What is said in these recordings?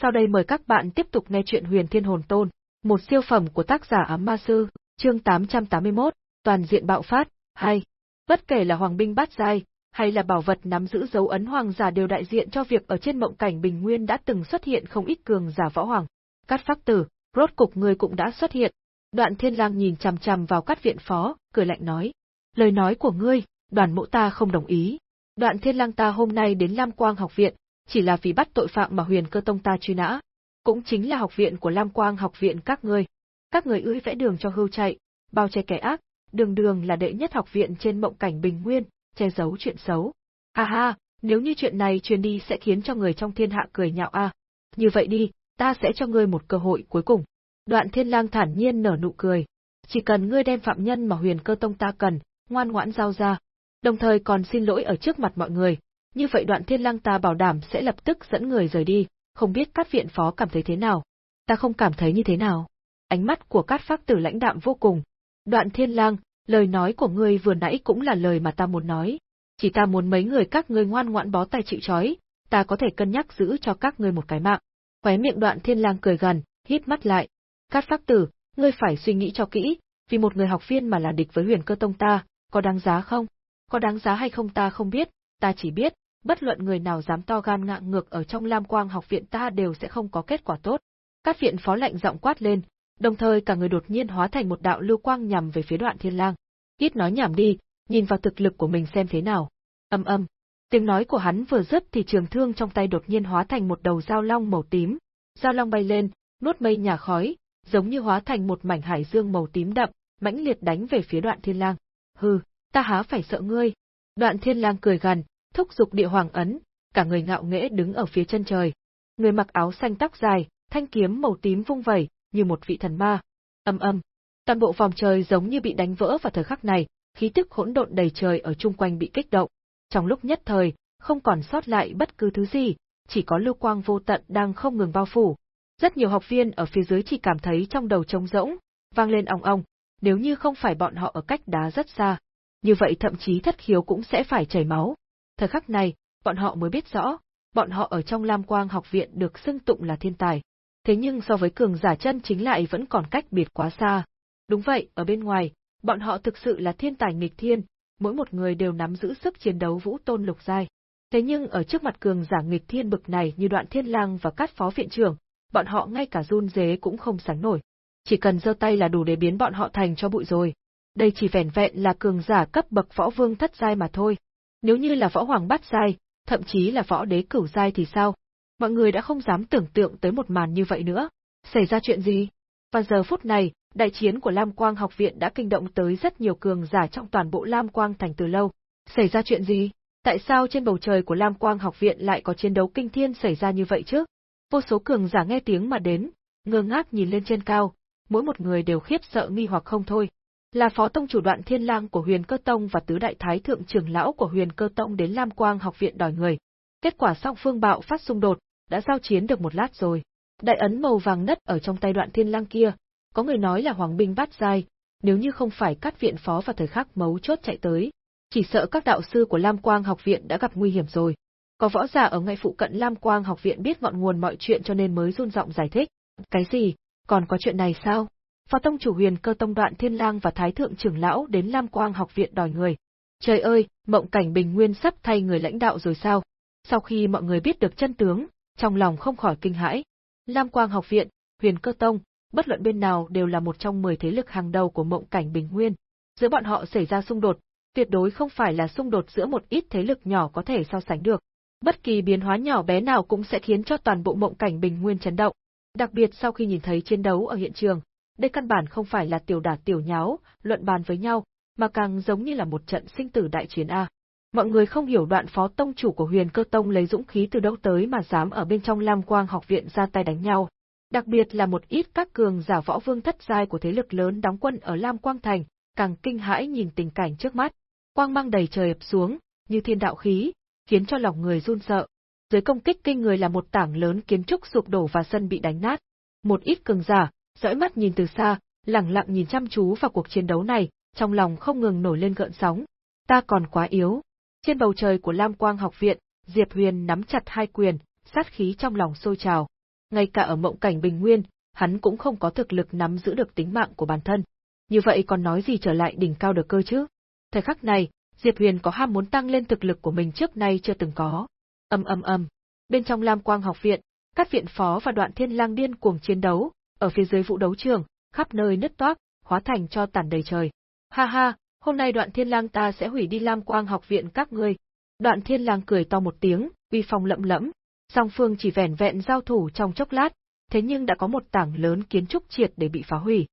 Sau đây mời các bạn tiếp tục nghe chuyện Huyền Thiên Hồn Tôn, một siêu phẩm của tác giả Ám Ma Sư, chương 881, toàn diện bạo phát, hay. Bất kể là hoàng binh bát giai, hay là bảo vật nắm giữ dấu ấn hoàng giả đều đại diện cho việc ở trên mộng cảnh bình nguyên đã từng xuất hiện không ít cường giả võ hoàng. Cát Phác Tử, rốt cục người cũng đã xuất hiện. Đoạn Thiên Lang nhìn chằm chằm vào Cát viện phó, cười lạnh nói: "Lời nói của ngươi, đoàn mộ ta không đồng ý. Đoạn Thiên Lang ta hôm nay đến Lam Quang học viện, chỉ là vì bắt tội phạm mà Huyền Cơ Tông ta truy nã, cũng chính là học viện của Lam Quang học viện các ngươi. Các người ưỡi vẽ đường cho hưu chạy, bao che kẻ ác, đường đường là đệ nhất học viện trên mộng cảnh bình nguyên, che giấu chuyện xấu. Ha ha, nếu như chuyện này truyền đi sẽ khiến cho người trong thiên hạ cười nhạo a. Như vậy đi, ta sẽ cho ngươi một cơ hội cuối cùng. Đoạn Thiên Lang thản nhiên nở nụ cười. Chỉ cần ngươi đem phạm nhân mà Huyền Cơ Tông ta cần, ngoan ngoãn giao ra, đồng thời còn xin lỗi ở trước mặt mọi người, như vậy đoạn thiên lang ta bảo đảm sẽ lập tức dẫn người rời đi, không biết các viện phó cảm thấy thế nào. Ta không cảm thấy như thế nào. Ánh mắt của cát phác tử lãnh đạm vô cùng. Đoạn thiên lang, lời nói của ngươi vừa nãy cũng là lời mà ta muốn nói. Chỉ ta muốn mấy người các ngươi ngoan ngoãn bó tay chịu trói, ta có thể cân nhắc giữ cho các ngươi một cái mạng. Khóe miệng đoạn thiên lang cười gần, hít mắt lại. Cát phác tử, ngươi phải suy nghĩ cho kỹ, vì một người học viên mà là địch với huyền cơ tông ta, có đáng giá không? Có đáng giá hay không ta không biết, ta chỉ biết, bất luận người nào dám to gan ngạng ngược ở trong Lam Quang học viện ta đều sẽ không có kết quả tốt. Các viện phó lạnh giọng quát lên, đồng thời cả người đột nhiên hóa thành một đạo lưu quang nhằm về phía đoạn thiên lang. Ít nói nhảm đi, nhìn vào thực lực của mình xem thế nào. Âm âm. Tiếng nói của hắn vừa dứt thì trường thương trong tay đột nhiên hóa thành một đầu dao long màu tím. Dao long bay lên, nuốt mây nhà khói, giống như hóa thành một mảnh hải dương màu tím đậm, mãnh liệt đánh về phía đoạn thiên lang. Hừ, ta há phải sợ ngươi. Đoạn thiên lang cười gằn, thúc giục địa hoàng ấn, cả người ngạo nghễ đứng ở phía chân trời. Người mặc áo xanh tóc dài, thanh kiếm màu tím vung vẩy, như một vị thần ma. Âm âm, toàn bộ vòng trời giống như bị đánh vỡ vào thời khắc này, khí tức hỗn độn đầy trời ở chung quanh bị kích động. Trong lúc nhất thời, không còn sót lại bất cứ thứ gì, chỉ có lưu quang vô tận đang không ngừng bao phủ. Rất nhiều học viên ở phía dưới chỉ cảm thấy trong đầu trống rỗng, vang lên ong ong, nếu như không phải bọn họ ở cách đá rất xa, như vậy thậm chí thất khiếu cũng sẽ phải chảy máu. Thời khắc này, bọn họ mới biết rõ, bọn họ ở trong Lam Quang học viện được xưng tụng là thiên tài. Thế nhưng so với cường giả chân chính lại vẫn còn cách biệt quá xa. Đúng vậy, ở bên ngoài, bọn họ thực sự là thiên tài nghịch thiên, mỗi một người đều nắm giữ sức chiến đấu vũ tôn lục giai. Thế nhưng ở trước mặt cường giả nghịch thiên bực này như đoạn thiên lang và cát phó viện trưởng, bọn họ ngay cả run dế cũng không sánh nổi. Chỉ cần giơ tay là đủ để biến bọn họ thành cho bụi rồi. Đây chỉ vẻn vẹn là cường giả cấp bậc võ vương thất giai mà thôi. Nếu như là võ hoàng bát giai, thậm chí là võ đế cửu giai thì sao? Mọi người đã không dám tưởng tượng tới một màn như vậy nữa. Xảy ra chuyện gì? Và giờ phút này, đại chiến của Lam Quang học viện đã kinh động tới rất nhiều cường giả trong toàn bộ Lam Quang thành từ lâu. Xảy ra chuyện gì? Tại sao trên bầu trời của Lam Quang học viện lại có chiến đấu kinh thiên xảy ra như vậy chứ? Vô số cường giả nghe tiếng mà đến, ngơ ngác nhìn lên trên cao, mỗi một người đều khiếp sợ nghi hoặc không thôi là phó tông chủ đoạn thiên lang của huyền cơ tông và tứ đại thái thượng trưởng lão của huyền cơ tông đến Lam Quang học viện đòi người. Kết quả song phương bạo phát xung đột, đã giao chiến được một lát rồi. Đại ấn màu vàng nứt ở trong tay đoạn thiên lang kia, có người nói là hoàng binh bát giai, nếu như không phải cắt viện phó vào thời khắc mấu chốt chạy tới, chỉ sợ các đạo sư của Lam Quang học viện đã gặp nguy hiểm rồi. Có võ giả ở ngay phụ cận Lam Quang học viện biết ngọn nguồn mọi chuyện cho nên mới run giọng giải thích. Cái gì? Còn có chuyện này sao? Phó tông chủ huyền cơ tông đoạn thiên lang và thái thượng trưởng lão đến Lam Quang học viện đòi người. Trời ơi, mộng cảnh bình nguyên sắp thay người lãnh đạo rồi sao? Sau khi mọi người biết được chân tướng, trong lòng không khỏi kinh hãi. Lam Quang học viện, huyền cơ tông, bất luận bên nào đều là một trong 10 thế lực hàng đầu của mộng cảnh bình nguyên. Giữa bọn họ xảy ra xung đột, tuyệt đối không phải là xung đột giữa một ít thế lực nhỏ có thể so sánh được. Bất kỳ biến hóa nhỏ bé nào cũng sẽ khiến cho toàn bộ mộng cảnh bình nguyên chấn động. Đặc biệt sau khi nhìn thấy chiến đấu ở hiện trường, đây căn bản không phải là tiểu đả tiểu nháo, luận bàn với nhau, mà càng giống như là một trận sinh tử đại chiến A. Mọi người không hiểu đoạn phó tông chủ của huyền cơ tông lấy dũng khí từ đâu tới mà dám ở bên trong Lam Quang học viện ra tay đánh nhau. Đặc biệt là một ít các cường giả võ vương thất giai của thế lực lớn đóng quân ở Lam Quang Thành, càng kinh hãi nhìn tình cảnh trước mắt. Quang mang đầy trời ập xuống, như thiên đạo khí, khiến cho lòng người run sợ. Dưới công kích kinh người là một tảng lớn kiến trúc sụp đổ và sân bị đánh nát. Một ít cường giả, dõi mắt nhìn từ xa, lẳng lặng nhìn chăm chú vào cuộc chiến đấu này, trong lòng không ngừng nổi lên gợn sóng. Ta còn quá yếu. Trên bầu trời của Lam Quang học viện, Diệp Huyền nắm chặt hai quyền, sát khí trong lòng sôi trào. ngay cả ở mộng cảnh bình nguyên, hắn cũng không có thực lực nắm giữ được tính mạng của bản thân. Như vậy còn nói gì trở lại đỉnh cao được cơ chứ? Thời khắc này, Diệp Huyền có ham muốn tăng lên thực lực của mình trước nay chưa từng có. Âm âm âm. Bên trong Lam Quang học viện, các viện phó và đoạn thiên lang điên cuồng chiến đấu, ở phía dưới vụ đấu trường, khắp nơi nứt toác, hóa thành cho tàn đầy trời. Ha ha, hôm nay đoạn thiên lang ta sẽ hủy đi Lam Quang học viện các ngươi. Đoạn thiên lang cười to một tiếng, uy phong lẫm lẫm, song phương chỉ vẻn vẹn giao thủ trong chốc lát, thế nhưng đã có một tảng lớn kiến trúc triệt để bị phá hủy.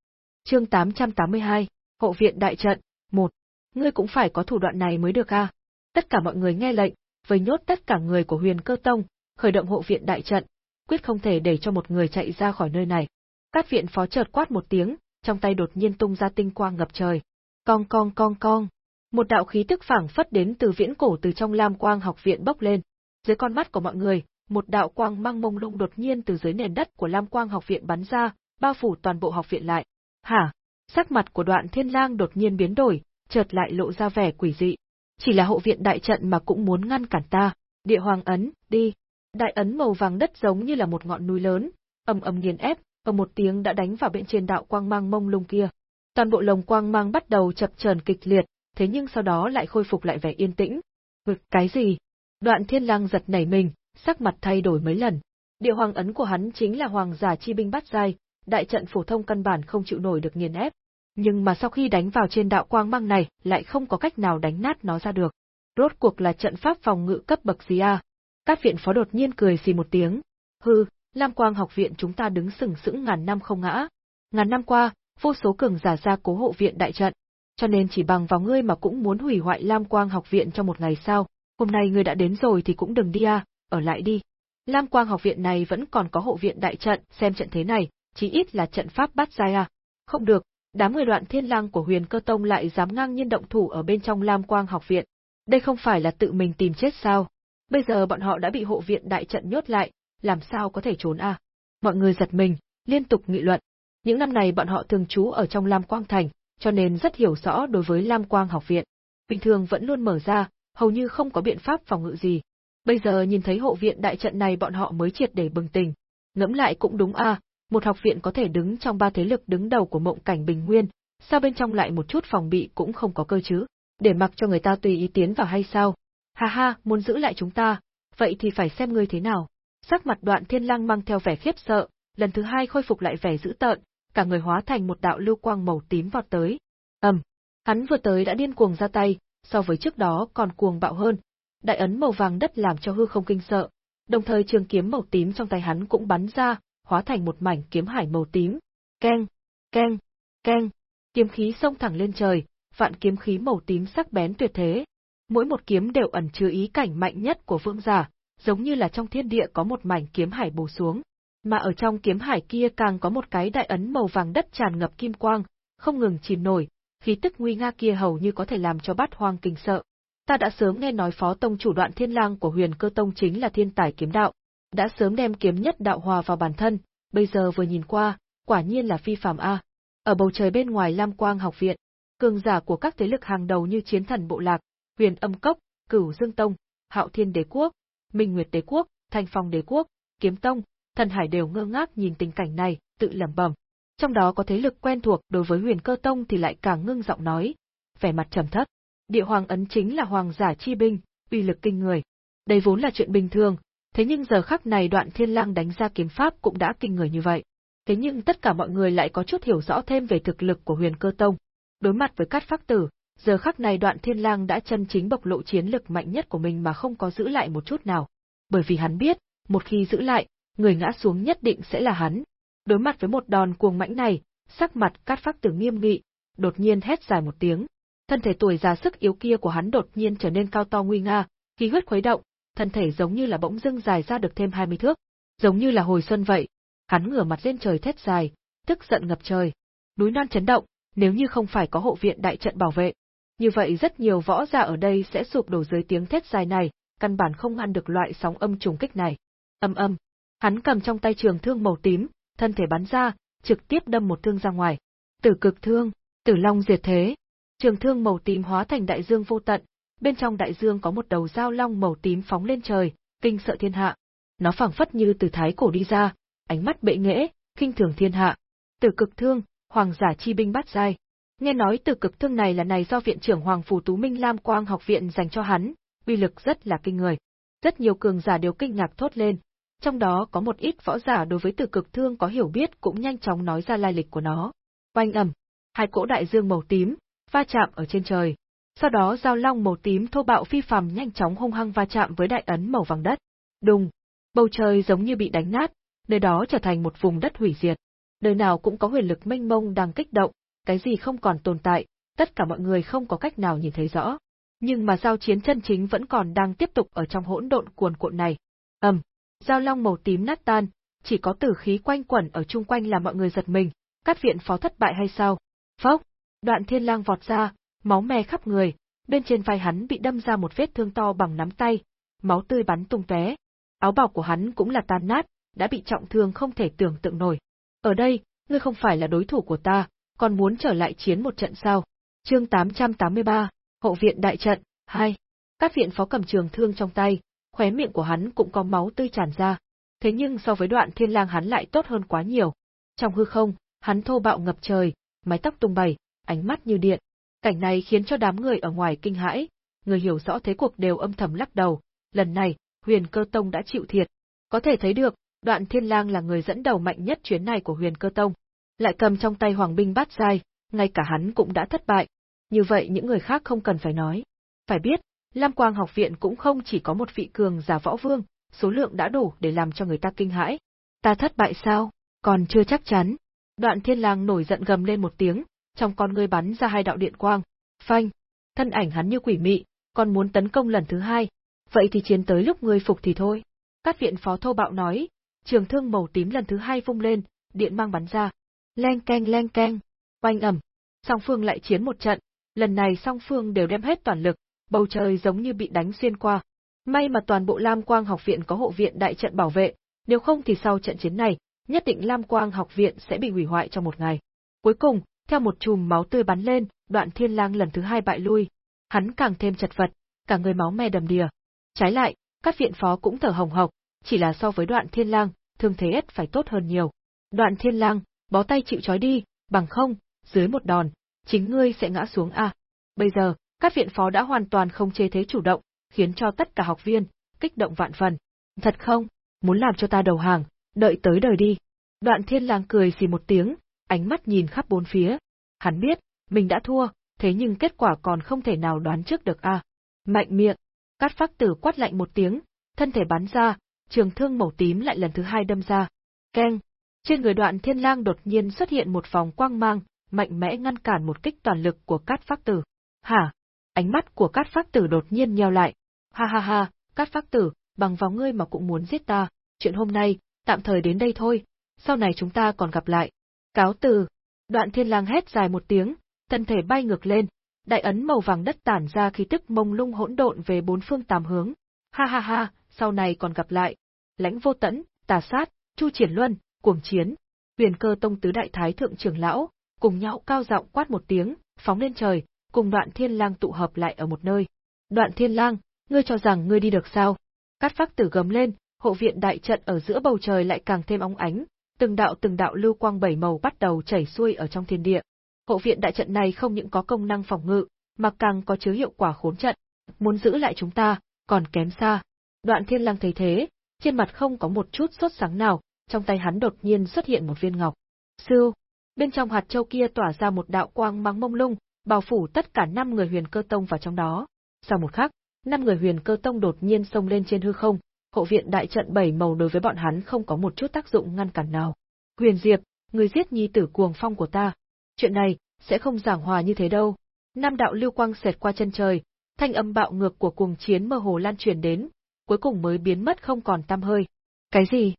Chương 882, Hộ viện đại trận, 1. Ngươi cũng phải có thủ đoạn này mới được a. Tất cả mọi người nghe lệnh, vây nhốt tất cả người của Huyền Cơ Tông, khởi động hộ viện đại trận, quyết không thể để cho một người chạy ra khỏi nơi này. Các viện phó chợt quát một tiếng, trong tay đột nhiên tung ra tinh quang ngập trời. Cong cong cong cong. Một đạo khí tức phảng phất đến từ viễn cổ từ trong Lam Quang học viện bốc lên. Dưới con mắt của mọi người, một đạo quang mang mông lung đột nhiên từ dưới nền đất của Lam Quang học viện bắn ra, bao phủ toàn bộ học viện lại. Hả? Sắc mặt của đoạn thiên lang đột nhiên biến đổi, chợt lại lộ ra vẻ quỷ dị. Chỉ là hộ viện đại trận mà cũng muốn ngăn cản ta. Địa hoàng ấn, đi. Đại ấn màu vàng đất giống như là một ngọn núi lớn, ầm ầm nghiền ép, ở một tiếng đã đánh vào bên trên đạo quang mang mông lung kia. Toàn bộ lồng quang mang bắt đầu chập chờn kịch liệt, thế nhưng sau đó lại khôi phục lại vẻ yên tĩnh. Ngực cái gì? Đoạn thiên lang giật nảy mình, sắc mặt thay đổi mấy lần. Địa hoàng ấn của hắn chính là hoàng giả chi binh bắt giai, đại trận phổ thông căn bản không chịu nổi được nghiền ép. Nhưng mà sau khi đánh vào trên đạo quang mang này, lại không có cách nào đánh nát nó ra được. Rốt cuộc là trận pháp phòng ngự cấp bậc gì à? Các viện phó đột nhiên cười xì một tiếng. Hừ, Lam Quang học viện chúng ta đứng sừng sững ngàn năm không ngã. Ngàn năm qua, vô số cường giả ra cố hộ viện đại trận. Cho nên chỉ bằng vào ngươi mà cũng muốn hủy hoại Lam Quang học viện trong một ngày sau. Hôm nay ngươi đã đến rồi thì cũng đừng đi à, ở lại đi. Lam Quang học viện này vẫn còn có hộ viện đại trận, xem trận thế này, chí ít là trận pháp bắt giai à. Không được, đám người đoạn thiên lang của huyền cơ tông lại dám ngang nhiên động thủ ở bên trong Lam Quang học viện. Đây không phải là tự mình tìm chết sao? Bây giờ bọn họ đã bị hộ viện đại trận nhốt lại, làm sao có thể trốn à? Mọi người giật mình, liên tục nghị luận. Những năm này bọn họ thường trú ở trong Lam Quang Thành, cho nên rất hiểu rõ đối với Lam Quang học viện. Bình thường vẫn luôn mở ra, hầu như không có biện pháp phòng ngự gì. Bây giờ nhìn thấy hộ viện đại trận này bọn họ mới triệt để bừng tỉnh. Ngẫm lại cũng đúng a, một học viện có thể đứng trong ba thế lực đứng đầu của mộng cảnh bình nguyên, sao bên trong lại một chút phòng bị cũng không có cơ chứ? Để mặc cho người ta tùy ý tiến vào hay sao? Ha ha, muốn giữ lại chúng ta, vậy thì phải xem ngươi thế nào. Sắc mặt đoạn thiên lang mang theo vẻ khiếp sợ, lần thứ hai khôi phục lại vẻ dữ tợn, cả người hóa thành một đạo lưu quang màu tím vọt tới. ầm, hắn vừa tới đã điên cuồng ra tay, so với trước đó còn cuồng bạo hơn. Đại ấn màu vàng đất làm cho hư không kinh sợ, đồng thời trường kiếm màu tím trong tay hắn cũng bắn ra, hóa thành một mảnh kiếm hải màu tím. Keng, keng, keng, kiếm khí xông thẳng lên trời, vạn kiếm khí màu tím sắc bén tuyệt thế. Mỗi một kiếm đều ẩn chứa ý cảnh mạnh nhất của vương giả, giống như là trong thiên địa có một mảnh kiếm hải bổ xuống, mà ở trong kiếm hải kia càng có một cái đại ấn màu vàng đất tràn ngập kim quang, không ngừng chìm nổi, khí tức nguy nga kia hầu như có thể làm cho bát hoang kinh sợ. Ta đã sớm nghe nói phó tông chủ đoạn thiên lang của huyền cơ tông chính là thiên tài kiếm đạo, đã sớm đem kiếm nhất đạo hòa vào bản thân, bây giờ vừa nhìn qua, quả nhiên là phi phàm a. Ở bầu trời bên ngoài Lam Quang học viện, cường giả của các thế lực hàng đầu như Chiến Thần Bộ Lạc, Huyền Âm Cốc, Cửu Dương Tông, Hạo Thiên Đế Quốc, Minh Nguyệt Đế Quốc, Thanh Phong Đế Quốc, Kiếm Tông, Thần Hải đều ngơ ngác nhìn tình cảnh này, tự lẩm bẩm. Trong đó có thế lực quen thuộc đối với Huyền Cơ Tông thì lại càng ngưng giọng nói, vẻ mặt trầm thấp. Địa Hoàng ấn chính là hoàng giả chi binh, uy lực kinh người. Đây vốn là chuyện bình thường, thế nhưng giờ khắc này Đoạn Thiên Lang đánh ra kiếm pháp cũng đã kinh người như vậy. Thế nhưng tất cả mọi người lại có chút hiểu rõ thêm về thực lực của Huyền Cơ Tông. Đối mặt với Cát Phác Tử, giờ khắc này Đoạn Thiên Lang đã chân chính bộc lộ chiến lực mạnh nhất của mình mà không có giữ lại một chút nào. Bởi vì hắn biết, một khi giữ lại, người ngã xuống nhất định sẽ là hắn. Đối mặt với một đòn cuồng mãnh này, sắc mặt Cát Phác Tử nghiêm nghị, đột nhiên hét dài một tiếng. Thân thể tuổi già sức yếu kia của hắn đột nhiên trở nên cao to nguy nga, khí huyết khuấy động, thân thể giống như là bỗng dưng dài ra được thêm 20 thước, giống như là hồi xuân vậy. Hắn ngửa mặt lên trời thét dài, tức giận ngập trời. Núi non chấn động, nếu như không phải có hộ viện đại trận bảo vệ, như vậy rất nhiều võ giả ở đây sẽ sụp đổ dưới tiếng thét dài này, căn bản không ngăn được loại sóng âm trùng kích này. Âm âm, hắn cầm trong tay trường thương màu tím, thân thể bắn ra, trực tiếp đâm một thương ra ngoài. Tử cực thương, tử long diệt thế. Trường thương màu tím hóa thành đại dương vô tận, bên trong đại dương có một đầu dao long màu tím phóng lên trời, kinh sợ thiên hạ. Nó phảng phất như từ thái cổ đi ra, ánh mắt bệ nghệ, kinh thường thiên hạ. Tử cực thương, hoàng giả chi binh bắt giai. Nghe nói từ cực thương này là này do viện trưởng Hoàng phủ Tú Minh Lam Quang học viện dành cho hắn, uy lực rất là kinh người. Rất nhiều cường giả đều kinh ngạc thốt lên, trong đó có một ít võ giả đối với từ cực thương có hiểu biết cũng nhanh chóng nói ra lai lịch của nó. Oanh ầm, hai cỗ đại dương màu tím, va chạm ở trên trời. Sau đó giao long màu tím thô bạo phi phàm nhanh chóng hung hăng va chạm với đại ấn màu vàng đất. Đùng, bầu trời giống như bị đánh nát, nơi đó trở thành một vùng đất hủy diệt. Nơi nào cũng có huyền lực mênh mông đang kích động, cái gì không còn tồn tại, tất cả mọi người không có cách nào nhìn thấy rõ. Nhưng mà giao chiến chân chính vẫn còn đang tiếp tục ở trong hỗn độn cuồn cuộn này. Ầm, giao long màu tím nát tan, chỉ có tử khí quanh quẩn ở chung quanh làm mọi người giật mình, các viện phó thất bại hay sao? Phốc, đoạn thiên lang vọt ra, máu me khắp người, bên trên vai hắn bị đâm ra một vết thương to bằng nắm tay, máu tươi bắn tung tóe. Áo bào của hắn cũng là tan nát, đã bị trọng thương không thể tưởng tượng nổi. Ở đây, ngươi không phải là đối thủ của ta, còn muốn trở lại chiến một trận sao? Chương 883, hậu viện đại trận, 2. Các viện phó cầm trường thương trong tay, khóe miệng của hắn cũng có máu tươi tràn ra. Thế nhưng so với đoạn thiên lang hắn lại tốt hơn quá nhiều. Trong hư không, hắn thô bạo ngập trời, mái tóc tung bay, ánh mắt như điện. Cảnh này khiến cho đám người ở ngoài kinh hãi, người hiểu rõ thế cuộc đều âm thầm lắc đầu, lần này, huyền cơ tông đã chịu thiệt. Có thể thấy được, đoạn thiên lang là người dẫn đầu mạnh nhất chuyến này của huyền cơ tông. Lại cầm trong tay hoàng binh bát giai, ngay cả hắn cũng đã thất bại. Như vậy những người khác không cần phải nói. Phải biết, Lam Quang học viện cũng không chỉ có một vị cường giả võ vương, số lượng đã đủ để làm cho người ta kinh hãi. Ta thất bại sao? Còn chưa chắc chắn. Đoạn thiên lang nổi giận gầm lên một tiếng, trong con ngươi bắn ra hai đạo điện quang. Phanh! Thân ảnh hắn như quỷ mị, còn muốn tấn công lần thứ hai. Vậy thì chiến tới lúc ngươi phục thì thôi. Các viện phó thô bạo nói, trường thương màu tím lần thứ hai vung lên, điện mang bắn ra. Leng keng leng keng, oanh ầm. Song phương lại chiến một trận, lần này song phương đều đem hết toàn lực, bầu trời giống như bị đánh xuyên qua. May mà toàn bộ Lam Quang học viện có hộ viện đại trận bảo vệ, nếu không thì sau trận chiến này, nhất định Lam Quang học viện sẽ bị hủy hoại trong một ngày. Cuối cùng, theo một chùm máu tươi bắn lên, đoạn thiên lang lần thứ hai bại lui. Hắn càng thêm chật vật, cả người máu me đầm đìa. Trái lại, các viện phó cũng thở hồng hộc, chỉ là so với đoạn thiên lang, thương thế ít phải tốt hơn nhiều. Đoạn thiên lang, bó tay chịu trói đi, bằng không, dưới một đòn, chính ngươi sẽ ngã xuống a. Bây giờ, các viện phó đã hoàn toàn không chế thế chủ động, khiến cho tất cả học viên, kích động vạn phần. Thật không? Muốn làm cho ta đầu hàng, đợi tới đời đi. Đoạn thiên lang cười xì một tiếng, ánh mắt nhìn khắp bốn phía. Hắn biết, mình đã thua, thế nhưng kết quả còn không thể nào đoán trước được a. Mạnh miệng, cát phác tử quát lạnh một tiếng, thân thể bắn ra, trường thương màu tím lại lần thứ hai đâm ra. Keng! Trên người đoạn thiên lang đột nhiên xuất hiện một vòng quang mang, mạnh mẽ ngăn cản một kích toàn lực của cát phác tử. Hả? Ánh mắt của cát phác tử đột nhiên nheo lại. Ha ha ha, cát phác tử, bằng vào ngươi mà cũng muốn giết ta, chuyện hôm nay, tạm thời đến đây thôi, sau này chúng ta còn gặp lại. Cáo từ. Đoạn thiên lang hét dài một tiếng, thân thể bay ngược lên, đại ấn màu vàng đất tản ra khí tức mông lung hỗn độn về bốn phương tám hướng. Ha ha ha, sau này còn gặp lại. Lãnh vô tẫn, tà sát, chu triển luân, cuồng chiến. Huyền cơ tông tứ đại thái thượng trưởng lão, cùng nhau cao giọng quát một tiếng, phóng lên trời, cùng đoạn thiên lang tụ hợp lại ở một nơi. Đoạn thiên lang, ngươi cho rằng ngươi đi được sao? Cát phác tử gầm lên, hộ viện đại trận ở giữa bầu trời lại càng thêm óng ánh, từng đạo từng đạo lưu quang bảy màu bắt đầu chảy xuôi ở trong thiên địa. Hộ viện đại trận này không những có công năng phòng ngự, mà càng có chứa hiệu quả khốn trận. Muốn giữ lại chúng ta, còn kém xa. Đoạn thiên lang thấy thế, trên mặt không có một chút sốt sáng nào, trong tay hắn đột nhiên xuất hiện một viên ngọc. Sư, bên trong hạt châu kia tỏa ra một đạo quang mang mông lung, bao phủ tất cả năm người huyền cơ tông vào trong đó. Sau một khắc, năm người huyền cơ tông đột nhiên xông lên trên hư không, hộ viện đại trận bảy màu đối với bọn hắn không có một chút tác dụng ngăn cản nào. Huyền Diệp, người giết nhi tử cuồng phong của ta. Chuyện này, sẽ không giảng hòa như thế đâu. Năm đạo lưu quang xẹt qua chân trời, thanh âm bạo ngược của cuồng chiến mơ hồ lan truyền đến, cuối cùng mới biến mất không còn tăm hơi. Cái gì?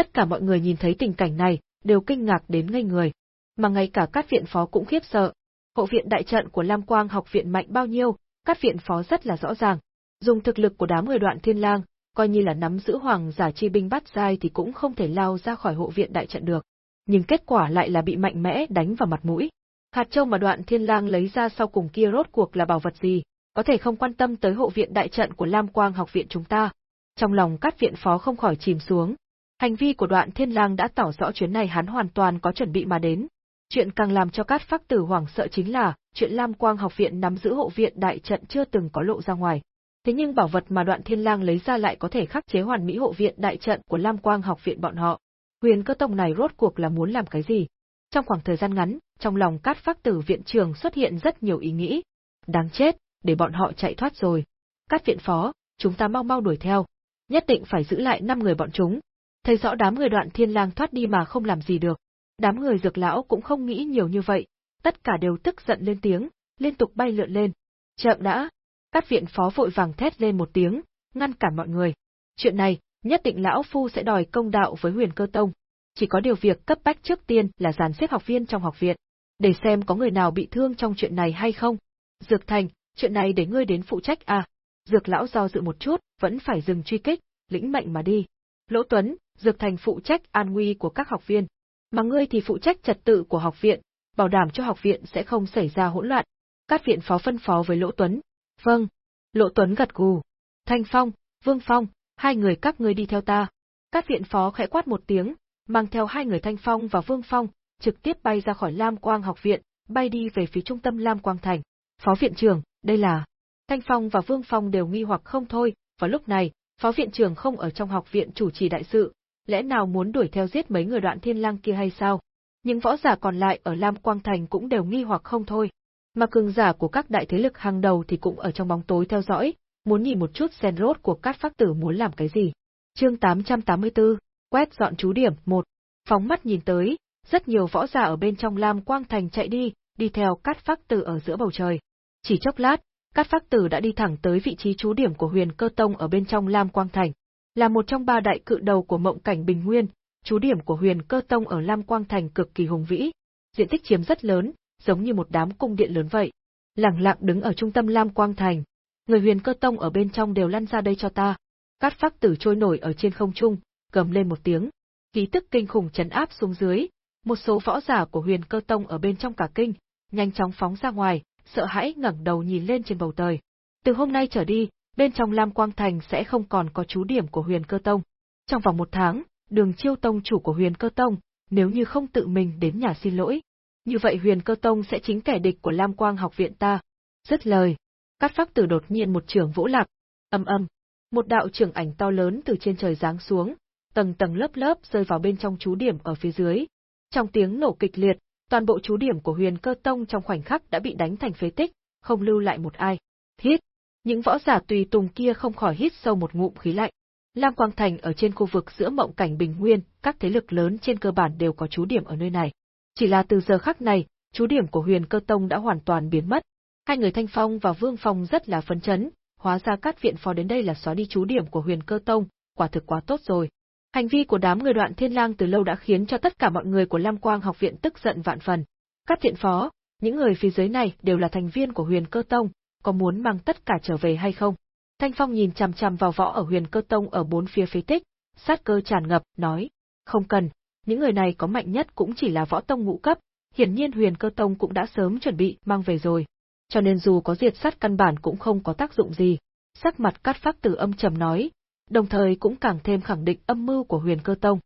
Tất cả mọi người nhìn thấy tình cảnh này, đều kinh ngạc đến ngây người. Mà ngay cả các viện phó cũng khiếp sợ. Hộ viện đại trận của Lam Quang học viện mạnh bao nhiêu, các viện phó rất là rõ ràng. Dùng thực lực của đám người đoạn thiên lang, coi như là nắm giữ hoàng giả chi binh bắt giai thì cũng không thể lao ra khỏi hộ viện đại trận được. Nhưng kết quả lại là bị mạnh mẽ đánh vào mặt mũi. Hạt châu mà đoạn thiên lang lấy ra sau cùng kia rốt cuộc là bảo vật gì, có thể không quan tâm tới hộ viện đại trận của Lam Quang học viện chúng ta. Trong lòng các viện phó không khỏi chìm xuống. Hành vi của đoạn thiên lang đã tỏ rõ chuyến này hắn hoàn toàn có chuẩn bị mà đến. Chuyện càng làm cho Cát Phác Tử hoảng sợ chính là, chuyện Lam Quang học viện nắm giữ hộ viện đại trận chưa từng có lộ ra ngoài. Thế nhưng bảo vật mà đoạn thiên lang lấy ra lại có thể khắc chế hoàn mỹ hộ viện đại trận của Lam Quang học viện bọn họ. Huyền cơ tông này rốt cuộc là muốn làm cái gì? Trong khoảng thời gian ngắn, trong lòng Cát Phác Tử viện trường xuất hiện rất nhiều ý nghĩ. Đáng chết, để bọn họ chạy thoát rồi. Các viện phó, chúng ta mau mau đuổi theo. Nhất định phải giữ lại năm người bọn chúng. Thấy rõ đám người đoạn thiên lang thoát đi mà không làm gì được. Đám người dược lão cũng không nghĩ nhiều như vậy, tất cả đều tức giận lên tiếng, liên tục bay lượn lên. Chậm đã, các viện phó vội vàng thét lên một tiếng, ngăn cản mọi người. Chuyện này, nhất định lão phu sẽ đòi công đạo với huyền cơ tông. Chỉ có điều việc cấp bách trước tiên là dàn xếp học viên trong học viện, để xem có người nào bị thương trong chuyện này hay không. Dược Thành, chuyện này để ngươi đến phụ trách à? Dược lão do dự một chút, vẫn phải dừng truy kích, lĩnh mệnh mà đi. Lỗ Tuấn, Dược Thành phụ trách an nguy của các học viên, mà ngươi thì phụ trách trật tự của học viện, bảo đảm cho học viện sẽ không xảy ra hỗn loạn. Các viện phó phân phó với Lỗ Tuấn. Vâng. Lỗ Tuấn gật gù. Thanh Phong, Vương Phong, hai người các ngươi đi theo ta. Các viện phó khẽ quát một tiếng, mang theo hai người Thanh Phong và Vương Phong, trực tiếp bay ra khỏi Lam Quang học viện, bay đi về phía trung tâm Lam Quang thành. Phó viện trưởng, đây là... Thanh Phong và Vương Phong đều nghi hoặc không thôi, Và lúc này, phó viện trưởng không ở trong học viện chủ trì đại sự, lẽ nào muốn đuổi theo giết mấy người đoạn thiên lang kia hay sao? Những võ giả còn lại ở Lam Quang Thành cũng đều nghi hoặc không thôi. Mà cường giả của các đại thế lực hàng đầu thì cũng ở trong bóng tối theo dõi, muốn nhìn một chút sen rốt của các pháp tử muốn làm cái gì. Chương 884, quét dọn chú điểm 1. Phóng mắt nhìn tới, rất nhiều võ giả ở bên trong Lam Quang Thành chạy đi, đi theo cát Phác tử ở giữa bầu trời. Chỉ chốc lát, cát Phác tử đã đi thẳng tới vị trí chú điểm của huyền cơ tông ở bên trong Lam Quang Thành. Là một trong ba đại cự đầu của mộng cảnh bình nguyên, chú điểm của huyền cơ tông ở Lam Quang Thành cực kỳ hùng vĩ, diện tích chiếm rất lớn, giống như một đám cung điện lớn vậy. Lặng lặng đứng ở trung tâm Lam Quang Thành, người huyền cơ tông ở bên trong đều lăn ra đây cho ta. Cát phác tử trôi nổi ở trên không trung, gầm lên một tiếng. Khí tức kinh khủng chấn áp xuống dưới, một số võ giả của huyền cơ tông ở bên trong cả kinh, nhanh chóng phóng ra ngoài, sợ hãi ngẩng đầu nhìn lên trên bầu trời. Từ hôm nay trở đi, bên trong Lam Quang Thành sẽ không còn có chú điểm của huyền cơ tông. Trong vòng một tháng, đường chiêu tông chủ của huyền cơ tông, nếu như không tự mình đến nhà xin lỗi. Như vậy huyền cơ tông sẽ chính kẻ địch của Lam Quang học viện ta. Dứt lời, cát phác tử đột nhiên một trường vỗ lạc, âm âm, một đạo trường ảnh to lớn từ trên trời giáng xuống, tầng tầng lớp lớp rơi vào bên trong chú điểm ở phía dưới. Trong tiếng nổ kịch liệt, toàn bộ chú điểm của huyền cơ tông trong khoảnh khắc đã bị đánh thành phế tích, không lưu lại một ai. Thiết! Những võ giả tùy tùng kia không khỏi hít sâu một ngụm khí lạnh. Lam Quang Thành ở trên khu vực giữa mộng cảnh bình nguyên, các thế lực lớn trên cơ bản đều có chú điểm ở nơi này. Chỉ là từ giờ khắc này, chú điểm của huyền cơ tông đã hoàn toàn biến mất. Hai người Thanh Phong và Vương Phong rất là phấn chấn, hóa ra các viện phó đến đây là xóa đi chú điểm của huyền cơ tông, quả thực quá tốt rồi. Hành vi của đám người đoạn thiên lang từ lâu đã khiến cho tất cả mọi người của Lam Quang học viện tức giận vạn phần. Các viện phó, những người phía dưới này đều là thành viên của huyền cơ tông, có muốn mang tất cả trở về hay không? Thanh Phong nhìn chằm chằm vào võ ở huyền cơ tông ở bốn phía phế tích, sát cơ tràn ngập, nói, không cần, những người này có mạnh nhất cũng chỉ là võ tông ngũ cấp, hiển nhiên huyền cơ tông cũng đã sớm chuẩn bị mang về rồi. Cho nên dù có diệt sát căn bản cũng không có tác dụng gì. Sắc mặt cát phác tử âm trầm nói, đồng thời cũng càng thêm khẳng định âm mưu của huyền cơ tông.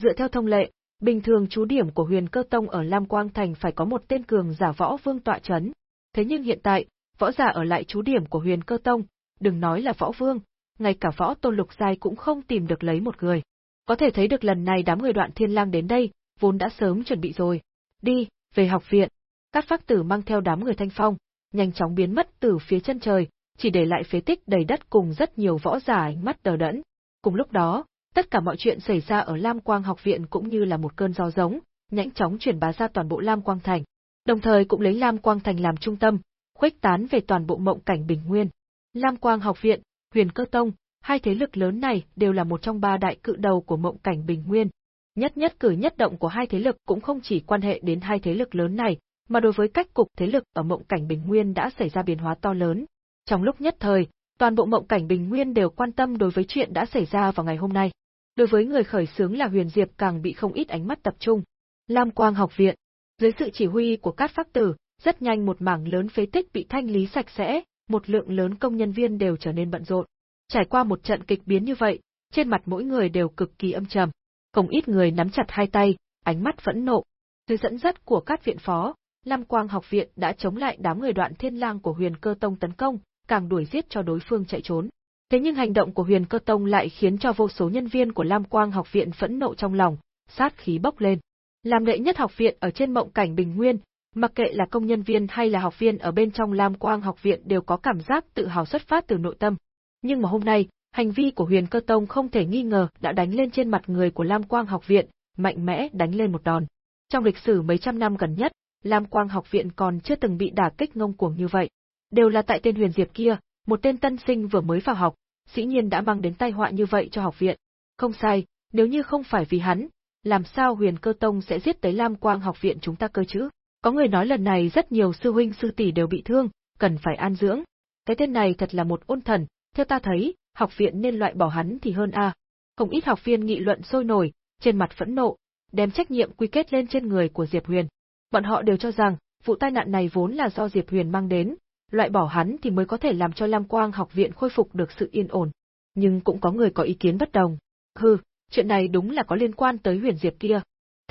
Dựa theo thông lệ, bình thường chú điểm của huyền cơ tông ở Lam Quang Thành phải có một tên cường giả võ vương tọa chấn. Thế nhưng hiện tại, võ giả ở lại chú điểm của huyền cơ tông, đừng nói là võ vương, ngay cả võ tôn lục giai cũng không tìm được lấy một người. Có thể thấy được lần này đám người đoạn thiên lang đến đây, vốn đã sớm chuẩn bị rồi. Đi, về học viện. Các phác tử mang theo đám người thanh phong, nhanh chóng biến mất từ phía chân trời, chỉ để lại phế tích đầy đất cùng rất nhiều võ giả ánh mắt đờ đẫn. Cùng lúc đó, tất cả mọi chuyện xảy ra ở Lam Quang học viện cũng như là một cơn gió giống, nhanh chóng truyền bá ra toàn bộ Lam Quang thành. Đồng thời cũng lấy Lam Quang thành làm trung tâm, khuếch tán về toàn bộ mộng cảnh bình nguyên. Lam Quang học viện, Huyền Cơ Tông, hai thế lực lớn này đều là một trong ba đại cự đầu của mộng cảnh bình nguyên. Nhất nhất cử nhất động của hai thế lực cũng không chỉ quan hệ đến hai thế lực lớn này, mà đối với cách cục thế lực ở mộng cảnh bình nguyên đã xảy ra biến hóa to lớn. Trong lúc nhất thời, toàn bộ mộng cảnh bình nguyên đều quan tâm đối với chuyện đã xảy ra vào ngày hôm nay. Đối với người khởi xướng là Huyền Diệp càng bị không ít ánh mắt tập trung. Lam Quang học viện, dưới sự chỉ huy của Cát Phác Tử, rất nhanh một mảng lớn phế tích bị thanh lý sạch sẽ, một lượng lớn công nhân viên đều trở nên bận rộn. Trải qua một trận kịch biến như vậy, trên mặt mỗi người đều cực kỳ âm trầm. Không ít người nắm chặt hai tay, ánh mắt vẫn nộ. Dưới dẫn dắt của các viện phó, Lam Quang học viện đã chống lại đám người đoạn thiên lang của huyền cơ tông tấn công, càng đuổi giết cho đối phương chạy trốn. Thế nhưng hành động của huyền cơ tông lại khiến cho vô số nhân viên của Lam Quang học viện phẫn nộ trong lòng, sát khí bốc lên. Làm đệ nhất học viện ở trên mộng cảnh bình nguyên, mặc kệ là công nhân viên hay là học viên ở bên trong Lam Quang học viện đều có cảm giác tự hào xuất phát từ nội tâm. Nhưng mà hôm nay, hành vi của huyền cơ tông không thể nghi ngờ đã đánh lên trên mặt người của Lam Quang học viện, mạnh mẽ đánh lên một đòn. Trong lịch sử mấy trăm năm gần nhất, Lam Quang học viện còn chưa từng bị đả kích ngông cuồng như vậy. Đều là tại tên huyền diệp kia, một tên tân sinh vừa mới vào học, dĩ nhiên đã mang đến tai họa như vậy cho học viện. Không sai, nếu như không phải vì hắn, làm sao huyền cơ tông sẽ giết tới Lam Quang học viện chúng ta cơ chứ? Có người nói lần này rất nhiều sư huynh sư tỷ đều bị thương, cần phải an dưỡng. Cái tên này thật là một ôn thần, theo ta thấy, học viện nên loại bỏ hắn thì hơn a. Không ít học viên nghị luận sôi nổi, trên mặt phẫn nộ, đem trách nhiệm quy kết lên trên người của Diệp Huyền. Bọn họ đều cho rằng, vụ tai nạn này vốn là do Diệp Huyền mang đến, loại bỏ hắn thì mới có thể làm cho Lam Quang học viện khôi phục được sự yên ổn. Nhưng cũng có người có ý kiến bất đồng. Hừ, chuyện này đúng là có liên quan tới Huyền Diệp kia.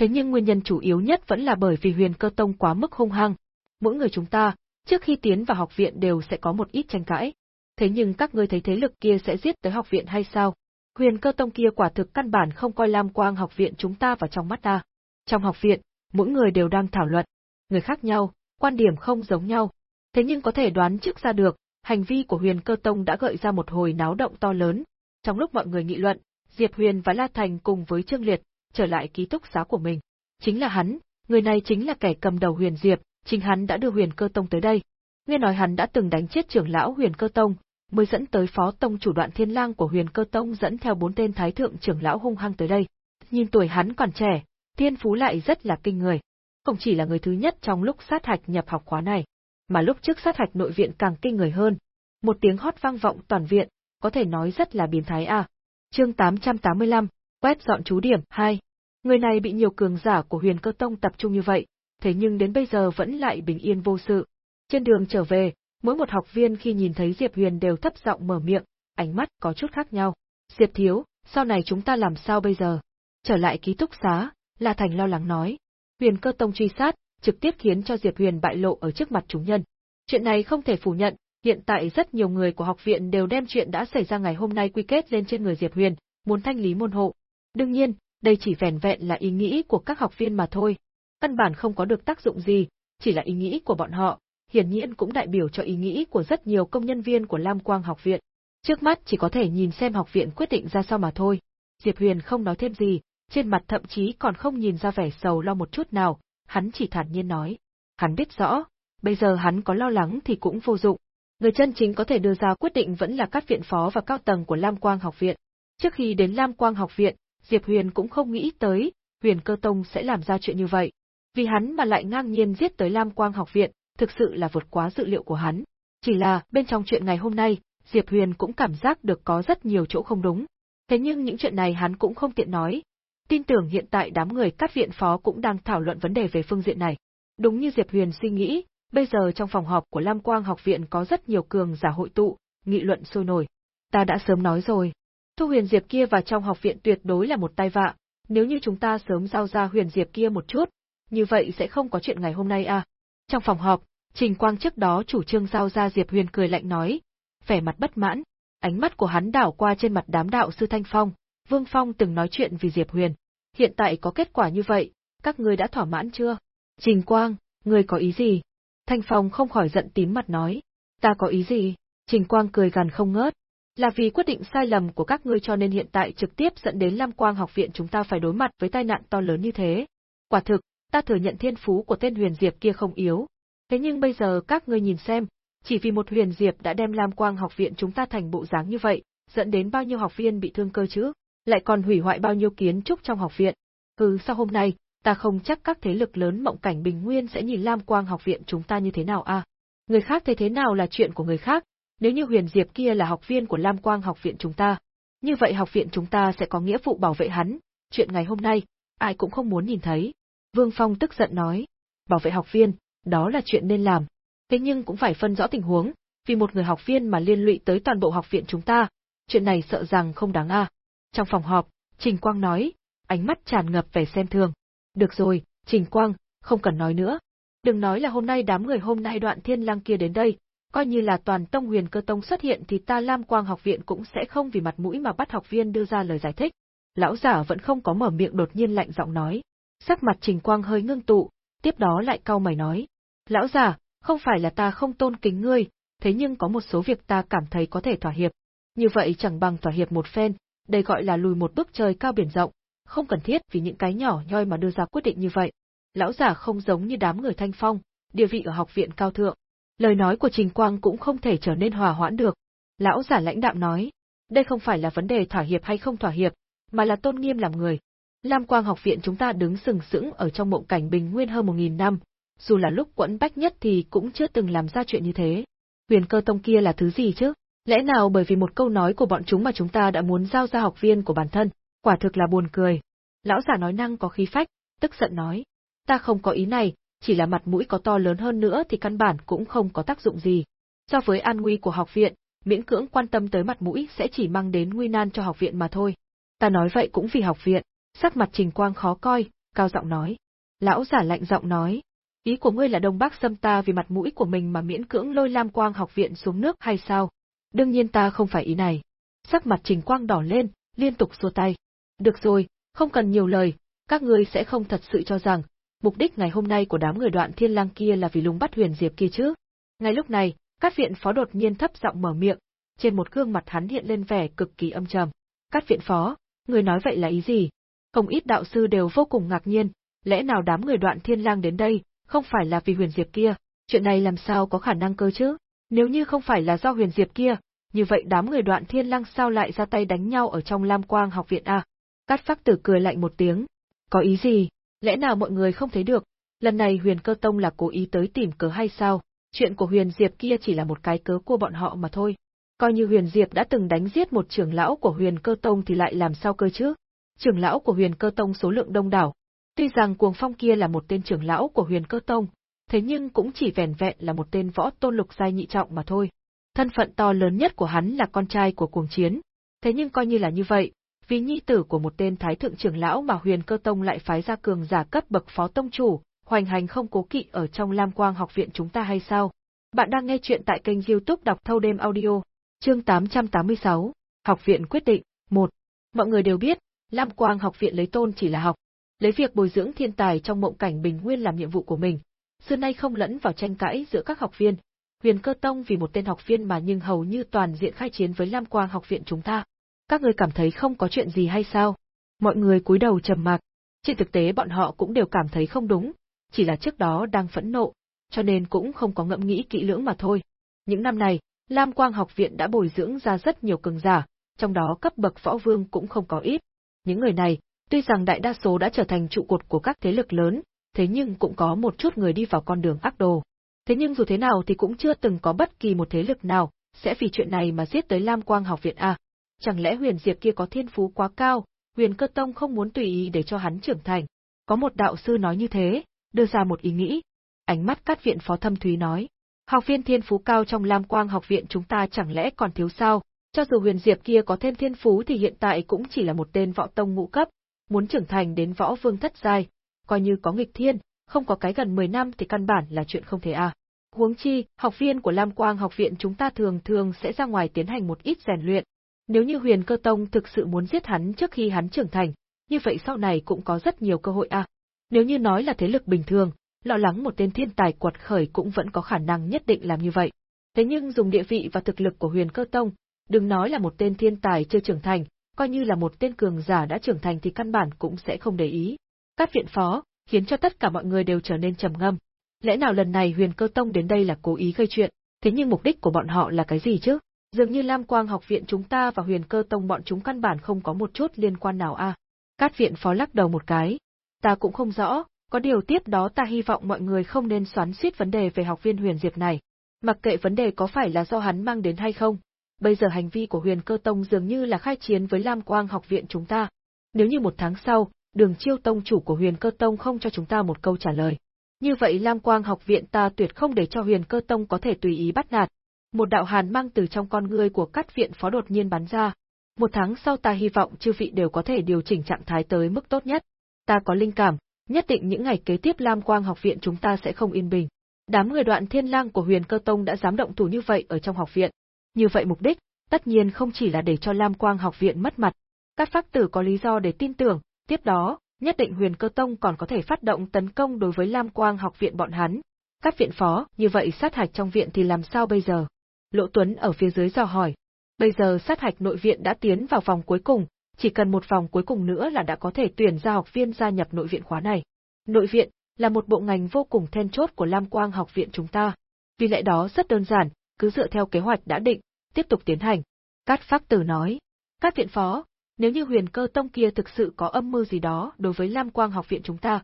Thế nhưng nguyên nhân chủ yếu nhất vẫn là bởi vì Huyền Cơ Tông quá mức hung hăng. Mỗi người chúng ta, trước khi tiến vào học viện đều sẽ có một ít tranh cãi. Thế nhưng các ngươi thấy thế lực kia sẽ giết tới học viện hay sao? Huyền Cơ Tông kia quả thực căn bản không coi Lam Quang học viện chúng ta vào trong mắt ta. Trong học viện, mỗi người đều đang thảo luận, người khác nhau, quan điểm không giống nhau. Thế nhưng có thể đoán trước ra được, hành vi của Huyền Cơ Tông đã gợi ra một hồi náo động to lớn. Trong lúc mọi người nghị luận, Diệp Huyền và La Thành cùng với Trương Liệt trở lại ký túc xá của mình. Chính là hắn, người này chính là kẻ cầm đầu Huyền Diệp, chính hắn đã đưa Huyền Cơ Tông tới đây. Nghe nói hắn đã từng đánh chết trưởng lão Huyền Cơ Tông, mới dẫn tới phó tông chủ đoạn thiên lang của Huyền Cơ Tông dẫn theo bốn tên thái thượng trưởng lão hung hăng tới đây. Nhìn tuổi hắn còn trẻ, thiên phú lại rất là kinh người. Không chỉ là người thứ nhất trong lúc sát hạch nhập học khóa này, mà lúc trước sát hạch nội viện càng kinh người hơn. Một tiếng hót vang vọng toàn viện, có thể nói rất là biến thái à. Chương 885, quét dọn chú điểm 2. Người này bị nhiều cường giả của Huyền Cơ Tông tập trung như vậy, thế nhưng đến bây giờ vẫn lại bình yên vô sự. Trên đường trở về, mỗi một học viên khi nhìn thấy Diệp Huyền đều thấp giọng mở miệng, ánh mắt có chút khác nhau. Diệp thiếu, sau này chúng ta làm sao bây giờ? Trở lại ký túc xá, La Thành lo lắng nói. Huyền cơ tông truy sát, trực tiếp khiến cho Diệp Huyền bại lộ ở trước mặt chúng nhân. Chuyện này không thể phủ nhận, hiện tại rất nhiều người của học viện đều đem chuyện đã xảy ra ngày hôm nay quy kết lên trên người Diệp Huyền, muốn thanh lý môn hộ. Đương nhiên, đây chỉ vẻn vẹn là ý nghĩ của các học viên mà thôi. Căn bản không có được tác dụng gì, chỉ là ý nghĩ của bọn họ, hiển nhiên cũng đại biểu cho ý nghĩ của rất nhiều công nhân viên của Lam Quang học viện. Trước mắt chỉ có thể nhìn xem học viện quyết định ra sao mà thôi. Diệp Huyền không nói thêm gì, trên mặt thậm chí còn không nhìn ra vẻ sầu lo một chút nào, hắn chỉ thản nhiên nói. Hắn biết rõ, bây giờ hắn có lo lắng thì cũng vô dụng. Người chân chính có thể đưa ra quyết định vẫn là các viện phó và cao tầng của Lam Quang học viện. Trước khi đến Lam Quang học viện, Diệp Huyền cũng không nghĩ tới, Huyền Cơ Tông sẽ làm ra chuyện như vậy. Vì hắn mà lại ngang nhiên giết tới Lam Quang học viện, thực sự là vượt quá dự liệu của hắn. Chỉ là, bên trong chuyện ngày hôm nay, Diệp Huyền cũng cảm giác được có rất nhiều chỗ không đúng. Thế nhưng những chuyện này hắn cũng không tiện nói, tin tưởng hiện tại đám người cắt viện phó cũng đang thảo luận vấn đề về phương diện này. Đúng như Diệp Huyền suy nghĩ, bây giờ trong phòng họp của Lam Quang học viện có rất nhiều cường giả hội tụ, nghị luận sôi nổi. Ta đã sớm nói rồi, Thu Huyền Diệp kia vào trong học viện tuyệt đối là một tai vạ, nếu như chúng ta sớm giao ra Huyền Diệp kia một chút, như vậy sẽ không có chuyện ngày hôm nay à. Trong phòng họp, Trình Quang trước đó chủ trương giao ra Diệp Huyền cười lạnh nói, vẻ mặt bất mãn, ánh mắt của hắn đảo qua trên mặt đám đạo sư Thanh Phong, Vương Phong từng nói chuyện vì Diệp Huyền. Hiện tại có kết quả như vậy, các ngươi đã thỏa mãn chưa? Trình Quang, ngươi có ý gì? Thanh Phong không khỏi giận tím mặt nói. Ta có ý gì? Trình Quang cười gằn không ngớt. Là vì quyết định sai lầm của các ngươi cho nên hiện tại trực tiếp dẫn đến Lam Quang học viện chúng ta phải đối mặt với tai nạn to lớn như thế. Quả thực, ta thừa nhận thiên phú của tên huyền diệp kia không yếu. Thế nhưng bây giờ các ngươi nhìn xem, chỉ vì một huyền diệp đã đem Lam Quang học viện chúng ta thành bộ dáng như vậy, dẫn đến bao nhiêu học viên bị thương cơ chứ? lại còn hủy hoại bao nhiêu kiến trúc trong học viện. Hừ, sau hôm nay, ta không chắc các thế lực lớn mộng cảnh bình nguyên sẽ nhìn Lam Quang học viện chúng ta như thế nào a. À? Người khác thấy thế nào là chuyện của người khác, nếu như Huyền Diệp kia là học viên của Lam Quang học viện chúng ta, như vậy học viện chúng ta sẽ có nghĩa vụ bảo vệ hắn, chuyện ngày hôm nay, ai cũng không muốn nhìn thấy. Vương Phong tức giận nói, bảo vệ học viên, đó là chuyện nên làm. Thế nhưng cũng phải phân rõ tình huống, vì một người học viên mà liên lụy tới toàn bộ học viện chúng ta, chuyện này sợ rằng không đáng a. Trong phòng họp, Trình Quang nói, ánh mắt tràn ngập vẻ xem thường. Được rồi, Trình Quang, không cần nói nữa. Đừng nói là hôm nay đám người hôm nay đoạn thiên lang kia đến đây, coi như là toàn tông huyền cơ tông xuất hiện thì ta Lam Quang học viện cũng sẽ không vì mặt mũi mà bắt học viên đưa ra lời giải thích. Lão giả vẫn không có mở miệng đột nhiên lạnh giọng nói. Sắc mặt Trình Quang hơi ngưng tụ, tiếp đó lại cau mày nói. Lão giả, không phải là ta không tôn kính ngươi, thế nhưng có một số việc ta cảm thấy có thể thỏa hiệp. Như vậy chẳng bằng thỏa hiệp một phen, đây gọi là lùi một bước trời cao biển rộng, không cần thiết vì những cái nhỏ nhoi mà đưa ra quyết định như vậy. Lão giả không giống như đám người thanh phong, địa vị ở học viện cao thượng. Lời nói của Trình Quang cũng không thể trở nên hòa hoãn được. Lão giả lãnh đạm nói, đây không phải là vấn đề thỏa hiệp hay không thỏa hiệp, mà là tôn nghiêm làm người. Lam Quang học viện chúng ta đứng sừng sững ở trong mộng cảnh bình nguyên hơn một nghìn năm, dù là lúc quẫn bách nhất thì cũng chưa từng làm ra chuyện như thế. Huyền cơ tông kia là thứ gì chứ? Lẽ nào bởi vì một câu nói của bọn chúng mà chúng ta đã muốn giao ra học viên của bản thân, quả thực là buồn cười. Lão giả nói năng có khí phách, tức giận nói. Ta không có ý này, chỉ là mặt mũi có to lớn hơn nữa thì căn bản cũng không có tác dụng gì. So với an nguy của học viện, miễn cưỡng quan tâm tới mặt mũi sẽ chỉ mang đến nguy nan cho học viện mà thôi. Ta nói vậy cũng vì học viện, sắc mặt Trình Quang khó coi, cao giọng nói. Lão giả lạnh giọng nói, ý của ngươi là Đông Bắc xâm ta vì mặt mũi của mình mà miễn cưỡng lôi Lam Quang học viện xuống nước hay sao? Đương nhiên ta không phải ý này. Sắc mặt Trình Quang đỏ lên, liên tục xua tay. Được rồi, không cần nhiều lời, các ngươi sẽ không thật sự cho rằng, mục đích ngày hôm nay của đám người đoạn thiên lang kia là vì lùng bắt huyền diệp kia chứ. Ngay lúc này, cát viện phó đột nhiên thấp giọng mở miệng, trên một gương mặt hắn hiện lên vẻ cực kỳ âm trầm. Cát viện phó, người nói vậy là ý gì? Không ít đạo sư đều vô cùng ngạc nhiên, lẽ nào đám người đoạn thiên lang đến đây, không phải là vì huyền diệp kia, chuyện này làm sao có khả năng cơ chứ? Nếu như không phải là do huyền diệp kia, như vậy đám người đoạn thiên lang sao lại ra tay đánh nhau ở trong Lam Quang học viện à? Cát phác tử cười lạnh một tiếng. Có ý gì? Lẽ nào mọi người không thấy được? Lần này huyền cơ tông là cố ý tới tìm cớ hay sao? Chuyện của huyền diệp kia chỉ là một cái cớ của bọn họ mà thôi. Coi như huyền diệp đã từng đánh giết một trưởng lão của huyền cơ tông thì lại làm sao cơ chứ? Trưởng lão của huyền cơ tông số lượng đông đảo. Tuy rằng cuồng phong kia là một tên trưởng lão của huyền cơ tông, thế nhưng cũng chỉ vẻn vẹn là một tên võ tôn lục giai nhị trọng mà thôi. Thân phận to lớn nhất của hắn là con trai của cuồng chiến. Thế nhưng coi như là như vậy, vì nhi tử của một tên thái thượng trưởng lão mà huyền cơ tông lại phái ra cường giả cấp bậc phó tông chủ, hoành hành không cố kỵ ở trong Lam Quang học viện chúng ta hay sao? Bạn đang nghe chuyện tại kênh youtube đọc thâu đêm audio, chương 886, học viện quyết định, 1. Mọi người đều biết, Lam Quang học viện lấy tôn chỉ là học, lấy việc bồi dưỡng thiên tài trong mộng cảnh bình nguyên làm nhiệm vụ của mình, xưa nay không lẫn vào tranh cãi giữa các học viên. Huyền Cơ Tông vì một tên học viên mà nhưng hầu như toàn diện khai chiến với Lam Quang học viện chúng ta. Các người cảm thấy không có chuyện gì hay sao? Mọi người cúi đầu trầm mặc. Trên thực tế bọn họ cũng đều cảm thấy không đúng, chỉ là trước đó đang phẫn nộ, cho nên cũng không có ngẫm nghĩ kỹ lưỡng mà thôi. Những năm này, Lam Quang học viện đã bồi dưỡng ra rất nhiều cường giả, trong đó cấp bậc võ vương cũng không có ít. Những người này, tuy rằng đại đa số đã trở thành trụ cột của các thế lực lớn, thế nhưng cũng có một chút người đi vào con đường ác đồ. Thế nhưng dù thế nào thì cũng chưa từng có bất kỳ một thế lực nào sẽ vì chuyện này mà giết tới Lam Quang học viện à. Chẳng lẽ huyền diệp kia có thiên phú quá cao, huyền cơ tông không muốn tùy ý để cho hắn trưởng thành. Có một đạo sư nói như thế, đưa ra một ý nghĩ. Ánh mắt cát viện phó thâm thúy nói. Học viên thiên phú cao trong Lam Quang học viện chúng ta chẳng lẽ còn thiếu sao, cho dù huyền diệp kia có thêm thiên phú thì hiện tại cũng chỉ là một tên võ tông ngũ cấp, muốn trưởng thành đến võ vương thất giai, coi như có nghịch thiên, không có cái gần 10 năm thì căn bản là chuyện không thể à. Huống chi, học viên của Lam Quang học viện chúng ta thường thường sẽ ra ngoài tiến hành một ít rèn luyện. Nếu như huyền cơ tông thực sự muốn giết hắn trước khi hắn trưởng thành, như vậy sau này cũng có rất nhiều cơ hội à. Nếu như nói là thế lực bình thường, lo lắng một tên thiên tài quật khởi cũng vẫn có khả năng nhất định làm như vậy. Thế nhưng dùng địa vị và thực lực của huyền cơ tông, đừng nói là một tên thiên tài chưa trưởng thành, coi như là một tên cường giả đã trưởng thành thì căn bản cũng sẽ không để ý. Các viện phó, khiến cho tất cả mọi người đều trở nên trầm ngâm. Lẽ nào lần này huyền cơ tông đến đây là cố ý gây chuyện, thế nhưng mục đích của bọn họ là cái gì chứ? Dường như Lam Quang học viện chúng ta và huyền cơ tông bọn chúng căn bản không có một chút liên quan nào à. Cát viện phó lắc đầu một cái. Ta cũng không rõ, có điều tiếp đó ta hy vọng mọi người không nên xoắn suýt vấn đề về học viên huyền diệp này. Mặc kệ vấn đề có phải là do hắn mang đến hay không, bây giờ hành vi của huyền cơ tông dường như là khai chiến với Lam Quang học viện chúng ta. Nếu như một tháng sau, đường chiêu tông chủ của huyền cơ tông không cho chúng ta một câu trả lời. Như vậy Lam Quang học viện ta tuyệt không để cho huyền cơ tông có thể tùy ý bắt nạt. Một đạo hàn mang từ trong con ngươi của cắt viện phó đột nhiên bắn ra. Một tháng sau ta hy vọng chư vị đều có thể điều chỉnh trạng thái tới mức tốt nhất. Ta có linh cảm, nhất định những ngày kế tiếp Lam Quang học viện chúng ta sẽ không yên bình. Đám người đoạn thiên lang của huyền cơ tông đã dám động thủ như vậy ở trong học viện. Như vậy mục đích, tất nhiên không chỉ là để cho Lam Quang học viện mất mặt. Các pháp tử có lý do để tin tưởng, tiếp đó, nhất định huyền cơ tông còn có thể phát động tấn công đối với Lam Quang học viện bọn hắn. Các viện phó, như vậy sát hạch trong viện thì làm sao bây giờ? Lỗ Tuấn ở phía dưới dò hỏi. Bây giờ sát hạch nội viện đã tiến vào vòng cuối cùng, chỉ cần một vòng cuối cùng nữa là đã có thể tuyển ra học viên gia nhập nội viện khóa này. Nội viện là một bộ ngành vô cùng then chốt của Lam Quang học viện chúng ta. Vì lẽ đó rất đơn giản, cứ dựa theo kế hoạch đã định, tiếp tục tiến hành. Cát Phác Tử nói, các viện phó, nếu như huyền cơ tông kia thực sự có âm mưu gì đó đối với Lam Quang học viện chúng ta,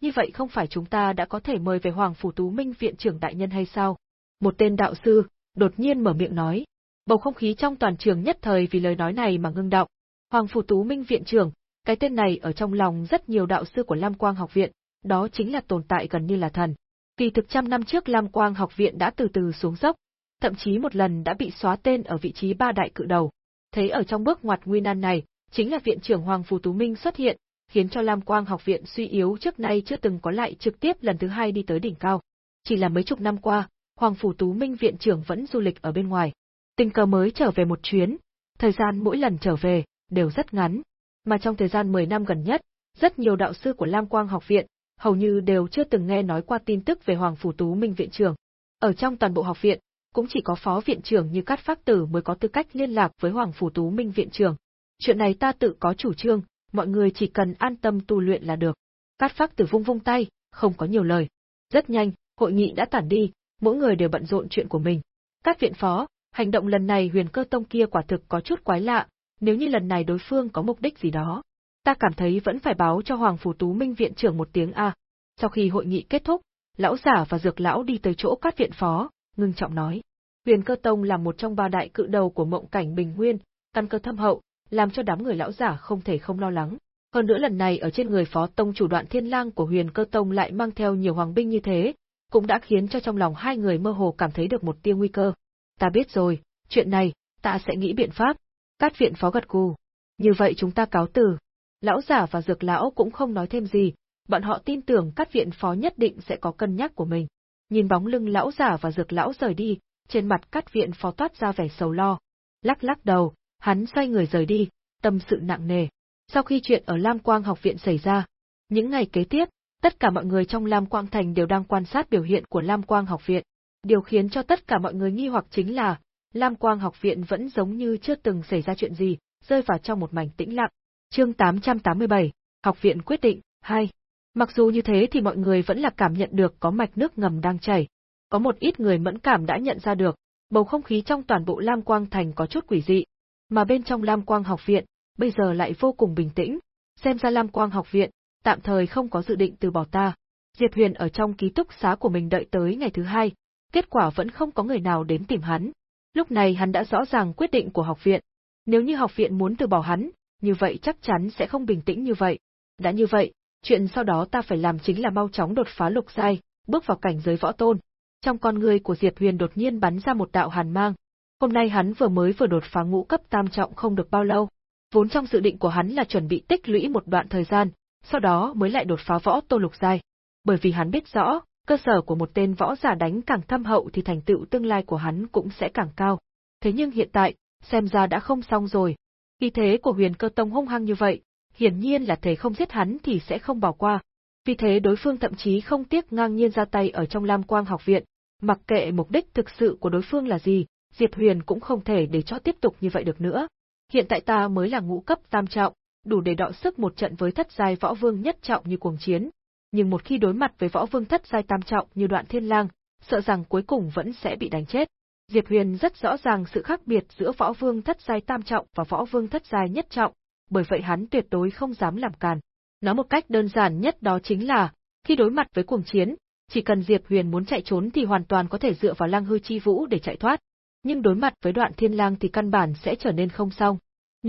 như vậy không phải chúng ta đã có thể mời về Hoàng Phủ Tú Minh viện trưởng đại nhân hay sao? Một tên đạo sư, đột nhiên mở miệng nói. Bầu không khí trong toàn trường nhất thời vì lời nói này mà ngưng động. Hoàng Phủ Tú Minh viện trưởng, cái tên này ở trong lòng rất nhiều đạo sư của Lam Quang học viện, đó chính là tồn tại gần như là thần. Kỳ thực trăm năm trước Lam Quang học viện đã từ từ xuống dốc, thậm chí một lần đã bị xóa tên ở vị trí ba đại cự đầu. Thế ở trong bước ngoặt nguy nan này, chính là viện trưởng Hoàng Phù Tú Minh xuất hiện, khiến cho Lam Quang học viện suy yếu trước nay chưa từng có lại trực tiếp lần thứ hai đi tới đỉnh cao. Chỉ là mấy chục năm qua, Hoàng Phủ Tú Minh viện trưởng vẫn du lịch ở bên ngoài. Tình cờ mới trở về một chuyến, thời gian mỗi lần trở về, đều rất ngắn. Mà trong thời gian 10 năm gần nhất, rất nhiều đạo sư của Lam Quang học viện, hầu như đều chưa từng nghe nói qua tin tức về Hoàng Phủ Tú Minh viện trưởng. Ở trong toàn bộ học viện, cũng chỉ có phó viện trưởng như Cát Phác Tử mới có tư cách liên lạc với Hoàng Phủ Tú Minh viện trưởng. Chuyện này ta tự có chủ trương, mọi người chỉ cần an tâm tu luyện là được. Cát Phác Tử vung vung tay, không có nhiều lời. Rất nhanh, hội nghị đã tản đi, mỗi người đều bận rộn chuyện của mình. Các viện phó, hành động lần này huyền cơ tông kia quả thực có chút quái lạ, nếu như lần này đối phương có mục đích gì đó. Ta cảm thấy vẫn phải báo cho Hoàng Phủ Tú Minh viện trưởng một tiếng A. Sau khi hội nghị kết thúc, lão giả và dược lão đi tới chỗ các viện phó, ngưng trọng nói. Huyền cơ tông là một trong ba đại cự đầu của mộng cảnh bình nguyên, căn cơ thâm hậu, làm cho đám người lão giả không thể không lo lắng. Hơn nữa lần này ở trên người phó tông chủ đoạn thiên lang của huyền cơ tông lại mang theo nhiều hoàng binh như thế, cũng đã khiến cho trong lòng hai người mơ hồ cảm thấy được một tia nguy cơ. Ta biết rồi, chuyện này, ta sẽ nghĩ biện pháp. Cát viện phó gật gù. Như vậy chúng ta cáo từ. Lão giả và dược lão cũng không nói thêm gì, bọn họ tin tưởng cát viện phó nhất định sẽ có cân nhắc của mình. Nhìn bóng lưng lão giả và dược lão rời đi, trên mặt cát viện phó toát ra vẻ sầu lo. Lắc lắc đầu, hắn xoay người rời đi, tâm sự nặng nề. Sau khi chuyện ở Lam Quang học viện xảy ra, những ngày kế tiếp, tất cả mọi người trong Lam Quang Thành đều đang quan sát biểu hiện của Lam Quang học viện. Điều khiến cho tất cả mọi người nghi hoặc chính là, Lam Quang học viện vẫn giống như chưa từng xảy ra chuyện gì, rơi vào trong một mảnh tĩnh lặng. Chương 887, học viện quyết định, 2. Mặc dù như thế thì mọi người vẫn là cảm nhận được có mạch nước ngầm đang chảy. Có một ít người mẫn cảm đã nhận ra được, bầu không khí trong toàn bộ Lam Quang Thành có chút quỷ dị, mà bên trong Lam Quang học viện, bây giờ lại vô cùng bình tĩnh, xem ra Lam Quang học viện, tạm thời không có dự định từ bỏ ta. Diệp Huyền ở trong ký túc xá của mình đợi tới ngày thứ hai, kết quả vẫn không có người nào đến tìm hắn. Lúc này hắn đã rõ ràng quyết định của học viện. Nếu như học viện muốn từ bỏ hắn, như vậy chắc chắn sẽ không bình tĩnh như vậy. Đã như vậy, chuyện sau đó ta phải làm chính là mau chóng đột phá lục giai, bước vào cảnh giới võ tôn. Trong con người của Diệp Huyền đột nhiên bắn ra một đạo hàn mang. Hôm nay hắn vừa mới vừa đột phá ngũ cấp tam trọng không được bao lâu. Vốn trong dự định của hắn là chuẩn bị tích lũy một đoạn thời gian, sau đó mới lại đột phá võ tô lục giai. Bởi vì hắn biết rõ, cơ sở của một tên võ giả đánh càng thâm hậu thì thành tựu tương lai của hắn cũng sẽ càng cao. Thế nhưng hiện tại, xem ra đã không xong rồi. Khi thế của huyền cơ tông hung hăng như vậy, hiển nhiên là thế không giết hắn thì sẽ không bỏ qua. Vì thế đối phương thậm chí không tiếc ngang nhiên ra tay ở trong Lam Quang học viện, mặc kệ mục đích thực sự của đối phương là gì, Diệp Huyền cũng không thể để cho tiếp tục như vậy được nữa. Hiện tại ta mới là ngũ cấp tam trọng, đủ để đọ sức một trận với thất giai võ vương nhất trọng như cuồng chiến. Nhưng một khi đối mặt với võ vương thất giai tam trọng như đoạn thiên lang, sợ rằng cuối cùng vẫn sẽ bị đánh chết. Diệp Huyền rất rõ ràng sự khác biệt giữa võ vương thất giai tam trọng và võ vương thất giai nhất trọng, bởi vậy hắn tuyệt đối không dám làm càn. Nói một cách đơn giản nhất đó chính là, khi đối mặt với cuồng chiến, chỉ cần Diệp Huyền muốn chạy trốn thì hoàn toàn có thể dựa vào Lang Hư Chi Vũ để chạy thoát, nhưng đối mặt với đoạn thiên lang thì căn bản sẽ trở nên không xong.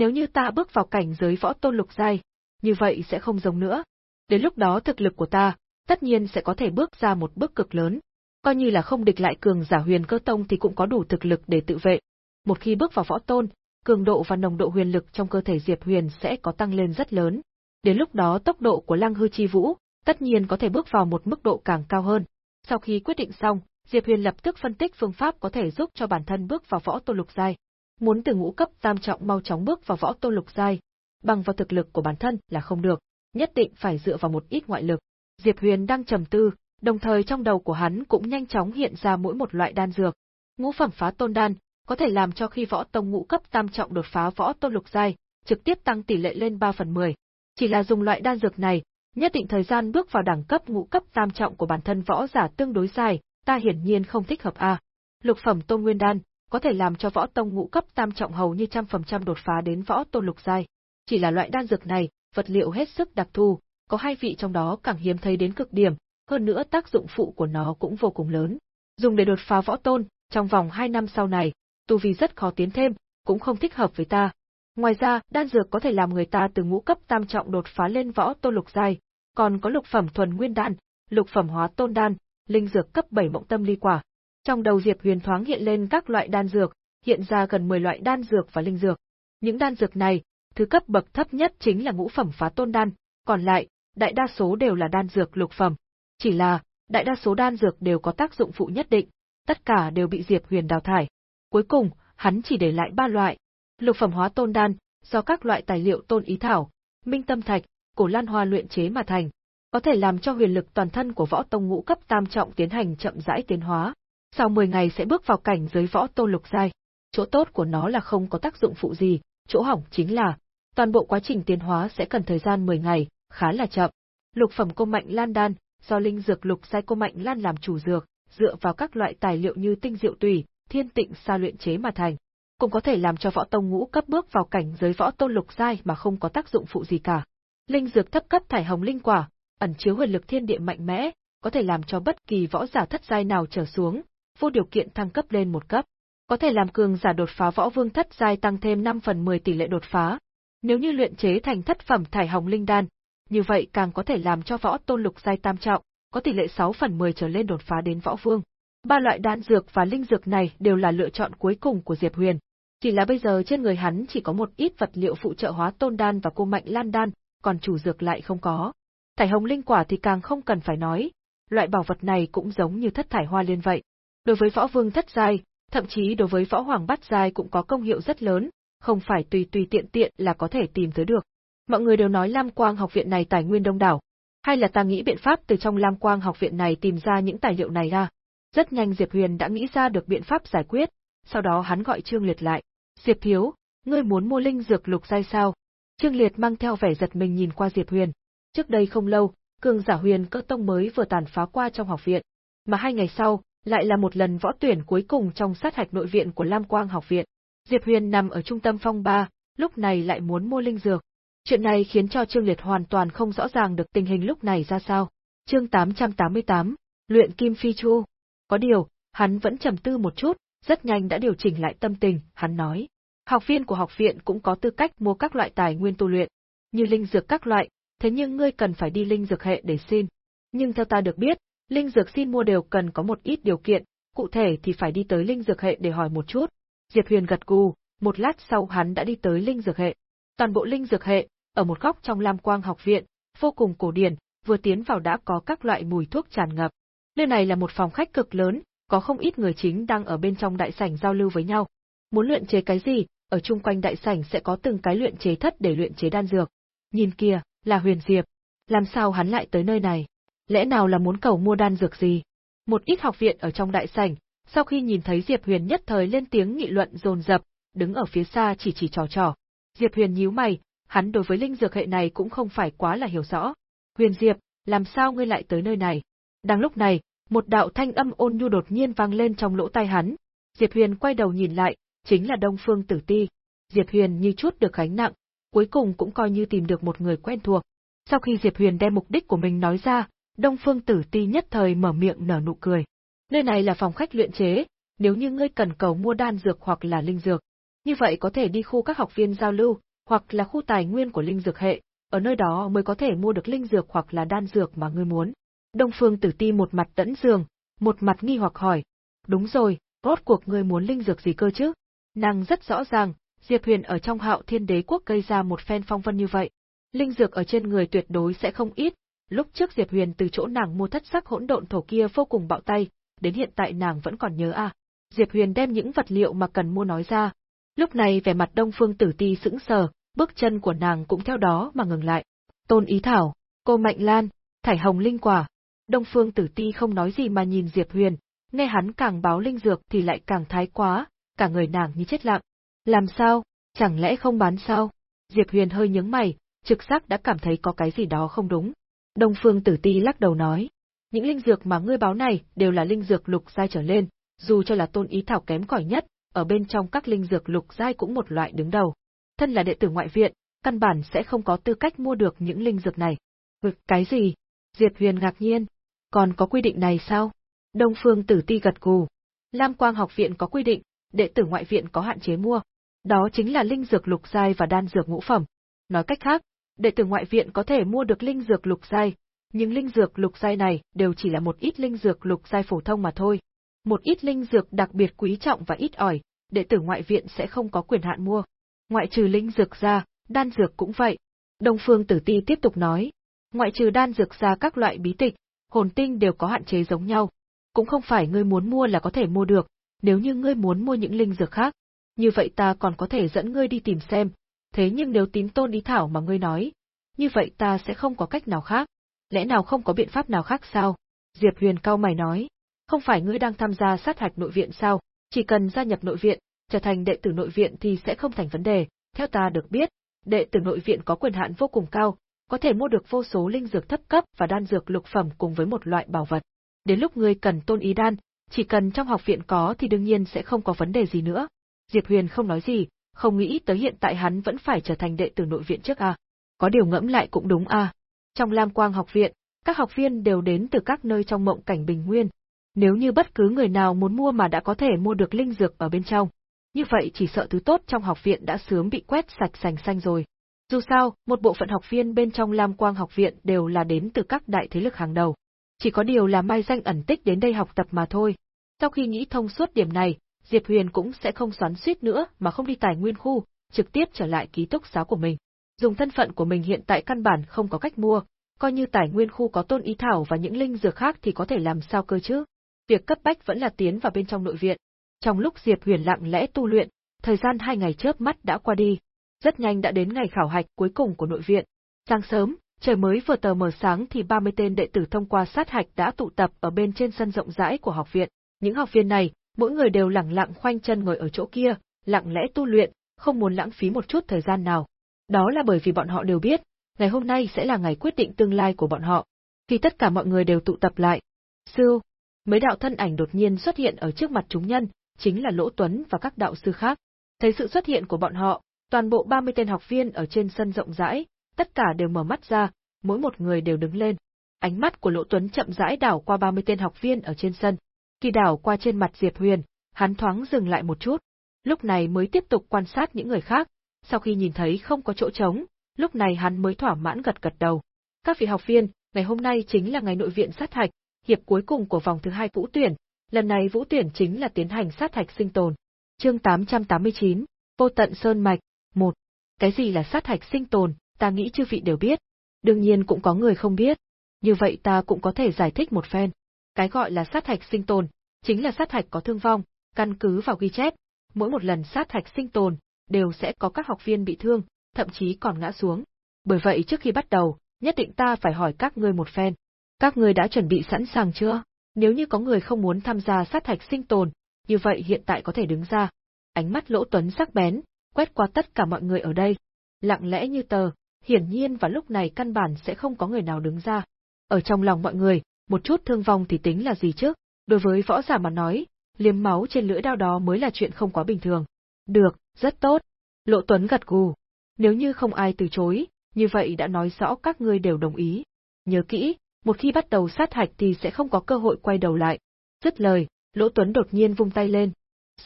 Nếu như ta bước vào cảnh giới võ tôn lục giai, như vậy sẽ không giống nữa. Đến lúc đó thực lực của ta, tất nhiên sẽ có thể bước ra một bước cực lớn. Coi như là không địch lại cường giả huyền cơ tông thì cũng có đủ thực lực để tự vệ. Một khi bước vào võ tôn, cường độ và nồng độ huyền lực trong cơ thể Diệp Huyền sẽ có tăng lên rất lớn. Đến lúc đó tốc độ của Lăng Hư Chi Vũ tất nhiên có thể bước vào một mức độ càng cao hơn. Sau khi quyết định xong, Diệp Huyền lập tức phân tích phương pháp có thể giúp cho bản thân bước vào võ tôn lục giai. Muốn từ ngũ cấp tam trọng mau chóng bước vào võ tôn lục giai, bằng vào thực lực của bản thân là không được, nhất định phải dựa vào một ít ngoại lực. Diệp Huyền đang trầm tư, đồng thời trong đầu của hắn cũng nhanh chóng hiện ra mỗi một loại đan dược. Ngũ phẩm phá tôn đan, có thể làm cho khi võ tông ngũ cấp tam trọng đột phá võ tôn lục giai, trực tiếp tăng tỷ lệ lên 3 phần 10. Chỉ là dùng loại đan dược này, nhất định thời gian bước vào đẳng cấp ngũ cấp tam trọng của bản thân võ giả tương đối dài, ta hiển nhiên không thích hợp a. Lục phẩm tôn nguyên đan, có thể làm cho võ tông ngũ cấp tam trọng hầu như trăm phần trăm đột phá đến võ tôn lục giai. Chỉ là loại đan dược này, vật liệu hết sức đặc thù, có hai vị trong đó càng hiếm thấy đến cực điểm, hơn nữa tác dụng phụ của nó cũng vô cùng lớn. Dùng để đột phá võ tôn, trong vòng 2 năm sau này, tu vi rất khó tiến thêm, cũng không thích hợp với ta. Ngoài ra, đan dược có thể làm người ta từ ngũ cấp tam trọng đột phá lên võ tôn lục giai, còn có lục phẩm thuần nguyên đan, lục phẩm hóa tôn đan, linh dược cấp 7 mộng tâm ly quả. Trong đầu Diệp Huyền thoáng hiện lên các loại đan dược, hiện ra gần 10 loại đan dược và linh dược. Những đan dược này, thứ cấp bậc thấp nhất chính là ngũ phẩm phá tôn đan, còn lại, đại đa số đều là đan dược lục phẩm. Chỉ là, đại đa số đan dược đều có tác dụng phụ nhất định, tất cả đều bị Diệp Huyền đào thải. Cuối cùng, hắn chỉ để lại ba loại. Lục phẩm hóa tôn đan, do các loại tài liệu tôn ý thảo, minh tâm thạch, cổ lan hoa luyện chế mà thành, có thể làm cho huyền lực toàn thân của võ tông ngũ cấp tam trọng tiến hành chậm rãi tiến hóa. Sau 10 ngày sẽ bước vào cảnh giới võ tôn lục giai. Chỗ tốt của nó là không có tác dụng phụ gì, chỗ hỏng chính là toàn bộ quá trình tiến hóa sẽ cần thời gian 10 ngày, khá là chậm. Lục phẩm cô mạnh lan đan, do linh dược lục giai cô mạnh lan làm chủ dược, dựa vào các loại tài liệu như tinh diệu tùy, thiên tịnh sa luyện chế mà thành, cũng có thể làm cho võ tông ngũ cấp bước vào cảnh giới võ tôn lục giai mà không có tác dụng phụ gì cả. Linh dược thấp cấp thải hồng linh quả, ẩn chứa huyền lực thiên địa mạnh mẽ, có thể làm cho bất kỳ võ giả thất giai nào trở xuống, vô điều kiện thăng cấp lên một cấp. Có thể làm cường giả đột phá võ vương thất giai tăng thêm 5 phần 10 tỷ lệ đột phá. Nếu như luyện chế thành thất phẩm thải hồng linh đan, như vậy càng có thể làm cho võ tôn lục giai tam trọng, có tỷ lệ 6 phần 10 trở lên đột phá đến võ vương. Ba loại đan dược và linh dược này đều là lựa chọn cuối cùng của Diệp Huyền. Chỉ là bây giờ trên người hắn chỉ có một ít vật liệu phụ trợ hóa tôn đan và cô mạnh lan đan, còn chủ dược lại không có. Thải hồng linh quả thì càng không cần phải nói, loại bảo vật này cũng giống như thất thải hoa liên vậy. Đối với võ vương thất giai, thậm chí đối với võ hoàng bát giai cũng có công hiệu rất lớn, không phải tùy tùy tiện tiện là có thể tìm tới được. Mọi người đều nói Lam Quang học viện này tài nguyên đông đảo, hay là ta nghĩ biện pháp từ trong Lam Quang học viện này tìm ra những tài liệu này ra. Rất nhanh Diệp Huyền đã nghĩ ra được biện pháp giải quyết, sau đó hắn gọi Trương Liệt lại. Diệp Thiếu, ngươi muốn mua linh dược lục giai sao? Trương Liệt mang theo vẻ giật mình nhìn qua Diệp Huyền. Trước đây không lâu, cường giả huyền cơ tông mới vừa tàn phá qua trong học viện, mà hai ngày sau, lại là một lần võ tuyển cuối cùng trong sát hạch nội viện của Lam Quang học viện. Diệp Huyền nằm ở trung tâm phong ba, lúc này lại muốn mua linh dược. Chuyện này khiến cho Trương Liệt hoàn toàn không rõ ràng được tình hình lúc này ra sao. Chương 888, Luyện Kim Phi Chu. Có điều, hắn vẫn trầm tư một chút, rất nhanh đã điều chỉnh lại tâm tình, hắn nói. Học viên của học viện cũng có tư cách mua các loại tài nguyên tu luyện, như linh dược các loại, thế nhưng ngươi cần phải đi linh dược hệ để xin. Nhưng theo ta được biết, linh dược xin mua đều cần có một ít điều kiện, cụ thể thì phải đi tới linh dược hệ để hỏi một chút. Diệp Huyền gật gù, một lát sau hắn đã đi tới linh dược hệ. Toàn bộ linh dược hệ, ở một góc trong Lam Quang học viện, vô cùng cổ điển, vừa tiến vào đã có các loại mùi thuốc tràn ngập. Nơi này là một phòng khách cực lớn, có không ít người chính đang ở bên trong đại sảnh giao lưu với nhau. Muốn luyện chế cái gì, ở chung quanh đại sảnh sẽ có từng cái luyện chế thất để luyện chế đan dược. Nhìn kia, là Huyền Diệp. Làm sao hắn lại tới nơi này? Lẽ nào là muốn cầu mua đan dược gì? Một ít học viện ở trong đại sảnh, sau khi nhìn thấy Diệp Huyền nhất thời lên tiếng nghị luận dồn dập, đứng ở phía xa chỉ chỉ trò trò. Diệp Huyền nhíu mày, hắn đối với linh dược hệ này cũng không phải quá là hiểu rõ. Huyền Diệp, làm sao ngươi lại tới nơi này? Đang lúc này, một đạo thanh âm ôn nhu đột nhiên vang lên trong lỗ tai hắn. Diệp Huyền quay đầu nhìn lại, chính là Đông Phương Tử Ti. Diệp Huyền như chút được gánh nặng, cuối cùng cũng coi như tìm được một người quen thuộc. Sau khi Diệp Huyền đem mục đích của mình nói ra, Đông Phương Tử Ti nhất thời mở miệng nở nụ cười. Nơi này là phòng khách luyện chế, nếu như ngươi cần cầu mua đan dược hoặc là linh dược, như vậy có thể đi khu các học viên giao lưu, hoặc là khu tài nguyên của linh dược hệ, ở nơi đó mới có thể mua được linh dược hoặc là đan dược mà ngươi muốn. Đông Phương Tử Ti một mặt tẫn dường, một mặt nghi hoặc hỏi, đúng rồi, rốt cuộc ngươi muốn linh dược gì cơ chứ? Nàng rất rõ ràng, Diệp Huyền ở trong Hạo Thiên Đế quốc gây ra một phen phong vân như vậy. Linh dược ở trên người tuyệt đối sẽ không ít, lúc trước Diệp Huyền từ chỗ nàng mua thất sắc hỗn độn thổ kia vô cùng bạo tay, đến hiện tại nàng vẫn còn nhớ à. Diệp Huyền đem những vật liệu mà cần mua nói ra. Lúc này vẻ mặt Đông Phương Tử Ti sững sờ, bước chân của nàng cũng theo đó mà ngừng lại. Tôn Ý Thảo, cô Mạnh Lan, Thải Hồng Linh Quả. Đông Phương Tử Ti không nói gì mà nhìn Diệp Huyền, nghe hắn càng báo linh dược thì lại càng thái quá, cả người nàng như chết lặng. Làm sao, chẳng lẽ không bán sao? Diệp Huyền hơi nhướng mày, trực giác đã cảm thấy có cái gì đó không đúng. Đông Phương Tử Ti lắc đầu nói, những linh dược mà ngươi báo này đều là linh dược lục giai trở lên, dù cho là tôn ý thảo kém cỏi nhất, ở bên trong các linh dược lục giai cũng một loại đứng đầu. Thân là đệ tử ngoại viện, căn bản sẽ không có tư cách mua được những linh dược này. Vực cái gì? Diệp Huyền ngạc nhiên. Còn có quy định này sao? Đông Phương Tử Ti gật gù. Lam Quang học viện có quy định, đệ tử ngoại viện có hạn chế mua. Đó chính là linh dược lục giai và đan dược ngũ phẩm. Nói cách khác, đệ tử ngoại viện có thể mua được linh dược lục giai, nhưng linh dược lục giai này đều chỉ là một ít linh dược lục giai phổ thông mà thôi. Một ít linh dược đặc biệt quý trọng và ít ỏi, đệ tử ngoại viện sẽ không có quyền hạn mua. Ngoại trừ linh dược ra, đan dược cũng vậy. Đông Phương Tử Ti tiếp tục nói, ngoại trừ đan dược ra các loại bí tịch, hồn tinh đều có hạn chế giống nhau. Cũng không phải ngươi muốn mua là có thể mua được, nếu như ngươi muốn mua những linh dược khác, như vậy ta còn có thể dẫn ngươi đi tìm xem, thế nhưng nếu tín tôn ý thảo mà ngươi nói, như vậy ta sẽ không có cách nào khác. Lẽ nào không có biện pháp nào khác sao? Diệp Huyền cao mày nói, không phải ngươi đang tham gia sát hạch nội viện sao, chỉ cần gia nhập nội viện, trở thành đệ tử nội viện thì sẽ không thành vấn đề, theo ta được biết, đệ tử nội viện có quyền hạn vô cùng cao, có thể mua được vô số linh dược thấp cấp và đan dược lục phẩm cùng với một loại bảo vật. Đến lúc ngươi cần tôn ý đan, chỉ cần trong học viện có thì đương nhiên sẽ không có vấn đề gì nữa. Diệp Huyền không nói gì, không nghĩ tới hiện tại hắn vẫn phải trở thành đệ tử nội viện trước à. Có điều ngẫm lại cũng đúng à. Trong Lam Quang học viện, các học viên đều đến từ các nơi trong mộng cảnh bình nguyên. Nếu như bất cứ người nào muốn mua mà đã có thể mua được linh dược ở bên trong, như vậy chỉ sợ thứ tốt trong học viện đã sớm bị quét sạch sành xanh rồi. Dù sao, một bộ phận học viên bên trong Lam Quang học viện đều là đến từ các đại thế lực hàng đầu. Chỉ có điều là mai danh ẩn tích đến đây học tập mà thôi. Sau khi nghĩ thông suốt điểm này, Diệp Huyền cũng sẽ không xoắn suýt nữa mà không đi tài nguyên khu, trực tiếp trở lại ký túc xá của mình. Dùng thân phận của mình hiện tại căn bản không có cách mua, coi như tài nguyên khu có tôn ý thảo và những linh dược khác thì có thể làm sao cơ chứ. Việc cấp bách vẫn là tiến vào bên trong nội viện. Trong lúc Diệp Huyền lặng lẽ tu luyện, thời gian hai ngày chớp mắt đã qua đi. Rất nhanh đã đến ngày khảo hạch cuối cùng của nội viện. Sáng sớm, trời mới vừa tờ mờ sáng thì 30 tên đệ tử thông qua sát hạch đã tụ tập ở bên trên sân rộng rãi của học viện. Những học viên này, mỗi người đều lặng lặng khoanh chân ngồi ở chỗ kia, lặng lẽ tu luyện, không muốn lãng phí một chút thời gian nào. Đó là bởi vì bọn họ đều biết, ngày hôm nay sẽ là ngày quyết định tương lai của bọn họ. Khi tất cả mọi người đều tụ tập lại, sư, mấy đạo thân ảnh đột nhiên xuất hiện ở trước mặt chúng nhân, chính là Lỗ Tuấn và các đạo sư khác. Thấy sự xuất hiện của bọn họ, toàn bộ 30 tên học viên ở trên sân rộng rãi, tất cả đều mở mắt ra, mỗi một người đều đứng lên. Ánh mắt của Lỗ Tuấn chậm rãi đảo qua 30 tên học viên ở trên sân. Khi đảo qua trên mặt Diệp Huyền, hắn thoáng dừng lại một chút, lúc này mới tiếp tục quan sát những người khác, sau khi nhìn thấy không có chỗ trống, lúc này hắn mới thỏa mãn gật gật đầu. Các vị học viên, ngày hôm nay chính là ngày nội viện sát hạch, hiệp cuối cùng của vòng thứ hai vũ tuyển, lần này vũ tuyển chính là tiến hành sát hạch sinh tồn. Chương 889, Vô tận sơn mạch, 1. Cái gì là sát hạch sinh tồn, ta nghĩ chư vị đều biết. Đương nhiên cũng có người không biết. Như vậy ta cũng có thể giải thích một phen. Cái gọi là sát hạch sinh tồn, chính là sát hạch có thương vong, căn cứ vào ghi chép, mỗi một lần sát hạch sinh tồn, đều sẽ có các học viên bị thương, thậm chí còn ngã xuống. Bởi vậy trước khi bắt đầu, nhất định ta phải hỏi các ngươi một phen. Các ngươi đã chuẩn bị sẵn sàng chưa? Nếu như có người không muốn tham gia sát hạch sinh tồn, như vậy hiện tại có thể đứng ra. Ánh mắt Lỗ Tuấn sắc bén, quét qua tất cả mọi người ở đây. Lặng lẽ như tờ, hiển nhiên vào lúc này căn bản sẽ không có người nào đứng ra. Ở trong lòng mọi người, một chút thương vong thì tính là gì chứ? Đối với võ giả mà nói, liếm máu trên lưỡi đao đó mới là chuyện không quá bình thường. Được, rất tốt. Lộ Tuấn gật gù. Nếu như không ai từ chối, như vậy đã nói rõ các ngươi đều đồng ý. Nhớ kỹ, một khi bắt đầu sát hạch thì sẽ không có cơ hội quay đầu lại. Dứt lời, Lỗ Tuấn đột nhiên vung tay lên.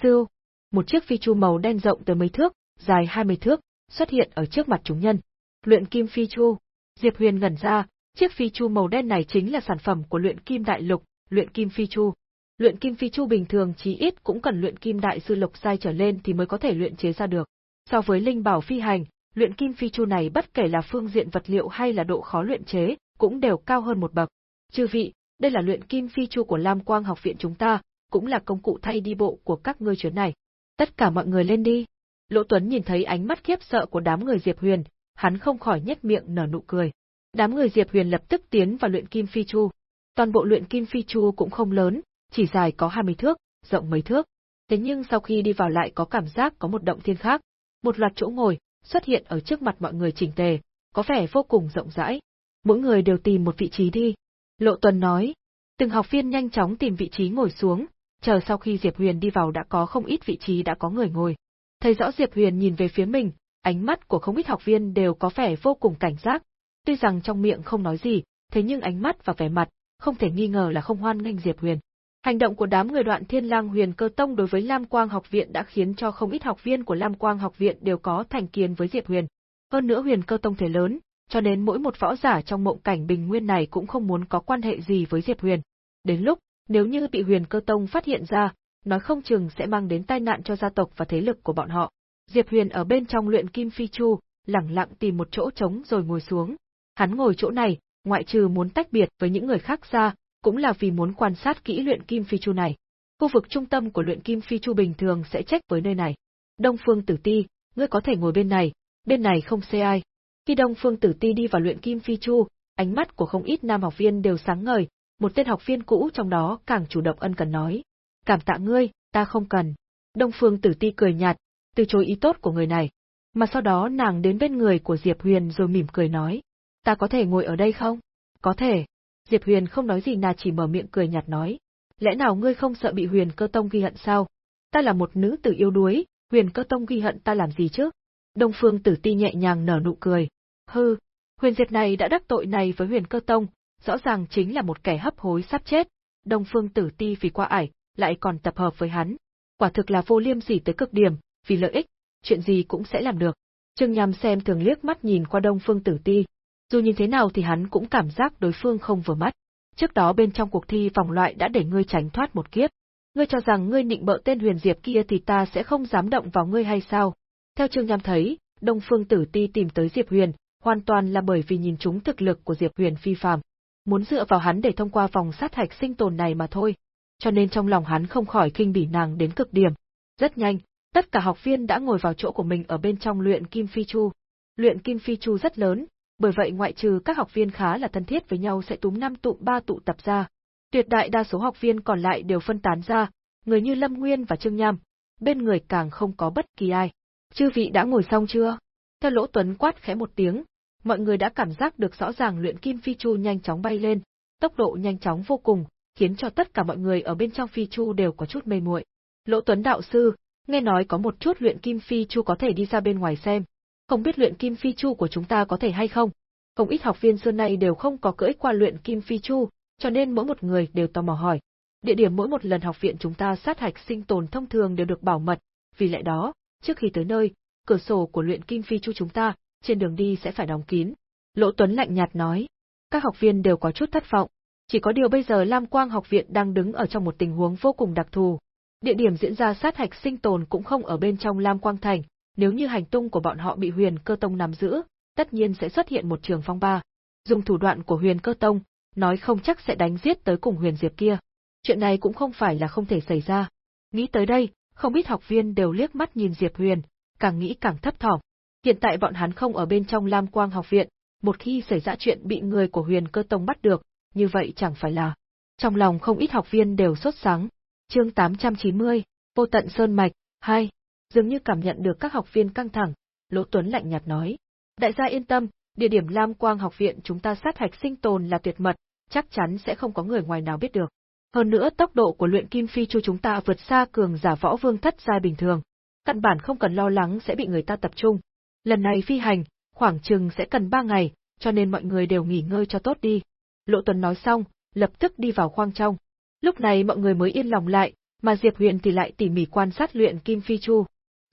siêu, một chiếc phi chu màu đen rộng tới mấy thước, dài 20 thước, xuất hiện ở trước mặt chúng nhân. Luyện kim phi chu. Diệp Huyền ngẩn ra, chiếc phi chu màu đen này chính là sản phẩm của luyện kim đại lục, luyện kim phi chu. Luyện kim phi chu bình thường chí ít cũng cần luyện kim đại sư lục sai trở lên thì mới có thể luyện chế ra được. So với linh bảo phi hành, luyện kim phi chu này bất kể là phương diện vật liệu hay là độ khó luyện chế, cũng đều cao hơn một bậc. Chư vị, đây là luyện kim phi chu của Lam Quang học viện chúng ta, cũng là công cụ thay đi bộ của các ngươi chuyến này. Tất cả mọi người lên đi. Lỗ Tuấn nhìn thấy ánh mắt khiếp sợ của đám người Diệp Huyền, hắn không khỏi nhếch miệng nở nụ cười. Đám người Diệp Huyền lập tức tiến vào luyện kim phi chu. Toàn bộ luyện kim phi chu cũng không lớn, chỉ dài có 20 thước, rộng mấy thước. Thế nhưng sau khi đi vào lại có cảm giác có một động thiên khác, một loạt chỗ ngồi xuất hiện ở trước mặt mọi người chỉnh tề, có vẻ vô cùng rộng rãi. Mỗi người đều tìm một vị trí đi. Lộ Tuần nói. Từng học viên nhanh chóng tìm vị trí ngồi xuống, chờ sau khi Diệp Huyền đi vào đã có không ít vị trí đã có người ngồi. Thấy rõ Diệp Huyền nhìn về phía mình, ánh mắt của không ít học viên đều có vẻ vô cùng cảnh giác. Tuy rằng trong miệng không nói gì, thế nhưng ánh mắt và vẻ mặt, không thể nghi ngờ là không hoan nghênh Diệp Huyền. Hành động của đám người đoạn thiên lang huyền cơ tông đối với Lam Quang học viện đã khiến cho không ít học viên của Lam Quang học viện đều có thành kiến với Diệp Huyền. Hơn nữa huyền cơ tông thể lớn, cho nên mỗi một võ giả trong mộng cảnh bình nguyên này cũng không muốn có quan hệ gì với Diệp Huyền. Đến lúc, nếu như bị huyền cơ tông phát hiện ra, nói không chừng sẽ mang đến tai nạn cho gia tộc và thế lực của bọn họ. Diệp Huyền ở bên trong luyện kim phi chu, lẳng lặng tìm một chỗ trống rồi ngồi xuống. Hắn ngồi chỗ này, ngoại trừ muốn tách biệt với những người khác ra, cũng là vì muốn quan sát kỹ luyện kim phi chu này. Khu vực trung tâm của luyện kim phi chu bình thường sẽ trách với nơi này. Đông Phương Tử Ti, ngươi có thể ngồi bên này, bên này không xê ai. Khi Đông Phương Tử Ti đi vào luyện kim phi chu, ánh mắt của không ít nam học viên đều sáng ngời, một tên học viên cũ trong đó càng chủ động ân cần nói. Cảm tạ ngươi, ta không cần. Đông Phương Tử Ti cười nhạt, từ chối ý tốt của người này. Mà sau đó nàng đến bên người của Diệp Huyền rồi mỉm cười nói. Ta có thể ngồi ở đây không? Có thể. Diệp Huyền không nói gì nà chỉ mở miệng cười nhạt nói. Lẽ nào ngươi không sợ bị Huyền cơ tông ghi hận sao? Ta là một nữ tử yêu đuối, Huyền cơ tông ghi hận ta làm gì chứ? Đông Phương Tử Ti nhẹ nhàng nở nụ cười. Hừ, Huyền Diệp này đã đắc tội này với Huyền cơ tông, rõ ràng chính là một kẻ hấp hối sắp chết. Đông Phương Tử Ti vì qua ải, lại còn tập hợp với hắn. Quả thực là vô liêm sỉ tới cực điểm, vì lợi ích, chuyện gì cũng sẽ làm được. Trương Nham xem thường liếc mắt nhìn qua Đông Phương Tử Ti, dù nhìn thế nào thì hắn cũng cảm giác đối phương không vừa mắt. Trước đó bên trong cuộc thi vòng loại đã để ngươi tránh thoát một kiếp. Ngươi cho rằng ngươi nịnh bợ tên Huyền Diệp kia thì ta sẽ không dám động vào ngươi hay sao? Theo Trương Nham thấy, Đông Phương Tử Ti tìm tới Diệp Huyền, hoàn toàn là bởi vì nhìn chúng thực lực của Diệp Huyền phi phàm, muốn dựa vào hắn để thông qua vòng sát hạch sinh tồn này mà thôi. Cho nên trong lòng hắn không khỏi kinh bỉ nàng đến cực điểm. Rất nhanh, tất cả học viên đã ngồi vào chỗ của mình ở bên trong luyện kim phi chu. Luyện kim phi chu rất lớn, bởi vậy ngoại trừ các học viên khá là thân thiết với nhau sẽ túm năm tụ ba tụ tập ra. Tuyệt đại đa số học viên còn lại đều phân tán ra, người như Lâm Nguyên và Trương Nham, bên người càng không có bất kỳ ai. Chư vị đã ngồi xong chưa? Theo Lỗ Tuấn quát khẽ một tiếng, mọi người đã cảm giác được rõ ràng luyện kim phi chu nhanh chóng bay lên, tốc độ nhanh chóng vô cùng, khiến cho tất cả mọi người ở bên trong phi chu đều có chút mê muội. Lỗ Tuấn đạo sư, nghe nói có một chút luyện kim phi chu có thể đi ra bên ngoài xem, không biết luyện kim phi chu của chúng ta có thể hay không. Không ít học viên xưa nay đều không có cưỡi qua luyện kim phi chu, cho nên mỗi một người đều tò mò hỏi. Địa điểm mỗi một lần học viện chúng ta sát hạch sinh tồn thông thường đều được bảo mật, vì lẽ đó, trước khi tới nơi, cửa sổ của luyện kim phi chu chúng ta, trên đường đi sẽ phải đóng kín. Lỗ Tuấn lạnh nhạt nói. Các học viên đều có chút thất vọng. Chỉ có điều bây giờ Lam Quang học viện đang đứng ở trong một tình huống vô cùng đặc thù. Địa điểm diễn ra sát hạch sinh tồn cũng không ở bên trong Lam Quang Thành, nếu như hành tung của bọn họ bị huyền cơ tông nắm giữ, tất nhiên sẽ xuất hiện một trường phong ba. Dùng thủ đoạn của huyền cơ tông, nói không chắc sẽ đánh giết tới cùng huyền diệp kia. Chuyện này cũng không phải là không thể xảy ra. Nghĩ tới đây, không biết học viên đều liếc mắt nhìn Diệp Huyền, càng nghĩ càng thấp thỏm. Hiện tại bọn hắn không ở bên trong Lam Quang học viện, một khi xảy ra chuyện bị người của huyền cơ tông bắt được, như vậy chẳng phải là. Trong lòng không ít học viên đều sốt sáng. Chương 890, Vô tận Sơn Mạch, 2 dường như cảm nhận được các học viên căng thẳng, Lỗ Tuấn lạnh nhạt nói. Đại gia yên tâm, địa điểm Lam Quang học viện chúng ta sát hạch sinh tồn là tuyệt mật, chắc chắn sẽ không có người ngoài nào biết được. Hơn nữa tốc độ của luyện kim phi chu chúng ta vượt xa cường giả võ vương thất giai bình thường. Căn bản không cần lo lắng sẽ bị người ta tập trung. Lần này phi hành, khoảng chừng sẽ cần ba ngày, cho nên mọi người đều nghỉ ngơi cho tốt đi. Lộ Tuấn nói xong, lập tức đi vào khoang trong. Lúc này mọi người mới yên lòng lại, mà Diệp Huyền thì lại tỉ mỉ quan sát luyện kim phi chu.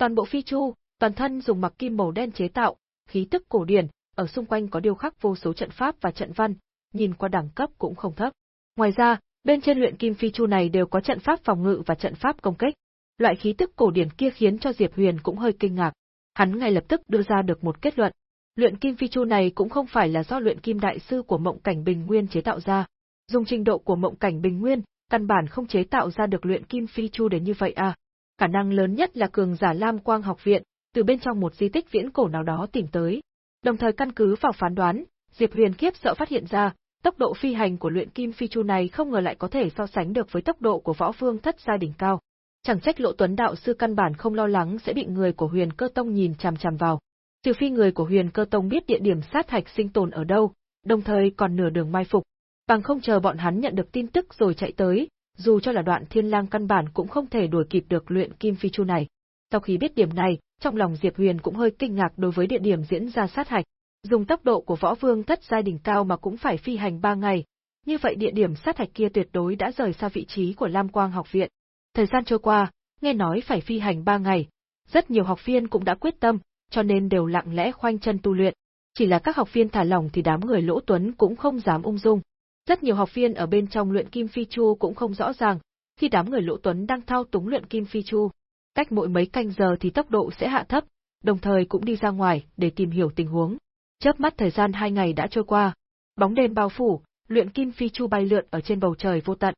Toàn bộ phi chu, toàn thân dùng mặc kim màu đen chế tạo, khí tức cổ điển, ở xung quanh có điêu khắc vô số trận pháp và trận văn, nhìn qua đẳng cấp cũng không thấp. Ngoài ra, bên trên luyện kim phi chu này đều có trận pháp phòng ngự và trận pháp công kích. Loại khí tức cổ điển kia khiến cho Diệp Huyền cũng hơi kinh ngạc. Hắn ngay lập tức đưa ra được một kết luận. Luyện kim phi chu này cũng không phải là do luyện kim đại sư của mộng cảnh bình nguyên chế tạo ra. Dùng trình độ của mộng cảnh bình nguyên, căn bản không chế tạo ra được luyện kim phi chu đến như vậy à. Khả năng lớn nhất là cường giả Lam Quang học viện, từ bên trong một di tích viễn cổ nào đó tìm tới. Đồng thời căn cứ vào phán đoán, Diệp Huyền Kiếp sợ phát hiện ra, tốc độ phi hành của luyện kim phi chu này không ngờ lại có thể so sánh được với tốc độ của võ vương thất gia đỉnh cao. Chẳng trách Lộ Tuấn đạo sư căn bản không lo lắng sẽ bị người của Huyền Cơ Tông nhìn chằm chằm vào. Trừ phi người của Huyền Cơ Tông biết địa điểm sát hạch sinh tồn ở đâu, đồng thời còn nửa đường mai phục, bằng không chờ bọn hắn nhận được tin tức rồi chạy tới, dù cho là đoạn thiên lang căn bản cũng không thể đuổi kịp được luyện kim phi chu này. Sau khi biết điểm này, trong lòng Diệp Huyền cũng hơi kinh ngạc đối với địa điểm diễn ra sát hạch. Dùng tốc độ của võ vương thất giai đỉnh cao mà cũng phải phi hành ba ngày, như vậy địa điểm sát hạch kia tuyệt đối đã rời xa vị trí của Lam Quang học viện. Thời gian trôi qua, nghe nói phải phi hành ba ngày, rất nhiều học viên cũng đã quyết tâm, cho nên đều lặng lẽ khoanh chân tu luyện. Chỉ là các học viên thả lỏng thì đám người lỗ tuấn cũng không dám ung dung. Rất nhiều học viên ở bên trong luyện kim phi chu cũng không rõ ràng, khi đám người lỗ tuấn đang thao túng luyện kim phi chu, cách mỗi mấy canh giờ thì tốc độ sẽ hạ thấp, đồng thời cũng đi ra ngoài để tìm hiểu tình huống. Chớp mắt thời gian hai ngày đã trôi qua, bóng đêm bao phủ, luyện kim phi chu bay lượn ở trên bầu trời vô tận.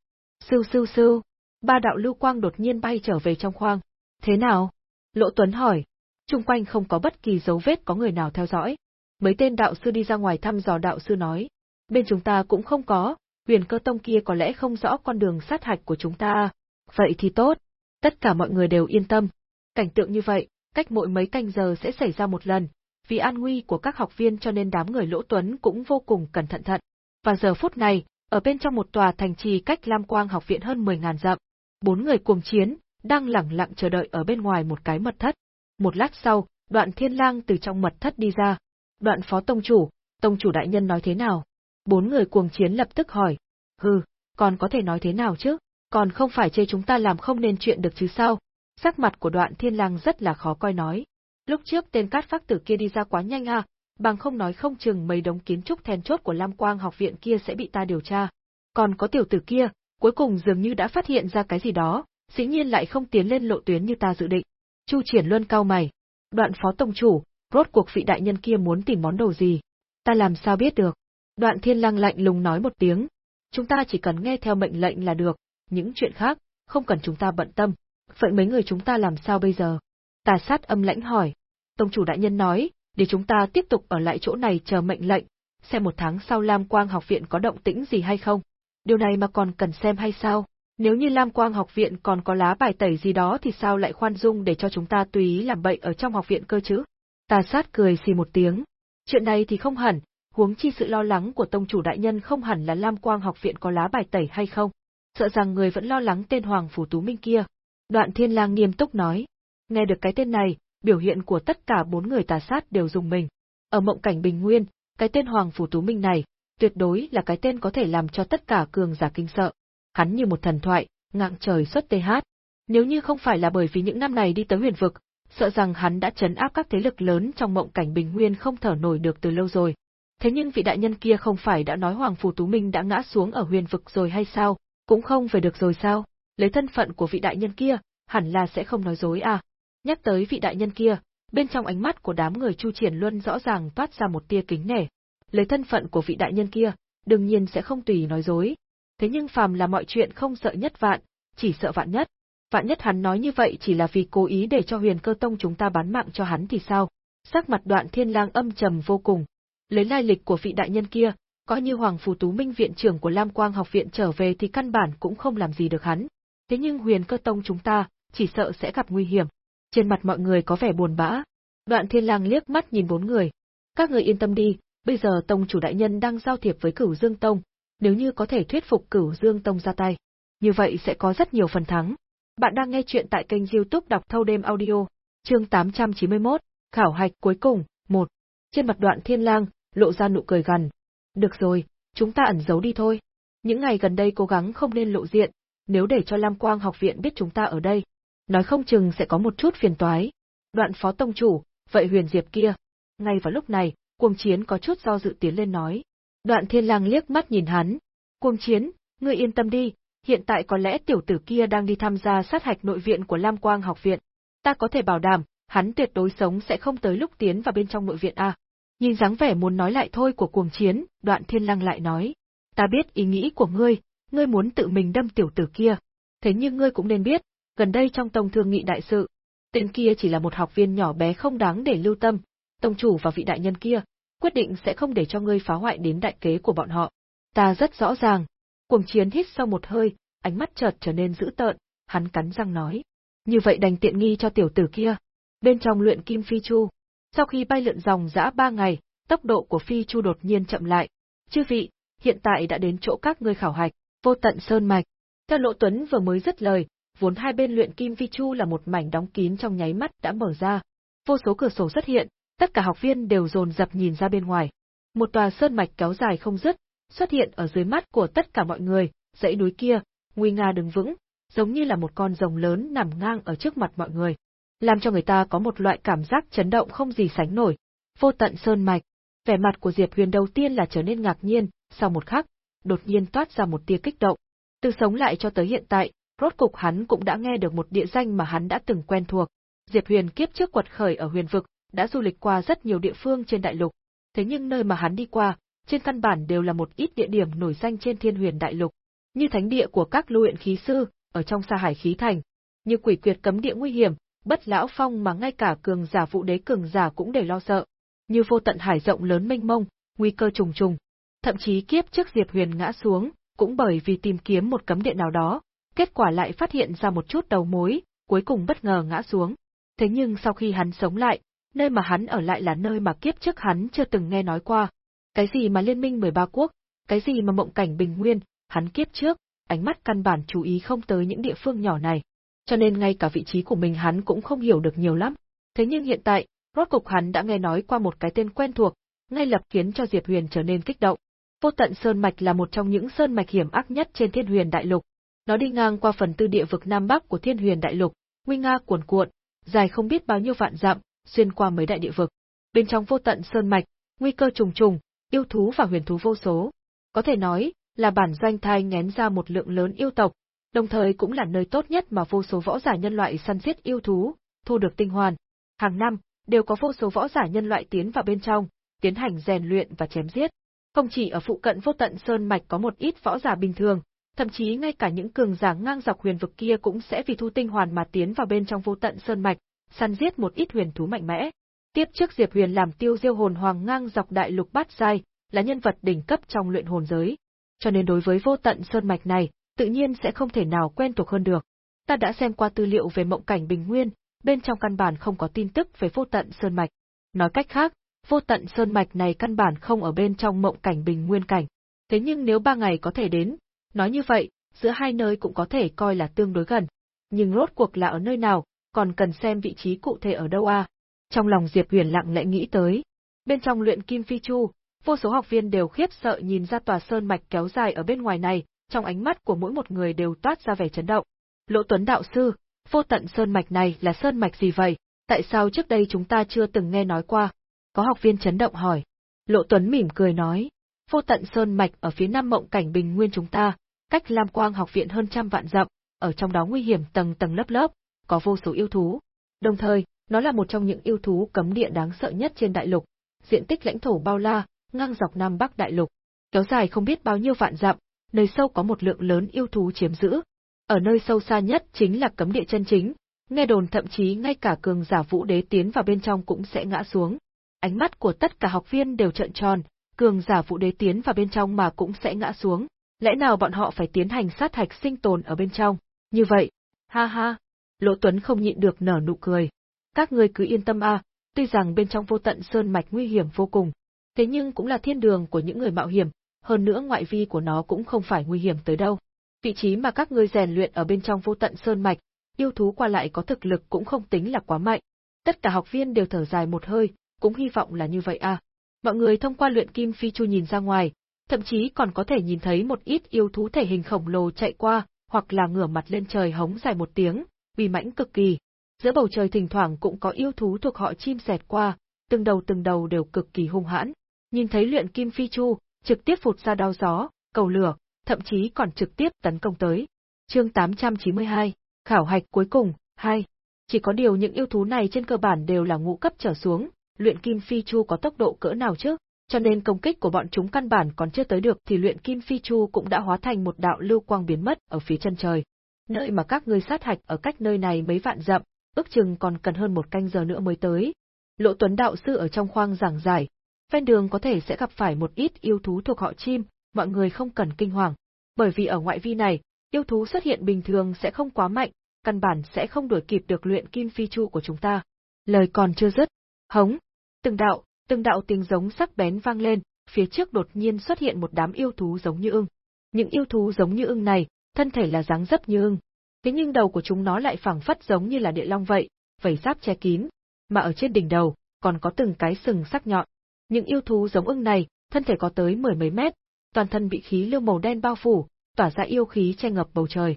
Sưu sưu sưu, ba đạo lưu quang đột nhiên bay trở về trong khoang. Thế nào? Lỗ Tuấn hỏi. Trung quanh không có bất kỳ dấu vết có người nào theo dõi. Mấy tên đạo sư đi ra ngoài thăm dò đạo sư nói. Bên chúng ta cũng không có, huyền cơ tông kia có lẽ không rõ con đường sát hạch của chúng ta. Vậy thì tốt. Tất cả mọi người đều yên tâm. Cảnh tượng như vậy, cách mỗi mấy canh giờ sẽ xảy ra một lần. Vì an nguy của các học viên cho nên đám người Lỗ Tuấn cũng vô cùng cẩn thận thận. Và giờ phút này, ở bên trong một tòa thành trì cách Lam Quang học viện hơn 10.000 dặm, bốn người cuồng chiến, đang lẳng lặng chờ đợi ở bên ngoài một cái mật thất. Một lát sau, đoạn thiên lang từ trong mật thất đi ra. Đoạn phó tông chủ, tông chủ đại nhân nói thế nào? Bốn người cuồng chiến lập tức hỏi. Hừ, còn có thể nói thế nào chứ? Còn không phải chê chúng ta làm không nên chuyện được chứ sao? Sắc mặt của đoạn thiên lang rất là khó coi nói. Lúc trước tên cát phác tử kia đi ra quá nhanh à, bằng không nói không chừng mấy đống kiến trúc then chốt của Lam Quang học viện kia sẽ bị ta điều tra. Còn có tiểu tử kia, cuối cùng dường như đã phát hiện ra cái gì đó, dĩ nhiên lại không tiến lên lộ tuyến như ta dự định. Chu Triển Luân cao mày. Đoạn phó tông chủ, rốt cuộc vị đại nhân kia muốn tìm món đồ gì? Ta làm sao biết được? Đoạn thiên lang lạnh lùng nói một tiếng. Chúng ta chỉ cần nghe theo mệnh lệnh là được, những chuyện khác, không cần chúng ta bận tâm. Vậy mấy người chúng ta làm sao bây giờ? Tà sát âm lãnh hỏi. Tông chủ đại nhân nói, để chúng ta tiếp tục ở lại chỗ này chờ mệnh lệnh, xem một tháng sau Lam Quang học viện có động tĩnh gì hay không. Điều này mà còn cần xem hay sao? Nếu như Lam Quang học viện còn có lá bài tẩy gì đó thì sao lại khoan dung để cho chúng ta tùy ý làm bậy ở trong học viện cơ chứ? Tà sát cười xì một tiếng. Chuyện này thì không hẳn, huống chi sự lo lắng của tông chủ đại nhân không hẳn là Lam Quang học viện có lá bài tẩy hay không. Sợ rằng người vẫn lo lắng tên Hoàng Phủ Tú Minh kia. Đoạn Thiên Lang nghiêm túc nói. Nghe được cái tên này, biểu hiện của tất cả bốn người tà sát đều dùng mình. Ở mộng cảnh bình nguyên, cái tên Hoàng Phủ Tú Minh này, tuyệt đối là cái tên có thể làm cho tất cả cường giả kinh sợ. Hắn như một thần thoại, ngạng trời xuất tê hát. Nếu như không phải là bởi vì những năm này đi tới huyền vực, sợ rằng hắn đã chấn áp các thế lực lớn trong mộng cảnh bình nguyên không thở nổi được từ lâu rồi. Thế nhưng vị đại nhân kia không phải đã nói Hoàng Phủ Tú Minh đã ngã xuống ở huyền vực rồi hay sao, cũng không về được rồi sao, lấy thân phận của vị đại nhân kia, hẳn là sẽ không nói dối à. Nhắc tới vị đại nhân kia, bên trong ánh mắt của đám người Chu Triển Luân rõ ràng toát ra một tia kính nể. Lấy thân phận của vị đại nhân kia, đương nhiên sẽ không tùy nói dối. Thế nhưng phàm là mọi chuyện không sợ nhất vạn, chỉ sợ vạn nhất. Vạn nhất hắn nói như vậy chỉ là vì cố ý để cho huyền cơ tông chúng ta bán mạng cho hắn thì sao? Sắc mặt đoạn thiên lang âm trầm vô cùng. Lấy lai lịch của vị đại nhân kia, có như Hoàng Phù Tú Minh viện trưởng của Lam Quang học viện trở về thì căn bản cũng không làm gì được hắn. Thế nhưng huyền cơ tông chúng ta, chỉ sợ sẽ gặp nguy hiểm. Trên mặt mọi người có vẻ buồn bã. Đoạn thiên lang liếc mắt nhìn bốn người. Các người yên tâm đi, bây giờ tông chủ đại nhân đang giao thiệp với cửu dương tông, nếu như có thể thuyết phục cửu dương tông ra tay. Như vậy sẽ có rất nhiều phần thắng. Bạn đang nghe chuyện tại kênh youtube đọc thâu đêm audio, chương 891, khảo hạch cuối cùng, 1. Trên mặt đoạn thiên lang, lộ ra nụ cười gằn. Được rồi, chúng ta ẩn giấu đi thôi. Những ngày gần đây cố gắng không nên lộ diện, nếu để cho Lam Quang học viện biết chúng ta ở đây, nói không chừng sẽ có một chút phiền toái. Đoạn phó tông chủ, vậy huyền diệp kia. Ngay vào lúc này, cuồng chiến có chút do dự tiến lên nói. Đoạn thiên lang liếc mắt nhìn hắn. Cuồng chiến, ngươi yên tâm đi, hiện tại có lẽ tiểu tử kia đang đi tham gia sát hạch nội viện của Lam Quang học viện. Ta có thể bảo đảm, hắn tuyệt đối sống sẽ không tới lúc tiến vào bên trong nội viện a. Nhìn dáng vẻ muốn nói lại thôi của cuồng chiến, đoạn thiên lăng lại nói. Ta biết ý nghĩ của ngươi, ngươi muốn tự mình đâm tiểu tử kia. Thế nhưng ngươi cũng nên biết, gần đây trong tông thương nghị đại sự, tên kia chỉ là một học viên nhỏ bé không đáng để lưu tâm, tông chủ và vị đại nhân kia, quyết định sẽ không để cho ngươi phá hoại đến đại kế của bọn họ. Ta rất rõ ràng. Cuồng chiến hít sau một hơi, ánh mắt chợt trở nên dữ tợn, hắn cắn răng nói. Như vậy đành tiện nghi cho tiểu tử kia. Bên trong luyện kim phi chu, sau khi bay lượn dòng dã ba ngày, tốc độ của phi chu đột nhiên chậm lại. Chư vị, hiện tại đã đến chỗ các ngươi khảo hạch, vô tận sơn mạch. Theo Lộ Tuấn vừa mới dứt lời, vốn hai bên luyện kim phi chu là một mảnh đóng kín trong nháy mắt đã mở ra. Vô số cửa sổ xuất hiện, tất cả học viên đều dồn dập nhìn ra bên ngoài. Một tòa sơn mạch kéo dài không dứt, xuất hiện ở dưới mắt của tất cả mọi người, dãy núi kia, nguy nga đứng vững, giống như là một con rồng lớn nằm ngang ở trước mặt mọi người, làm cho người ta có một loại cảm giác chấn động không gì sánh nổi. Vô tận sơn mạch, vẻ mặt của Diệp Huyền đầu tiên là trở nên ngạc nhiên, sau một khắc, đột nhiên toát ra một tia kích động. Từ sống lại cho tới hiện tại, rốt cục hắn cũng đã nghe được một địa danh mà hắn đã từng quen thuộc. Diệp Huyền kiếp trước quật khởi ở huyền vực, đã du lịch qua rất nhiều địa phương trên đại lục. Thế nhưng nơi mà hắn đi qua, trên căn bản đều là một ít địa điểm nổi danh trên thiên huyền đại lục. Như thánh địa của các lưu luyện khí sư, ở trong sa hải khí thành. Như quỷ quyệt cấm địa nguy hiểm, bất lão phong mà ngay cả cường giả vụ đế cường giả cũng đều lo sợ. Như vô tận hải rộng lớn mênh mông, nguy cơ trùng trùng. Thậm chí kiếp trước Diệp Huyền ngã xuống, cũng bởi vì tìm kiếm một cấm địa nào đó, kết quả lại phát hiện ra một chút đầu mối, cuối cùng bất ngờ ngã xuống. Thế nhưng sau khi hắn sống lại, nơi mà hắn ở lại là nơi mà kiếp trước hắn chưa từng nghe nói qua. Cái gì mà liên minh 13 quốc, cái gì mà mộng cảnh bình nguyên, hắn kiếp trước, ánh mắt căn bản chú ý không tới những địa phương nhỏ này. Cho nên ngay cả vị trí của mình hắn cũng không hiểu được nhiều lắm. Thế nhưng hiện tại, rốt cục hắn đã nghe nói qua một cái tên quen thuộc, ngay lập khiến cho Diệp Huyền trở nên kích động. Vô tận Sơn Mạch là một trong những sơn mạch hiểm ác nhất trên Thiên Huyền Đại Lục. Nó đi ngang qua phần tư địa vực Nam Bắc của Thiên Huyền Đại Lục, nguy nga cuồn cuộn, dài không biết bao nhiêu vạn dặm, xuyên qua mấy đại địa vực. Bên trong vô tận Sơn Mạch, nguy cơ trùng trùng, yêu thú và huyền thú vô số. Có thể nói, là bản doanh thai ngén ra một lượng lớn yêu tộc, đồng thời cũng là nơi tốt nhất mà vô số võ giả nhân loại săn giết yêu thú, thu được tinh hoàn. Hàng năm, đều có vô số võ giả nhân loại tiến vào bên trong, tiến hành rèn luyện và chém giết. Không chỉ ở phụ cận vô tận sơn mạch có một ít võ giả bình thường, thậm chí ngay cả những cường giả ngang dọc huyền vực kia cũng sẽ vì thu tinh hoàn mà tiến vào bên trong vô tận sơn mạch, săn giết một ít huyền thú mạnh mẽ. Tiếp trước Diệp Huyền làm tiêu diêu hồn hoàng ngang dọc đại lục bát giai, là nhân vật đỉnh cấp trong luyện hồn giới cho nên đối với vô tận sơn mạch này, tự nhiên sẽ không thể nào quen thuộc hơn được. Ta đã xem qua tư liệu về mộng cảnh bình nguyên, bên trong căn bản không có tin tức về vô tận sơn mạch. Nói cách khác, vô tận sơn mạch này căn bản không ở bên trong mộng cảnh bình nguyên cảnh. Thế nhưng nếu ba ngày có thể đến, nói như vậy, giữa hai nơi cũng có thể coi là tương đối gần. Nhưng rốt cuộc là ở nơi nào, còn cần xem vị trí cụ thể ở đâu a. Trong lòng Diệp Huyền lặng lẽ nghĩ tới. Bên trong luyện kim phi chu, Vô số học viên đều khiếp sợ nhìn ra tòa sơn mạch kéo dài ở bên ngoài này, trong ánh mắt của mỗi một người đều toát ra vẻ chấn động. Lỗ Tuấn đạo sư, vô tận sơn mạch này là sơn mạch gì vậy? Tại sao trước đây chúng ta chưa từng nghe nói qua? Có học viên chấn động hỏi. Lộ Tuấn mỉm cười nói, vô tận sơn mạch ở phía nam mộng cảnh bình nguyên chúng ta, cách Lam Quang học viện hơn trăm vạn dặm, ở trong đó nguy hiểm tầng tầng lớp lớp, có vô số yêu thú. Đồng thời, nó là một trong những yêu thú cấm địa đáng sợ nhất trên đại lục, diện tích lãnh thổ bao la, ngang dọc Nam Bắc đại lục, kéo dài không biết bao nhiêu vạn dặm, nơi sâu có một lượng lớn yêu thú chiếm giữ. Ở nơi sâu xa nhất chính là cấm địa chân chính, nghe đồn thậm chí ngay cả cường giả vũ đế tiến vào bên trong cũng sẽ ngã xuống. Ánh mắt của tất cả học viên đều trợn tròn, cường giả vũ đế tiến vào bên trong mà cũng sẽ ngã xuống, lẽ nào bọn họ phải tiến hành sát hạch sinh tồn ở bên trong? Như vậy, ha ha, Lỗ Tuấn không nhịn được nở nụ cười. Các ngươi cứ yên tâm a, tuy rằng bên trong vô tận sơn mạch nguy hiểm vô cùng, thế nhưng cũng là thiên đường của những người mạo hiểm, hơn nữa ngoại vi của nó cũng không phải nguy hiểm tới đâu. Vị trí mà các ngươi rèn luyện ở bên trong vô tận sơn mạch, yêu thú qua lại có thực lực cũng không tính là quá mạnh. Tất cả học viên đều thở dài một hơi, cũng hy vọng là như vậy à. Mọi người thông qua luyện kim phi chu nhìn ra ngoài, thậm chí còn có thể nhìn thấy một ít yêu thú thể hình khổng lồ chạy qua, hoặc là ngửa mặt lên trời hống dài một tiếng, uy mãnh cực kỳ. Giữa bầu trời thỉnh thoảng cũng có yêu thú thuộc họ chim sẹt qua, từng đầu từng đầu đều cực kỳ hung hãn nhìn thấy luyện kim phi chu, trực tiếp phụt ra đao gió, cầu lửa, thậm chí còn trực tiếp tấn công tới. Chương 892, khảo hạch cuối cùng, 2. Chỉ có điều những yêu thú này trên cơ bản đều là ngũ cấp trở xuống, luyện kim phi chu có tốc độ cỡ nào chứ? Cho nên công kích của bọn chúng căn bản còn chưa tới được thì luyện kim phi chu cũng đã hóa thành một đạo lưu quang biến mất ở phía chân trời. Nơi mà các ngươi sát hạch ở cách nơi này mấy vạn dặm, ước chừng còn cần hơn một canh giờ nữa mới tới. Lộ Tuấn đạo sư ở trong khoang giảng giải, ven đường có thể sẽ gặp phải một ít yêu thú thuộc họ chim, mọi người không cần kinh hoàng. Bởi vì ở ngoại vi này, yêu thú xuất hiện bình thường sẽ không quá mạnh, căn bản sẽ không đuổi kịp được luyện kim phi chu của chúng ta. Lời còn chưa dứt, hống, từng đạo, từng đạo tiếng giống sắc bén vang lên, phía trước đột nhiên xuất hiện một đám yêu thú giống như ưng. Những yêu thú giống như ưng này, thân thể là dáng dấp như ưng, thế nhưng đầu của chúng nó lại phẳng phất giống như là địa long vậy, vảy giáp che kín, mà ở trên đỉnh đầu còn có từng cái sừng sắc nhọn. Những yêu thú giống ưng này, thân thể có tới mười mấy mét, toàn thân bị khí lưu màu đen bao phủ, tỏa ra yêu khí che ngập bầu trời.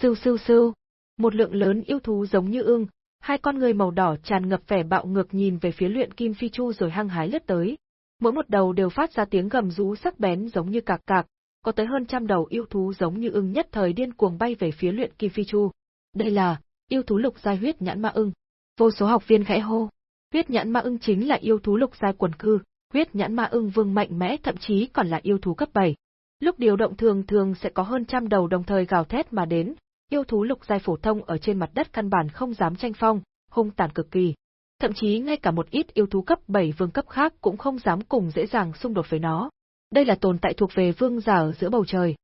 Sưu sưu sưu, một lượng lớn yêu thú giống như ưng, hai con người màu đỏ tràn ngập vẻ bạo ngược nhìn về phía luyện kim phi chu rồi hăng hái lướt tới. Mỗi một đầu đều phát ra tiếng gầm rú sắc bén giống như cạc cạc, có tới hơn trăm đầu yêu thú giống như ưng nhất thời điên cuồng bay về phía luyện kim phi chu. Đây là yêu thú lục giai huyết nhãn ma ưng. Vô số học viên khẽ hô. Huyết nhãn ma ưng chính là yêu thú lục giai quần cư, huyết nhãn ma ưng vương mạnh mẽ thậm chí còn là yêu thú cấp 7. Lúc điều động thường thường sẽ có hơn trăm đầu đồng thời gào thét mà đến, yêu thú lục giai phổ thông ở trên mặt đất căn bản không dám tranh phong, hung tàn cực kỳ. Thậm chí ngay cả một ít yêu thú cấp 7 vương cấp khác cũng không dám cùng dễ dàng xung đột với nó. Đây là tồn tại thuộc về vương giả ở giữa bầu trời.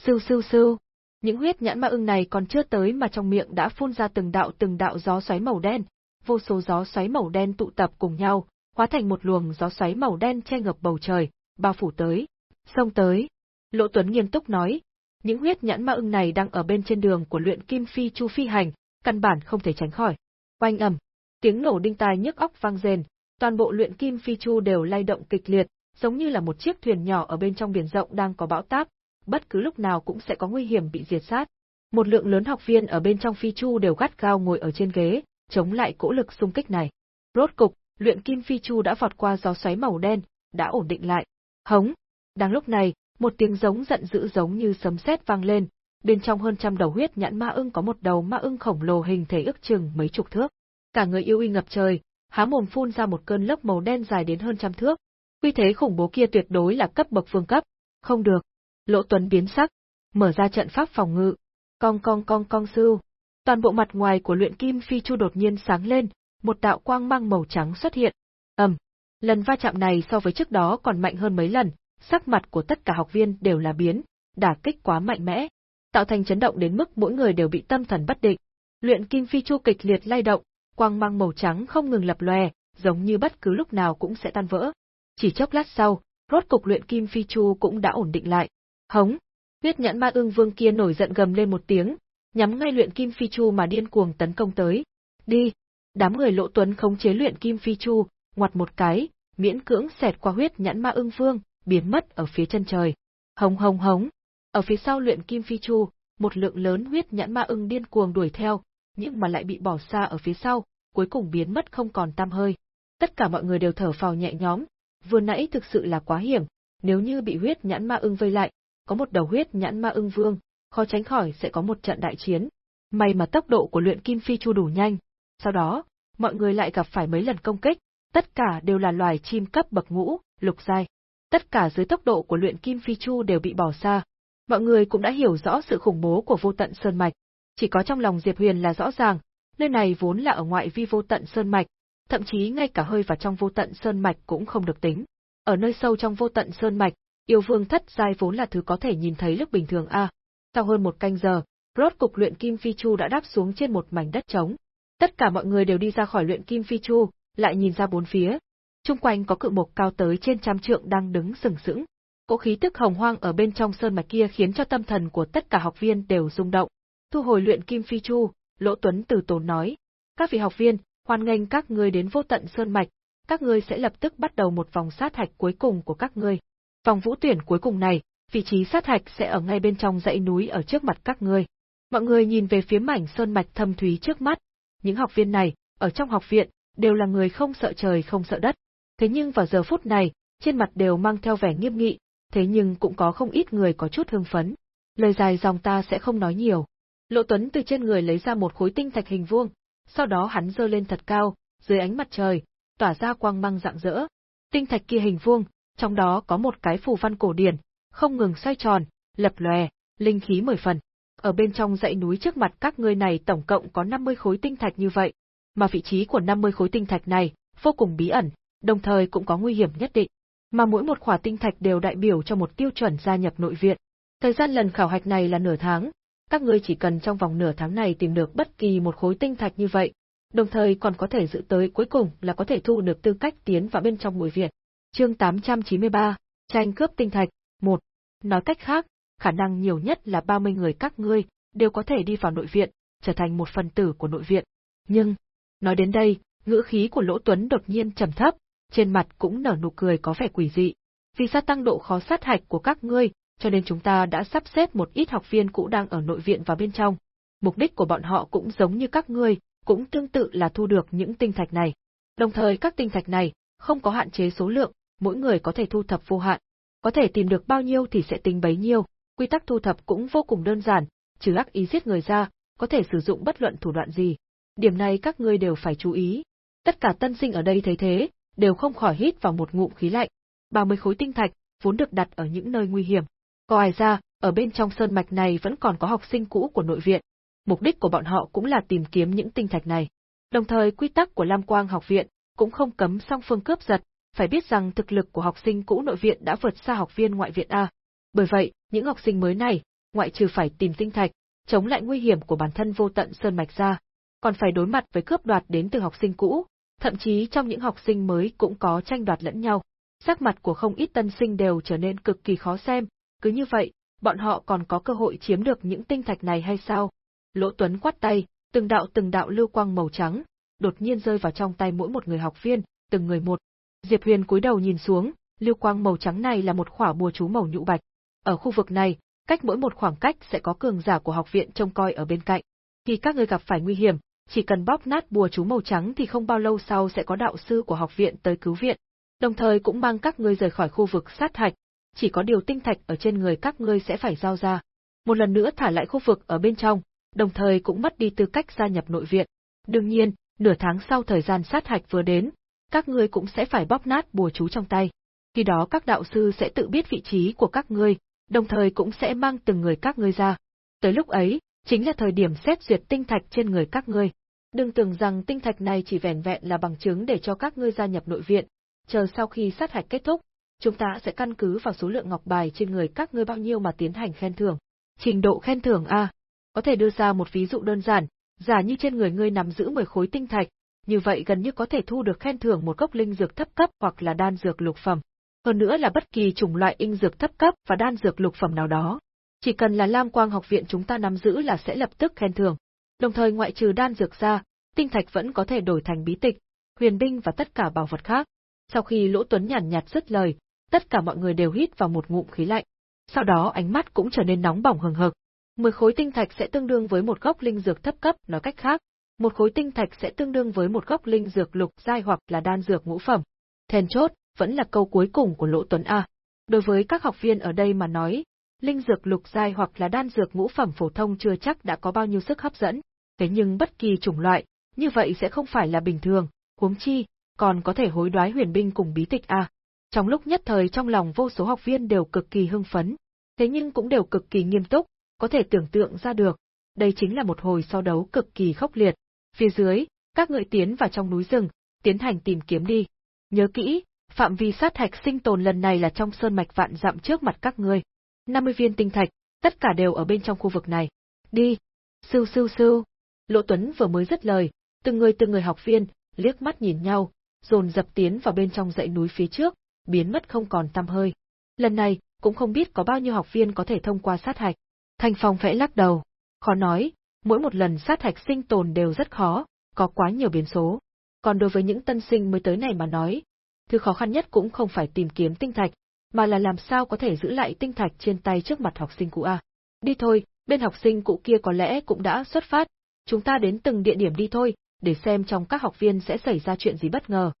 Sưu sưu sưu. Những huyết nhãn ma ưng này còn chưa tới mà trong miệng đã phun ra từng đạo từng đạo gió xoáy màu đen, vô số gió xoáy màu đen tụ tập cùng nhau, hóa thành một luồng gió xoáy màu đen che ngập bầu trời, bao phủ tới. Xông tới. Lỗ Tuấn nghiêm túc nói, những huyết nhãn ma ưng này đang ở bên trên đường của luyện kim phi chu phi hành, căn bản không thể tránh khỏi. Oanh ầm, tiếng nổ đinh tai nhức óc vang rền, toàn bộ luyện kim phi chu đều lay động kịch liệt, giống như là một chiếc thuyền nhỏ ở bên trong biển rộng đang có bão táp, bất cứ lúc nào cũng sẽ có nguy hiểm bị diệt sát. Một lượng lớn học viên ở bên trong phi chu đều gắt gao ngồi ở trên ghế, chống lại cỗ lực xung kích này. Rốt cục, luyện kim phi chu đã vọt qua gió xoáy màu đen, đã ổn định lại. Hống! Đang lúc này, một tiếng giống giận dữ giống như sấm sét vang lên, bên trong hơn trăm đầu huyết nhãn ma ưng có một đầu ma ưng khổng lồ hình thể ước chừng mấy chục thước. Cả người yêu uy ngập trời, há mồm phun ra một cơn lốc màu đen dài đến hơn trăm thước. Quy thế khủng bố kia tuyệt đối là cấp bậc phương cấp, không được. Lỗ Tuấn biến sắc, mở ra trận pháp phòng ngự. Cong cong cong cong sư. Toàn bộ mặt ngoài của luyện kim phi chu đột nhiên sáng lên, một đạo quang mang màu trắng xuất hiện. Ầm. lần va chạm này so với trước đó còn mạnh hơn mấy lần, sắc mặt của tất cả học viên đều là biến, đả kích quá mạnh mẽ, tạo thành chấn động đến mức mỗi người đều bị tâm thần bất định. Luyện kim phi chu kịch liệt lay động, quang mang màu trắng không ngừng lập lòe, giống như bất cứ lúc nào cũng sẽ tan vỡ. Chỉ chốc lát sau, rốt cục luyện kim phi chu cũng đã ổn định lại. Hống! Huyết nhãn ma ương vương kia nổi giận gầm lên một tiếng, nhắm ngay luyện kim phi chu mà điên cuồng tấn công tới. Đi! Đám người lộ tuấn khống chế luyện kim phi chu, ngoặt một cái, miễn cưỡng xẹt qua huyết nhãn ma ương vương, biến mất ở phía chân trời. Hống hống hống. Ở phía sau luyện kim phi chu, một lượng lớn huyết nhãn ma ưng điên cuồng đuổi theo, nhưng mà lại bị bỏ xa ở phía sau, cuối cùng biến mất không còn tăm hơi. Tất cả mọi người đều thở phào nhẹ nhõm, vừa nãy thực sự là quá hiểm, nếu như bị huyết nhãn ma ưng vây lại, có một đầu huyết nhãn ma ưng vương, khó tránh khỏi sẽ có một trận đại chiến. May mà tốc độ của luyện kim phi chu đủ nhanh. Sau đó, mọi người lại gặp phải mấy lần công kích, tất cả đều là loài chim cấp bậc ngũ, lục giai tất cả dưới tốc độ của luyện kim phi chu đều bị bỏ xa. Mọi người cũng đã hiểu rõ sự khủng bố của vô tận sơn mạch, chỉ có trong lòng Diệp Huyền là rõ ràng, nơi này vốn là ở ngoại vi vô tận sơn mạch, thậm chí ngay cả hơi vào trong vô tận sơn mạch cũng không được tính. Ở nơi sâu trong vô tận sơn mạch, yêu vương thất giai vốn là thứ có thể nhìn thấy lúc bình thường a. Sau hơn một canh giờ, rốt cục luyện kim phi chu đã đáp xuống trên một mảnh đất trống. Tất cả mọi người đều đi ra khỏi luyện kim phi chu, lại nhìn ra bốn phía, Trung quanh có cự mộc cao tới trên trăm trượng đang đứng sừng sững. Cỗ khí tức hồng hoang ở bên trong sơn mạch kia khiến cho tâm thần của tất cả học viên đều rung động. Thu hồi luyện kim phi chu, Lỗ Tuấn từ tốn nói: "Các vị học viên, hoan nghênh các ngươi đến vô tận sơn mạch, các ngươi sẽ lập tức bắt đầu một vòng sát hạch cuối cùng của các ngươi. Vòng vũ tuyển cuối cùng này, vị trí sát hạch sẽ ở ngay bên trong dãy núi ở trước mặt các ngươi." Mọi người nhìn về phía mảnh sơn mạch thâm thúy trước mắt. Những học viên này, ở trong học viện, đều là người không sợ trời không sợ đất, thế nhưng vào giờ phút này, trên mặt đều mang theo vẻ nghiêm nghị, thế nhưng cũng có không ít người có chút hưng phấn. Lời dài dòng ta sẽ không nói nhiều. Lộ Tuấn từ trên người lấy ra một khối tinh thạch hình vuông, sau đó hắn giơ lên thật cao, dưới ánh mặt trời, tỏa ra quang mang rạng rỡ. Tinh thạch kia hình vuông, trong đó có một cái phù văn cổ điển, không ngừng xoay tròn, lập lòe, linh khí mười phần. Ở bên trong dãy núi trước mặt các ngươi này tổng cộng có 50 khối tinh thạch như vậy, mà vị trí của 50 khối tinh thạch này vô cùng bí ẩn, đồng thời cũng có nguy hiểm nhất định. Mà mỗi một khỏa tinh thạch đều đại biểu cho một tiêu chuẩn gia nhập nội viện. Thời gian lần khảo hạch này là nửa tháng, các ngươi chỉ cần trong vòng nửa tháng này tìm được bất kỳ một khối tinh thạch như vậy, đồng thời còn có thể dự tới cuối cùng là có thể thu được tư cách tiến vào bên trong nội viện. Chương 893, tranh cướp tinh thạch, 1. Nói cách khác, khả năng nhiều nhất là 30 người các ngươi đều có thể đi vào nội viện, trở thành một phần tử của nội viện. Nhưng, nói đến đây, ngữ khí của Lỗ Tuấn đột nhiên trầm thấp, trên mặt cũng nở nụ cười có vẻ quỷ dị. Vì gia tăng độ khó sát hạch của các ngươi, cho nên chúng ta đã sắp xếp một ít học viên cũ đang ở nội viện vào bên trong. Mục đích của bọn họ cũng giống như các ngươi, cũng tương tự là thu được những tinh thạch này. Đồng thời các tinh thạch này không có hạn chế số lượng, mỗi người có thể thu thập vô hạn. Có thể tìm được bao nhiêu thì sẽ tính bấy nhiêu, quy tắc thu thập cũng vô cùng đơn giản, trừ ác ý giết người ra, có thể sử dụng bất luận thủ đoạn gì. Điểm này các ngươi đều phải chú ý. Tất cả tân sinh ở đây thấy thế, đều không khỏi hít vào một ngụm khí lạnh. 30 khối tinh thạch, vốn được đặt ở những nơi nguy hiểm. Coi ra, ở bên trong sơn mạch này vẫn còn có học sinh cũ của nội viện. Mục đích của bọn họ cũng là tìm kiếm những tinh thạch này. Đồng thời quy tắc của Lam Quang học viện cũng không cấm song phương cướp giật, phải biết rằng thực lực của học sinh cũ nội viện đã vượt xa học viên ngoại viện A. Bởi vậy, những học sinh mới này, ngoại trừ phải tìm tinh thạch, chống lại nguy hiểm của bản thân vô tận sơn mạch ra, còn phải đối mặt với cướp đoạt đến từ học sinh cũ, thậm chí trong những học sinh mới cũng có tranh đoạt lẫn nhau. Sắc mặt của không ít tân sinh đều trở nên cực kỳ khó xem, cứ như vậy, bọn họ còn có cơ hội chiếm được những tinh thạch này hay sao? Lỗ Tuấn quát tay, từng đạo từng đạo lưu quang màu trắng, đột nhiên rơi vào trong tay mỗi một người học viên, từng người một. Diệp Huyền cúi đầu nhìn xuống, lưu quang màu trắng này là một khỏa bùa chú màu nhũ bạch. Ở khu vực này, cách mỗi một khoảng cách sẽ có cường giả của học viện trông coi ở bên cạnh. Khi các người gặp phải nguy hiểm, chỉ cần bóp nát bùa chú màu trắng thì không bao lâu sau sẽ có đạo sư của học viện tới cứu viện, đồng thời cũng mang các ngươi rời khỏi khu vực sát hạch, chỉ có điều tinh thạch ở trên người các ngươi sẽ phải giao ra. Một lần nữa thả lại khu vực ở bên trong, đồng thời cũng mất đi tư cách gia nhập nội viện. Đương nhiên, nửa tháng sau thời gian sát hạch vừa đến, các ngươi cũng sẽ phải bóp nát bùa chú trong tay. Khi đó các đạo sư sẽ tự biết vị trí của các ngươi, đồng thời cũng sẽ mang từng người các ngươi ra. Tới lúc ấy, chính là thời điểm xét duyệt tinh thạch trên người các ngươi. Đừng tưởng rằng tinh thạch này chỉ vẻn vẹn là bằng chứng để cho các ngươi gia nhập nội viện, chờ sau khi sát hạch kết thúc, chúng ta sẽ căn cứ vào số lượng ngọc bài trên người các ngươi bao nhiêu mà tiến hành khen thưởng. Trình độ khen thưởng a, có thể đưa ra một ví dụ đơn giản, giả như trên người ngươi nắm giữ 10 khối tinh thạch, như vậy gần như có thể thu được khen thưởng một gốc linh dược thấp cấp hoặc là đan dược lục phẩm. Hơn nữa là bất kỳ chủng loại in dược thấp cấp và đan dược lục phẩm nào đó. Chỉ cần là Lam Quang học viện chúng ta nắm giữ là sẽ lập tức khen thưởng. Đồng thời ngoại trừ đan dược ra, tinh thạch vẫn có thể đổi thành bí tịch, huyền binh và tất cả bảo vật khác. Sau khi Lỗ Tuấn nhàn nhạt dứt lời, tất cả mọi người đều hít vào một ngụm khí lạnh. Sau đó ánh mắt cũng trở nên nóng bỏng hừng hực. Mười khối tinh thạch sẽ tương đương với một gốc linh dược thấp cấp, nói cách khác, một khối tinh thạch sẽ tương đương với một gốc linh dược lục giai hoặc là đan dược ngũ phẩm. Then chốt, vẫn là câu cuối cùng của Lỗ Tuấn A. Đối với các học viên ở đây mà nói, linh dược lục giai hoặc là đan dược ngũ phẩm phổ thông chưa chắc đã có bao nhiêu sức hấp dẫn, thế nhưng bất kỳ chủng loại, như vậy sẽ không phải là bình thường, huống chi, còn có thể hối đoái huyền binh cùng bí tịch A. Trong lúc nhất thời trong lòng vô số học viên đều cực kỳ hưng phấn, thế nhưng cũng đều cực kỳ nghiêm túc, có thể tưởng tượng ra được, đây chính là một hồi so đấu cực kỳ khốc liệt. Phía dưới, các ngợi tiến vào trong núi rừng, tiến hành tìm kiếm đi. Nhớ kỹ, phạm vi sát hạch sinh tồn lần này là trong sơn mạch vạn dặm trước mặt các ngươi. 50 viên tinh thạch, tất cả đều ở bên trong khu vực này. Đi! Sưu sưu sưu! Lộ Tuấn vừa mới dứt lời, từng người từng người học viên, liếc mắt nhìn nhau, dồn dập tiến vào bên trong dãy núi phía trước, biến mất không còn tăm hơi. Lần này, cũng không biết có bao nhiêu học viên có thể thông qua sát hạch. Thành Phong vẽ lắc đầu. Khó nói, mỗi một lần sát hạch sinh tồn đều rất khó, có quá nhiều biến số. Còn đối với những tân sinh mới tới này mà nói, thứ khó khăn nhất cũng không phải tìm kiếm tinh thạch, mà là làm sao có thể giữ lại tinh thạch trên tay trước mặt học sinh cũ A. Đi thôi, bên học sinh cũ kia có lẽ cũng đã xuất phát, chúng ta đến từng địa điểm đi thôi, để xem trong các học viên sẽ xảy ra chuyện gì bất ngờ.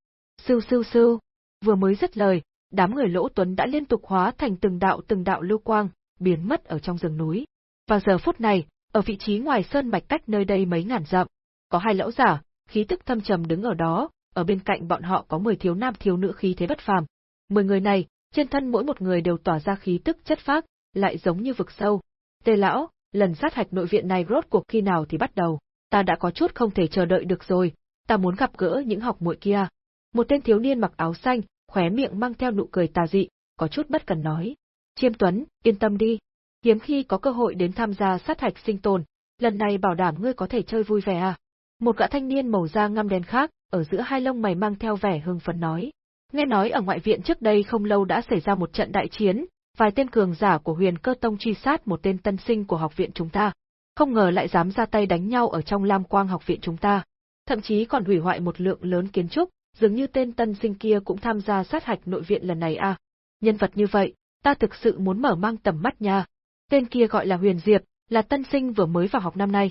Sưu sưu sưu, vừa mới dứt lời, đám người lỗ tuấn đã liên tục hóa thành từng đạo từng đạo lưu quang, biến mất ở trong rừng núi. Và giờ phút này, ở vị trí ngoài sơn mạch cách nơi đây mấy ngàn dặm, Có hai lão giả, khí tức thâm trầm đứng ở đó, ở bên cạnh bọn họ có 10 thiếu nam thiếu nữ khí thế bất phàm. 10 người này, trên thân mỗi một người đều tỏa ra khí tức chất phác, lại giống như vực sâu. Tề lão, lần sát hạch nội viện này rốt cuộc khi nào thì bắt đầu? Ta đã có chút không thể chờ đợi được rồi, ta muốn gặp gỡ những học muội kia. Một tên thiếu niên mặc áo xanh, khóe miệng mang theo nụ cười tà dị, có chút bất cần nói. Chiêm Tuấn, yên tâm đi. Hiếm khi có cơ hội đến tham gia sát hạch sinh tồn, lần này bảo đảm ngươi có thể chơi vui vẻ à. Một gã thanh niên màu da ngăm đen khác, ở giữa hai lông mày mang theo vẻ hưng phấn nói. Nghe nói ở ngoại viện trước đây không lâu đã xảy ra một trận đại chiến, vài tên cường giả của huyền cơ tông truy sát một tên tân sinh của học viện chúng ta. Không ngờ lại dám ra tay đánh nhau ở trong lam quang học viện chúng ta. Thậm chí còn hủy hoại một lượng lớn kiến trúc, dường như tên tân sinh kia cũng tham gia sát hạch nội viện lần này à. Nhân vật như vậy, ta thực sự muốn mở mang tầm mắt nha. Tên kia gọi là Huyền Diệp, là tân sinh vừa mới vào học năm nay.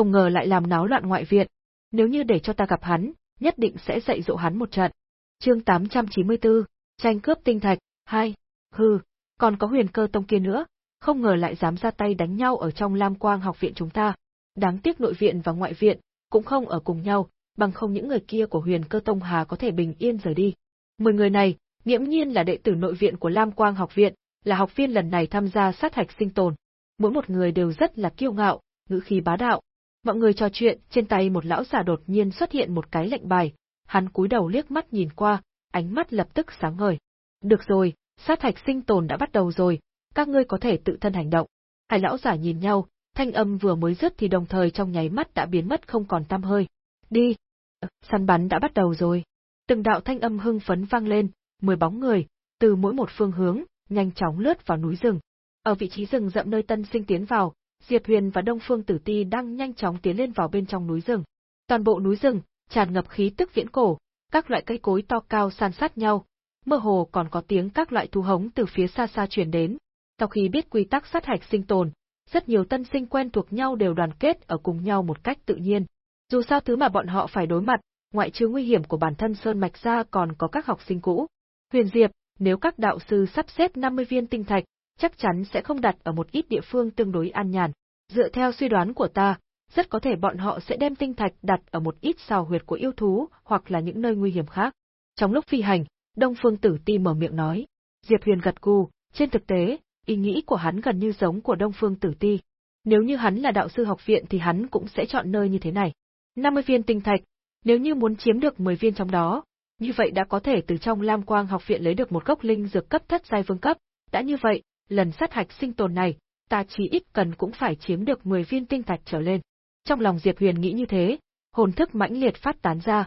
Không ngờ lại làm náo loạn ngoại viện. Nếu như để cho ta gặp hắn, nhất định sẽ dạy dỗ hắn một trận. Chương 894, tranh cướp tinh thạch, 2. Hừ, còn có huyền cơ tông kia nữa, không ngờ lại dám ra tay đánh nhau ở trong Lam Quang học viện chúng ta. Đáng tiếc nội viện và ngoại viện, cũng không ở cùng nhau, bằng không những người kia của huyền cơ tông hà có thể bình yên rời đi. Mười người này, nghiễm nhiên là đệ tử nội viện của Lam Quang học viện, là học viên lần này tham gia sát hạch sinh tồn. Mỗi một người đều rất là kiêu ngạo, ngữ khí bá đạo. Mọi người trò chuyện, trên tay một lão già đột nhiên xuất hiện một cái lệnh bài, hắn cúi đầu liếc mắt nhìn qua, ánh mắt lập tức sáng ngời. Được rồi, sát hạch sinh tồn đã bắt đầu rồi, các ngươi có thể tự thân hành động. Hai lão giả nhìn nhau, thanh âm vừa mới dứt thì đồng thời trong nháy mắt đã biến mất không còn tăm hơi. Đi! Săn bắn đã bắt đầu rồi. Từng đạo thanh âm hưng phấn vang lên, mười bóng người, từ mỗi một phương hướng, nhanh chóng lướt vào núi rừng. Ở vị trí rừng rậm nơi tân sinh tiến vào, Diệp Huyền và Đông Phương Tử Ti đang nhanh chóng tiến lên vào bên trong núi rừng. Toàn bộ núi rừng tràn ngập khí tức viễn cổ, các loại cây cối to cao san sát nhau, mơ hồ còn có tiếng các loại thu hống từ phía xa xa truyền đến. Sau khi biết quy tắc sát hạch sinh tồn, rất nhiều tân sinh quen thuộc nhau đều đoàn kết ở cùng nhau một cách tự nhiên. Dù sao thứ mà bọn họ phải đối mặt, ngoại trừ nguy hiểm của bản thân Sơn Mạch ra còn có các học sinh cũ. Huyền Diệp, nếu các đạo sư sắp xếp 50 viên tinh thạch, chắc chắn sẽ không đặt ở một ít địa phương tương đối an nhàn. Dựa theo suy đoán của ta, rất có thể bọn họ sẽ đem tinh thạch đặt ở một ít sào huyệt của yêu thú hoặc là những nơi nguy hiểm khác. Trong lúc phi hành, Đông Phương Tử Ti mở miệng nói. Diệp Huyền gật gù, trên thực tế, ý nghĩ của hắn gần như giống của Đông Phương Tử Ti. Nếu như hắn là đạo sư học viện thì hắn cũng sẽ chọn nơi như thế này. 50 viên tinh thạch, nếu như muốn chiếm được 10 viên trong đó, như vậy đã có thể từ trong Lam Quang học viện lấy được một gốc linh dược cấp thất giai vương cấp, đã như vậy, lần sát hạch sinh tồn này, ta chỉ ít cần cũng phải chiếm được 10 viên tinh thạch trở lên. Trong lòng Diệp Huyền nghĩ như thế, hồn thức mãnh liệt phát tán ra.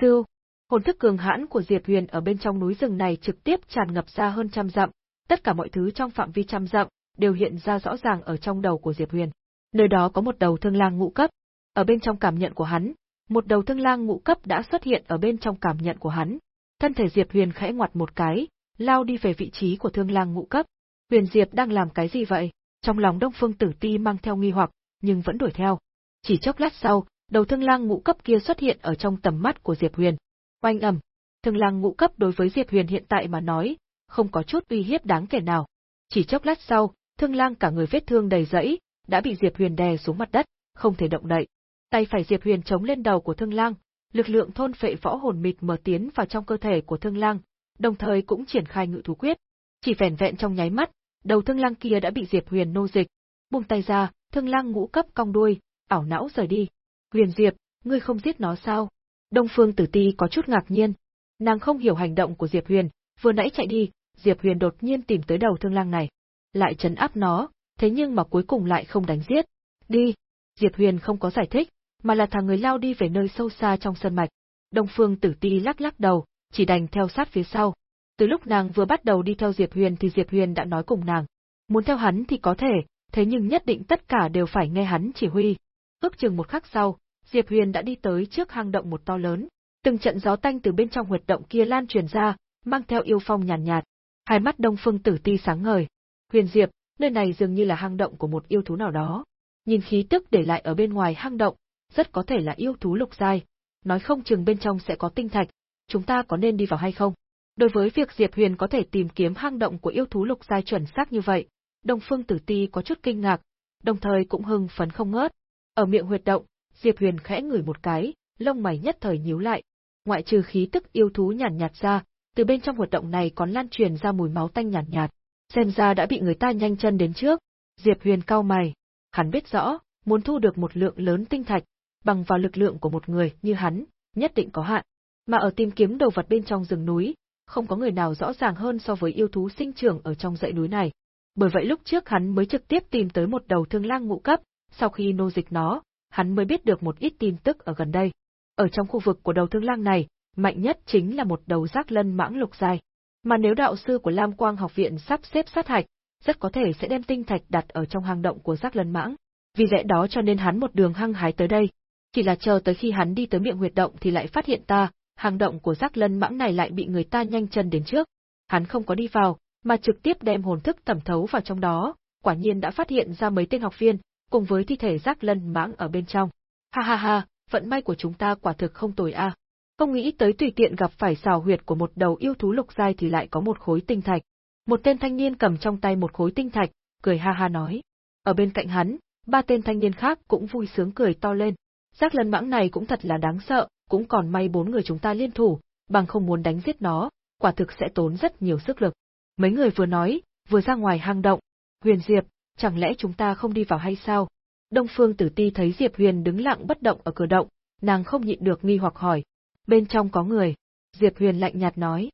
siêu hồn thức cường hãn của Diệp Huyền ở bên trong núi rừng này trực tiếp tràn ngập ra hơn trăm dặm, tất cả mọi thứ trong phạm vi trăm dặm đều hiện ra rõ ràng ở trong đầu của Diệp Huyền. Nơi đó có một đầu thương lang ngũ cấp, ở bên trong cảm nhận của hắn, một đầu thương lang ngũ cấp đã xuất hiện ở bên trong cảm nhận của hắn. Thân thể Diệp Huyền khẽ ngoặt một cái, lao đi về vị trí của thương lang ngũ cấp. Huyền Diệp đang làm cái gì vậy? Trong lòng Đông Phương Tử Ti mang theo nghi hoặc, nhưng vẫn đuổi theo. Chỉ chốc lát sau, đầu thương lang ngũ cấp kia xuất hiện ở trong tầm mắt của Diệp Huyền. Oanh ầm, thương lang ngũ cấp đối với Diệp Huyền hiện tại mà nói, không có chút uy hiếp đáng kể nào. Chỉ chốc lát sau, thương lang cả người vết thương đầy rẫy, đã bị Diệp Huyền đè xuống mặt đất, không thể động đậy. Tay phải Diệp Huyền chống lên đầu của thương lang, lực lượng thôn phệ võ hồn mịt mở tiến vào trong cơ thể của thương lang, đồng thời cũng triển khai ngự thú quyết. Chỉ vẻn vẹn trong nháy mắt, đầu thương lang kia đã bị Diệp Huyền nô dịch. Buông tay ra, thương lang ngũ cấp cong đuôi, ảo não rời đi. Huyền Diệp, ngươi không giết nó sao? Đông Phương Tử Ti có chút ngạc nhiên. Nàng không hiểu hành động của Diệp Huyền, vừa nãy chạy đi, Diệp Huyền đột nhiên tìm tới đầu thương lang này. Lại chấn áp nó, thế nhưng mà cuối cùng lại không đánh giết. Đi! Diệp Huyền không có giải thích, mà là thằng người lao đi về nơi sâu xa trong sân mạch. Đông Phương Tử Ti lắc lắc đầu, chỉ đành theo sát phía sau. Từ lúc nàng vừa bắt đầu đi theo Diệp Huyền thì Diệp Huyền đã nói cùng nàng. Muốn theo hắn thì có thể, thế nhưng nhất định tất cả đều phải nghe hắn chỉ huy. Ước chừng một khắc sau, Diệp Huyền đã đi tới trước hang động một to lớn. Từng trận gió tanh từ bên trong huyệt động kia lan truyền ra, mang theo yêu phong nhàn nhạt, nhạt. Hai mắt Đông Phương Tử Ti sáng ngời. Huyền Diệp, nơi này dường như là hang động của một yêu thú nào đó. Nhìn khí tức để lại ở bên ngoài hang động, rất có thể là yêu thú lục giai. Nói không chừng bên trong sẽ có tinh thạch, chúng ta có nên đi vào hay không? Đối với việc Diệp Huyền có thể tìm kiếm hang động của yêu thú lục giai chuẩn xác như vậy, Đông Phương Tử Ti có chút kinh ngạc, đồng thời cũng hưng phấn không ngớt. Ở miệng huyệt động, Diệp Huyền khẽ ngửi một cái, lông mày nhất thời nhíu lại. Ngoại trừ khí tức yêu thú nhàn nhạt, nhạt ra, từ bên trong huyệt động này còn lan truyền ra mùi máu tanh nhàn nhạt, nhạt. Xem ra đã bị người ta nhanh chân đến trước. Diệp Huyền cau mày, hắn biết rõ, muốn thu được một lượng lớn tinh thạch, bằng vào lực lượng của một người như hắn, nhất định có hạn. Mà ở tìm kiếm đồ vật bên trong rừng núi, không có người nào rõ ràng hơn so với yêu thú sinh trưởng ở trong dãy núi này. Bởi vậy lúc trước hắn mới trực tiếp tìm tới một đầu thương lang ngũ cấp, sau khi nô dịch nó, hắn mới biết được một ít tin tức ở gần đây. Ở trong khu vực của đầu thương lang này, mạnh nhất chính là một đầu giác lân mãng lục dài. Mà nếu đạo sư của Lam Quang học viện sắp xếp sát hạch, rất có thể sẽ đem tinh thạch đặt ở trong hang động của giác lân mãng. Vì lẽ đó cho nên hắn một đường hăng hái tới đây. Chỉ là chờ tới khi hắn đi tới miệng huyệt động thì lại phát hiện ta, hang động của giác lân mãng này lại bị người ta nhanh chân đến trước. Hắn không có đi vào, mà trực tiếp đem hồn thức thẩm thấu vào trong đó, quả nhiên đã phát hiện ra mấy tên học viên, cùng với thi thể giác lân mãng ở bên trong. Ha ha ha, vận may của chúng ta quả thực không tồi a. Không nghĩ tới tùy tiện gặp phải xào huyệt của một đầu yêu thú lục giai thì lại có một khối tinh thạch. Một tên thanh niên cầm trong tay một khối tinh thạch, cười ha ha nói. Ở bên cạnh hắn, ba tên thanh niên khác cũng vui sướng cười to lên. Giác lân mãng này cũng thật là đáng sợ, cũng còn may bốn người chúng ta liên thủ, bằng không muốn đánh giết nó, quả thực sẽ tốn rất nhiều sức lực. Mấy người vừa nói, vừa ra ngoài hang động. Huyền Diệp, chẳng lẽ chúng ta không đi vào hay sao? Đông Phương Tử Ti thấy Diệp Huyền đứng lặng bất động ở cửa động, nàng không nhịn được nghi hoặc hỏi. Bên trong có người. Diệp Huyền lạnh nhạt nói.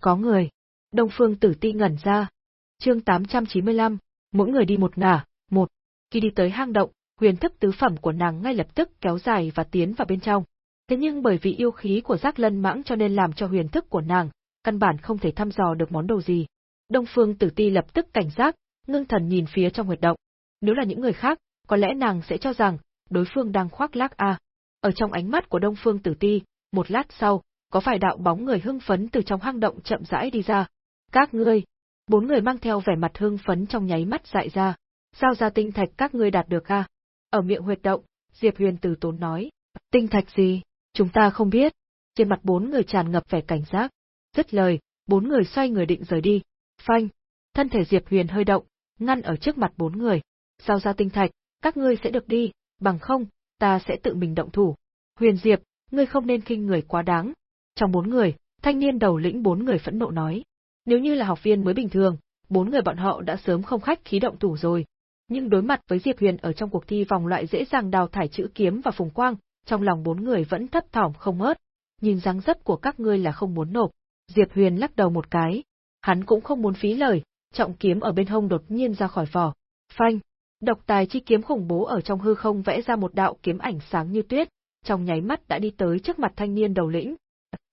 Có người. Đông Phương Tử Ti ngẩn ra. Chương 895, mỗi người đi một ngả, một. Khi đi tới hang động, huyền thức tứ phẩm của nàng ngay lập tức kéo dài và tiến vào bên trong. Thế nhưng bởi vì yêu khí của giác lân mãng cho nên làm cho huyền thức của nàng, căn bản không thể thăm dò được món đồ gì. Đông Phương Tử Ti lập tức cảnh giác, ngưng thần nhìn phía trong huyệt động. Nếu là những người khác, có lẽ nàng sẽ cho rằng, đối phương đang khoác lác a. Ở trong ánh mắt của Đông Phương Tử Ti, một lát sau, có vài đạo bóng người hưng phấn từ trong hang động chậm rãi đi ra. Các ngươi, bốn người mang theo vẻ mặt hưng phấn trong nháy mắt dại ra. Sao ra tinh thạch các ngươi đạt được a? Ở miệng huyệt động, Diệp Huyền tử tốn nói. Tinh thạch gì? Chúng ta không biết. Trên mặt bốn người tràn ngập vẻ cảnh giác. Dứt lời, bốn người xoay người định rời đi. Phanh! Thân thể Diệp Huyền hơi động, ngăn ở trước mặt bốn người. Sao ra tinh thạch, các ngươi sẽ được đi, bằng không, ta sẽ tự mình động thủ. Huyền Diệp, ngươi không nên khinh người quá đáng. Trong bốn người, thanh niên đầu lĩnh bốn người phẫn nộ nói. Nếu như là học viên mới bình thường, bốn người bọn họ đã sớm không khách khí động thủ rồi. Nhưng đối mặt với Diệp Huyền ở trong cuộc thi vòng loại dễ dàng đào thải chữ kiếm và phùng quang, trong lòng bốn người vẫn thấp thỏm không ngớt. Nhìn dáng dấp của các ngươi là không muốn nộp. Diệp Huyền lắc đầu một cái. Hắn cũng không muốn phí lời, trọng kiếm ở bên hông đột nhiên ra khỏi vỏ. Phanh! Độc tài chi kiếm khủng bố ở trong hư không vẽ ra một đạo kiếm ảnh sáng như tuyết, trong nháy mắt đã đi tới trước mặt thanh niên đầu lĩnh.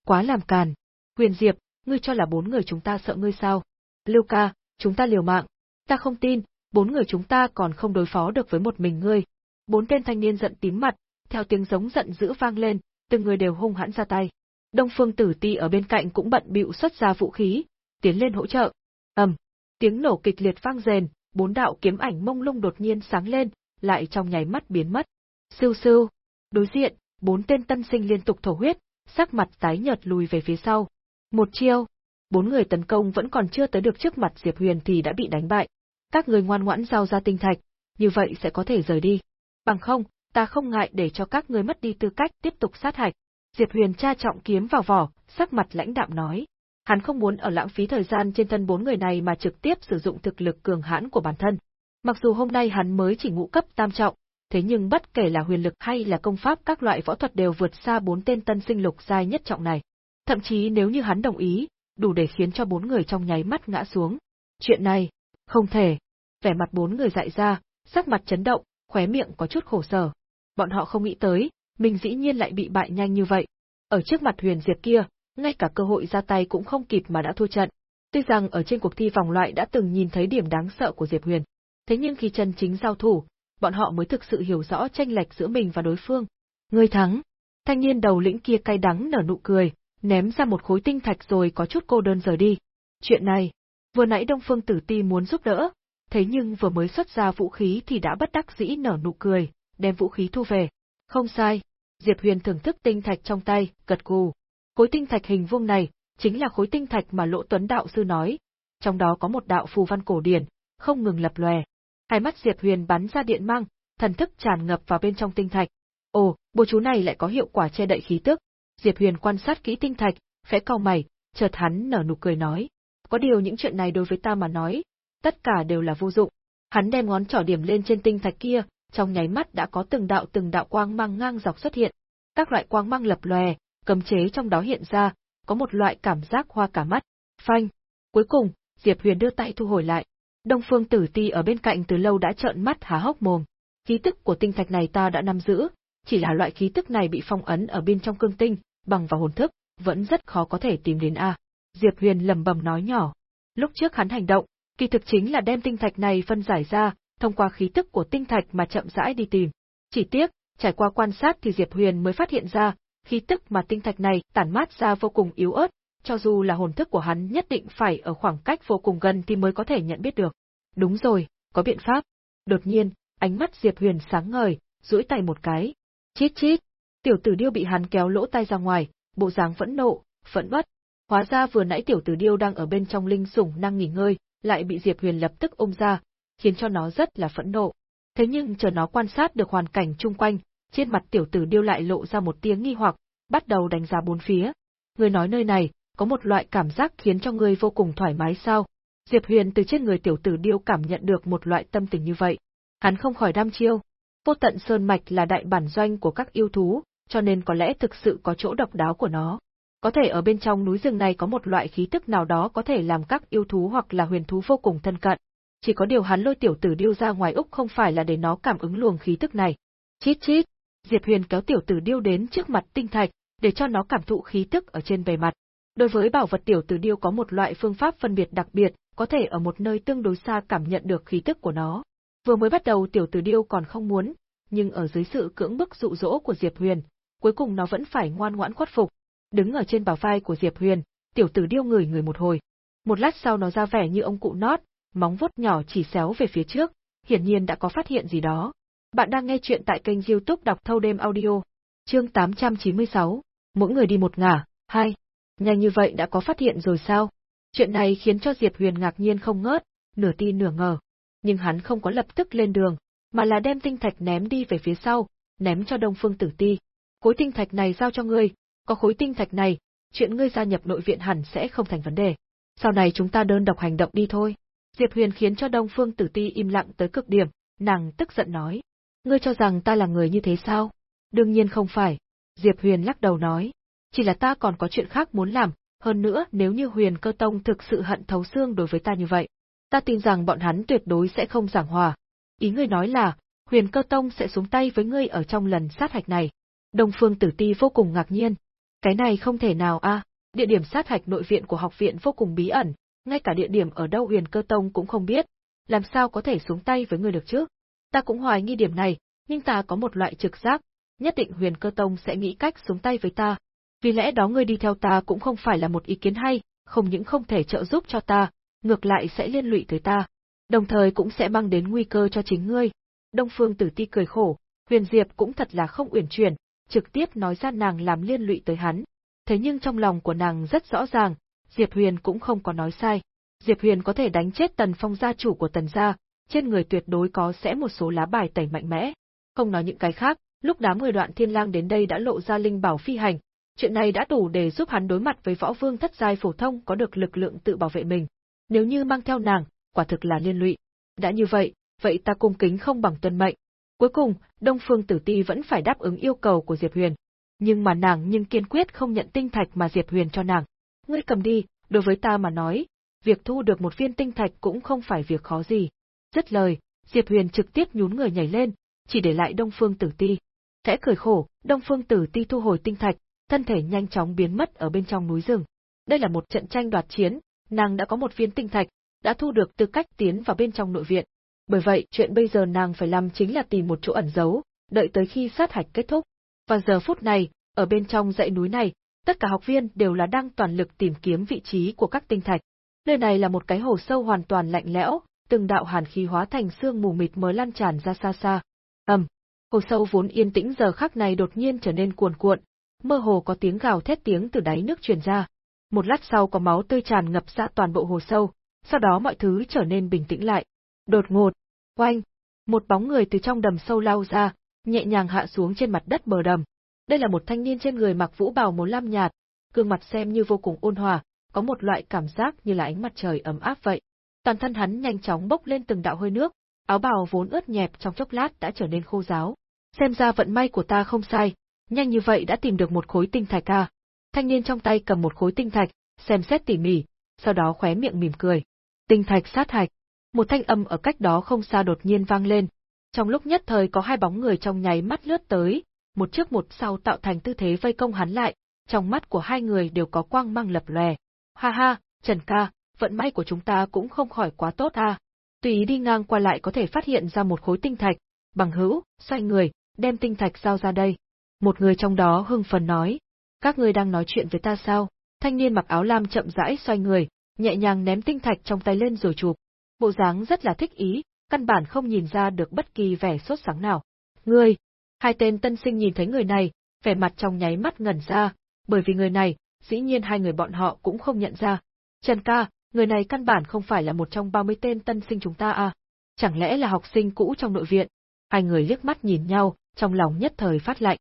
Quá làm càn. Huyền Diệp, ngươi cho là bốn người chúng ta sợ ngươi sao? Lưu ca, chúng ta liều mạng. Ta không tin, bốn người chúng ta còn không đối phó được với một mình ngươi. Bốn tên thanh niên giận tím mặt, theo tiếng giống giận dữ vang lên, từng người đều hung hãn ra tay. Đông Phương Tử Ti ở bên cạnh cũng bận bịu xuất ra vũ khí, tiến lên hỗ trợ. ầm, tiếng nổ kịch liệt vang rền, bốn đạo kiếm ảnh mông lung đột nhiên sáng lên, lại trong nháy mắt biến mất. Sưu sưu, đối diện, bốn tên tân sinh liên tục thổ huyết, sắc mặt tái nhợt lùi về phía sau. Một chiêu, bốn người tấn công vẫn còn chưa tới được trước mặt Diệp Huyền thì đã bị đánh bại. Các người ngoan ngoãn giao ra tinh thạch, như vậy sẽ có thể rời đi. Bằng không, ta không ngại để cho các người mất đi tư cách tiếp tục sát hạch. Diệp Huyền tra trọng kiếm vào vỏ, sắc mặt lãnh đạm nói. Hắn không muốn ở lãng phí thời gian trên thân bốn người này mà trực tiếp sử dụng thực lực cường hãn của bản thân. Mặc dù hôm nay hắn mới chỉ ngũ cấp tam trọng, thế nhưng bất kể là huyền lực hay là công pháp các loại võ thuật đều vượt xa bốn tên tân sinh lục giai nhất trọng này. Thậm chí nếu như hắn đồng ý, đủ để khiến cho bốn người trong nháy mắt ngã xuống. Chuyện này, không thể. Vẻ mặt bốn người dại ra, sắc mặt chấn động, khóe miệng có chút khổ sở. Bọn họ không nghĩ tới, mình dĩ nhiên lại bị bại nhanh như vậy. Ở trước mặt huyền Diệp kia, ngay cả cơ hội ra tay cũng không kịp mà đã thua trận. Tuy rằng ở trên cuộc thi vòng loại đã từng nhìn thấy điểm đáng sợ của Diệp Huyền, thế nhưng khi chân chính giao thủ, bọn họ mới thực sự hiểu rõ tranh lệch giữa mình và đối phương. Ngươi thắng. Thanh niên đầu lĩnh kia cay đắng nở nụ cười, ném ra một khối tinh thạch rồi có chút cô đơn rời đi. Chuyện này, vừa nãy Đông Phương Tử Ti muốn giúp đỡ, thế nhưng vừa mới xuất ra vũ khí thì đã bất đắc dĩ nở nụ cười, đem vũ khí thu về. Không sai, Diệp Huyền thưởng thức tinh thạch trong tay, gật gù. Khối tinh thạch hình vuông này, chính là khối tinh thạch mà Lỗ Tuấn đạo sư nói. Trong đó có một đạo phù văn cổ điển, không ngừng lập lòe. Hai mắt Diệp Huyền bắn ra điện mang, thần thức tràn ngập vào bên trong tinh thạch. Ồ, bùa chú này lại có hiệu quả che đậy khí tức. Diệp Huyền quan sát kỹ tinh thạch, khẽ cau mày, chợt hắn nở nụ cười nói. Có điều những chuyện này đối với ta mà nói, tất cả đều là vô dụng. Hắn đem ngón trỏ điểm lên trên tinh thạch kia, trong nháy mắt đã có từng đạo từng đạo quang mang ngang dọc xuất hiện. Các loại quang mang lập lòe, cấm chế trong đó hiện ra, có một loại cảm giác hoa cả mắt. Phanh. Cuối cùng, Diệp Huyền đưa tay thu hồi lại. Đông Phương Tử Ti ở bên cạnh từ lâu đã trợn mắt há hốc mồm. Khí tức của tinh thạch này ta đã nắm giữ, chỉ là loại khí tức này bị phong ấn ở bên trong cương tinh, bằng vào hồn thức, vẫn rất khó có thể tìm đến a. Diệp Huyền lẩm bẩm nói nhỏ. Lúc trước hắn hành động, kỳ thực chính là đem tinh thạch này phân giải ra, thông qua khí tức của tinh thạch mà chậm rãi đi tìm. Chỉ tiếc, trải qua quan sát thì Diệp Huyền mới phát hiện ra, khí tức mà tinh thạch này tản mát ra vô cùng yếu ớt, cho dù là hồn thức của hắn nhất định phải ở khoảng cách vô cùng gần thì mới có thể nhận biết được. Đúng rồi, có biện pháp. Đột nhiên, ánh mắt Diệp Huyền sáng ngời, duỗi tay một cái. Chít chít, tiểu tử điêu bị hắn kéo lỗ tay ra ngoài, bộ dáng vẫn nộ, phẫn bất. Hóa ra vừa nãy tiểu tử điêu đang ở bên trong linh sủng năng nghỉ ngơi, lại bị Diệp Huyền lập tức ôm ra, khiến cho nó rất là phẫn nộ. Thế nhưng chờ nó quan sát được hoàn cảnh chung quanh, trên mặt tiểu tử điêu lại lộ ra một tiếng nghi hoặc, bắt đầu đánh giá bốn phía. Người nói nơi này, có một loại cảm giác khiến cho người vô cùng thoải mái sao? Diệp Huyền từ trên người tiểu tử điêu cảm nhận được một loại tâm tình như vậy. Hắn không khỏi đam chiêu. Vô tận sơn mạch là đại bản doanh của các yêu thú, cho nên có lẽ thực sự có chỗ độc đáo của nó. Có thể ở bên trong núi rừng này có một loại khí tức nào đó có thể làm các yêu thú hoặc là huyền thú vô cùng thân cận. Chỉ có điều hắn lôi tiểu tử điêu ra ngoài Úc không phải là để nó cảm ứng luồng khí tức này. Chít chít, Diệp Huyền kéo tiểu tử điêu đến trước mặt tinh thạch, để cho nó cảm thụ khí tức ở trên bề mặt. Đối với bảo vật tiểu tử điêu có một loại phương pháp phân biệt đặc biệt, có thể ở một nơi tương đối xa cảm nhận được khí tức của nó. Vừa mới bắt đầu tiểu tử điêu còn không muốn, nhưng ở dưới sự cưỡng bức dụ dỗ của Diệp Huyền, cuối cùng nó vẫn phải ngoan ngoãn khuất phục. Đứng ở trên bảo vai của Diệp Huyền, tiểu tử điêu người người một hồi. Một lát sau nó ra vẻ như ông cụ nót, móng vuốt nhỏ chỉ xéo về phía trước, hiển nhiên đã có phát hiện gì đó. Bạn đang nghe chuyện tại kênh youtube đọc thâu đêm audio. Chương 896, mỗi người đi một ngả, hai. Nhanh như vậy đã có phát hiện rồi sao? Chuyện này khiến cho Diệp Huyền ngạc nhiên không ngớt, nửa tin nửa ngờ. Nhưng hắn không có lập tức lên đường, mà là đem tinh thạch ném đi về phía sau, ném cho Đông Phương Tử Ti. Khối tinh thạch này giao cho ngươi, có khối tinh thạch này, chuyện ngươi gia nhập nội viện hẳn sẽ không thành vấn đề. Sau này chúng ta đơn độc hành động đi thôi. Diệp Huyền khiến cho Đông Phương Tử Ti im lặng tới cực điểm, nàng tức giận nói. Ngươi cho rằng ta là người như thế sao? Đương nhiên không phải. Diệp Huyền lắc đầu nói. Chỉ là ta còn có chuyện khác muốn làm, hơn nữa nếu như Huyền Cơ Tông thực sự hận thấu xương đối với ta như vậy, ta tin rằng bọn hắn tuyệt đối sẽ không giảng hòa. Ý ngươi nói là, Huyền Cơ Tông sẽ xuống tay với ngươi ở trong lần sát hạch này. Đông Phương Tử Ti vô cùng ngạc nhiên. Cái này không thể nào a, địa điểm sát hạch nội viện của học viện vô cùng bí ẩn, ngay cả địa điểm ở đâu Huyền Cơ Tông cũng không biết, làm sao có thể xuống tay với người được chứ? Ta cũng hoài nghi điểm này, nhưng ta có một loại trực giác, nhất định Huyền Cơ Tông sẽ nghĩ cách xuống tay với ta. Vì lẽ đó ngươi đi theo ta cũng không phải là một ý kiến hay, không những không thể trợ giúp cho ta, ngược lại sẽ liên lụy tới ta, đồng thời cũng sẽ mang đến nguy cơ cho chính ngươi. Đông Phương Tử Ti cười khổ, Huyền Diệp cũng thật là không uyển chuyển, trực tiếp nói ra nàng làm liên lụy tới hắn. Thế nhưng trong lòng của nàng rất rõ ràng, Diệp Huyền cũng không có nói sai. Diệp Huyền có thể đánh chết Tần Phong gia chủ của Tần gia, trên người tuyệt đối có sẽ một số lá bài tẩy mạnh mẽ. Không nói những cái khác, lúc đám người đoạn thiên lang đến đây đã lộ ra linh bảo phi hành, chuyện này đã đủ để giúp hắn đối mặt với võ vương thất giai phổ thông có được lực lượng tự bảo vệ mình. Nếu như mang theo nàng, quả thực là liên lụy. Đã như vậy, vậy ta cung kính không bằng tuân mệnh. Cuối cùng, Đông Phương Tử Ti vẫn phải đáp ứng yêu cầu của Diệp Huyền. Nhưng mà nàng nhưng kiên quyết không nhận tinh thạch mà Diệp Huyền cho nàng. Ngươi cầm đi, đối với ta mà nói, việc thu được một viên tinh thạch cũng không phải việc khó gì. Dứt lời, Diệp Huyền trực tiếp nhún người nhảy lên, chỉ để lại Đông Phương Tử Ti. Khẽ cười khổ, Đông Phương Tử Ti thu hồi tinh thạch, thân thể nhanh chóng biến mất ở bên trong núi rừng. Đây là một trận tranh đoạt chiến, nàng đã có một viên tinh thạch, đã thu được tư cách tiến vào bên trong nội viện. Bởi vậy, chuyện bây giờ nàng phải làm chính là tìm một chỗ ẩn giấu, đợi tới khi sát hạch kết thúc. Và giờ phút này, ở bên trong dãy núi này, tất cả học viên đều là đang toàn lực tìm kiếm vị trí của các tinh thạch. Nơi này là một cái hồ sâu hoàn toàn lạnh lẽo, từng đạo hàn khí hóa thành sương mù mịt mới lan tràn ra xa xa. Ầm, hồ sâu vốn yên tĩnh giờ khắc này đột nhiên trở nên cuồn cuộn, mơ hồ có tiếng gào thét tiếng từ đáy nước truyền ra. Một lát sau có máu tươi tràn ngập ra toàn bộ hồ sâu, sau đó mọi thứ trở nên bình tĩnh lại. Đột ngột, oanh, một bóng người từ trong đầm sâu lao ra, nhẹ nhàng hạ xuống trên mặt đất bờ đầm. Đây là một thanh niên trên người mặc vũ bào màu lam nhạt, gương mặt xem như vô cùng ôn hòa, có một loại cảm giác như là ánh mặt trời ấm áp vậy. Toàn thân hắn nhanh chóng bốc lên từng đạo hơi nước, áo bào vốn ướt nhẹp trong chốc lát đã trở nên khô ráo. Xem ra vận may của ta không sai, nhanh như vậy đã tìm được một khối tinh thạch ca. Thanh niên trong tay cầm một khối tinh thạch, xem xét tỉ mỉ, sau đó khóe miệng mỉm cười. Tinh thạch sát hạch. Một thanh âm ở cách đó không xa đột nhiên vang lên. Trong lúc nhất thời có hai bóng người trong nháy mắt lướt tới, một trước một sau tạo thành tư thế vây công hắn lại, trong mắt của hai người đều có quang mang lập lòe. Ha ha, Trần ca, vận may của chúng ta cũng không khỏi quá tốt à. Tùy ý đi ngang qua lại có thể phát hiện ra một khối tinh thạch, bằng hữu, xoay người, đem tinh thạch giao ra đây. Một người trong đó hưng phấn nói, các ngươi đang nói chuyện với ta sao? Thanh niên mặc áo lam chậm rãi xoay người, nhẹ nhàng ném tinh thạch trong tay lên rồi chụp. Bộ dáng rất là thích ý, căn bản không nhìn ra được bất kỳ vẻ sốt sáng nào. Ngươi! Hai tên tân sinh nhìn thấy người này, vẻ mặt trong nháy mắt ngẩn ra, bởi vì người này, dĩ nhiên hai người bọn họ cũng không nhận ra. Trần ca, người này căn bản không phải là một trong 30 tên tân sinh chúng ta à? Chẳng lẽ là học sinh cũ trong nội viện? Hai người liếc mắt nhìn nhau, trong lòng nhất thời phát lạnh.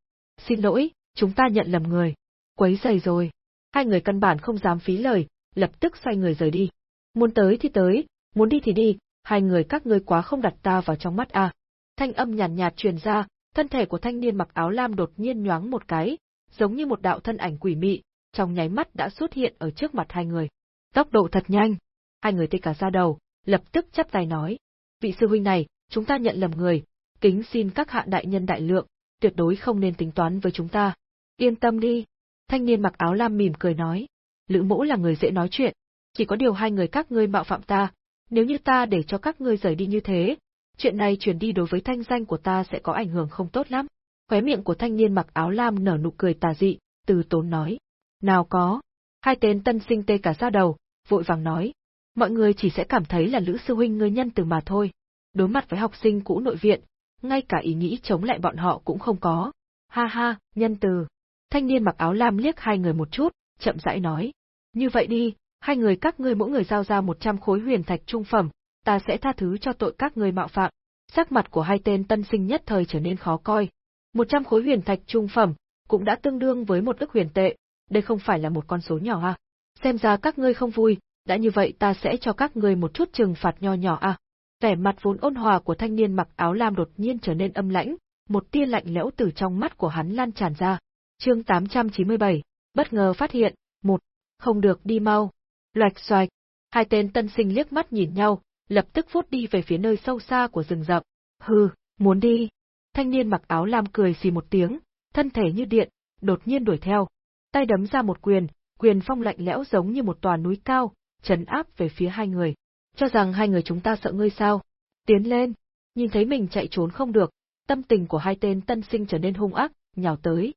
Xin lỗi, chúng ta nhận lầm người. Quấy giày rồi. Hai người căn bản không dám phí lời, lập tức xoay người rời đi. Muốn tới thì tới, muốn đi thì đi, hai người các ngươi quá không đặt ta vào trong mắt à. Thanh âm nhàn nhạt, nhạt truyền ra, thân thể của thanh niên mặc áo lam đột nhiên nhoáng một cái, giống như một đạo thân ảnh quỷ mị, trong nháy mắt đã xuất hiện ở trước mặt hai người. Tốc độ thật nhanh. Hai người tê cả ra đầu, lập tức chắp tay nói. Vị sư huynh này, chúng ta nhận lầm người, kính xin các hạ đại nhân đại lượng, tuyệt đối không nên tính toán với chúng ta. Yên tâm đi. Thanh niên mặc áo lam mỉm cười nói. Lữ mũ là người dễ nói chuyện, chỉ có điều hai người các ngươi mạo phạm ta, nếu như ta để cho các ngươi rời đi như thế, chuyện này truyền đi đối với thanh danh của ta sẽ có ảnh hưởng không tốt lắm. Khóe miệng của thanh niên mặc áo lam nở nụ cười tà dị, từ tốn nói. Nào có. Hai tên tân sinh tê cả ra đầu, vội vàng nói. Mọi người chỉ sẽ cảm thấy là Lữ Sư Huynh người nhân từ mà thôi. Đối mặt với học sinh cũ nội viện, ngay cả ý nghĩ chống lại bọn họ cũng không có. Ha ha, nhân từ. Thanh niên mặc áo lam liếc hai người một chút, chậm rãi nói. Như vậy đi, hai người các ngươi mỗi người giao ra 100 khối huyền thạch trung phẩm, ta sẽ tha thứ cho tội các ngươi mạo phạm. Sắc mặt của hai tên tân sinh nhất thời trở nên khó coi. 100 khối huyền thạch trung phẩm, cũng đã tương đương với một ức huyền tệ, đây không phải là một con số nhỏ à. Xem ra các ngươi không vui, đã như vậy ta sẽ cho các ngươi một chút trừng phạt nho nhỏ à. Vẻ mặt vốn ôn hòa của thanh niên mặc áo lam đột nhiên trở nên âm lãnh, một tia lạnh lẽo từ trong mắt của hắn lan tràn ra. Chương 897, bất ngờ phát hiện, một, không được đi mau. Loạch xoạch, hai tên tân sinh liếc mắt nhìn nhau, lập tức phút đi về phía nơi sâu xa của rừng rậm. Hừ, muốn đi. Thanh niên mặc áo lam cười xì một tiếng, thân thể như điện, đột nhiên đuổi theo. Tay đấm ra một quyền, quyền phong lạnh lẽo giống như một tòa núi cao, chấn áp về phía hai người. Cho rằng hai người chúng ta sợ ngươi sao? Tiến lên. Nhìn thấy mình chạy trốn không được, tâm tình của hai tên tân sinh trở nên hung ác, nhào tới.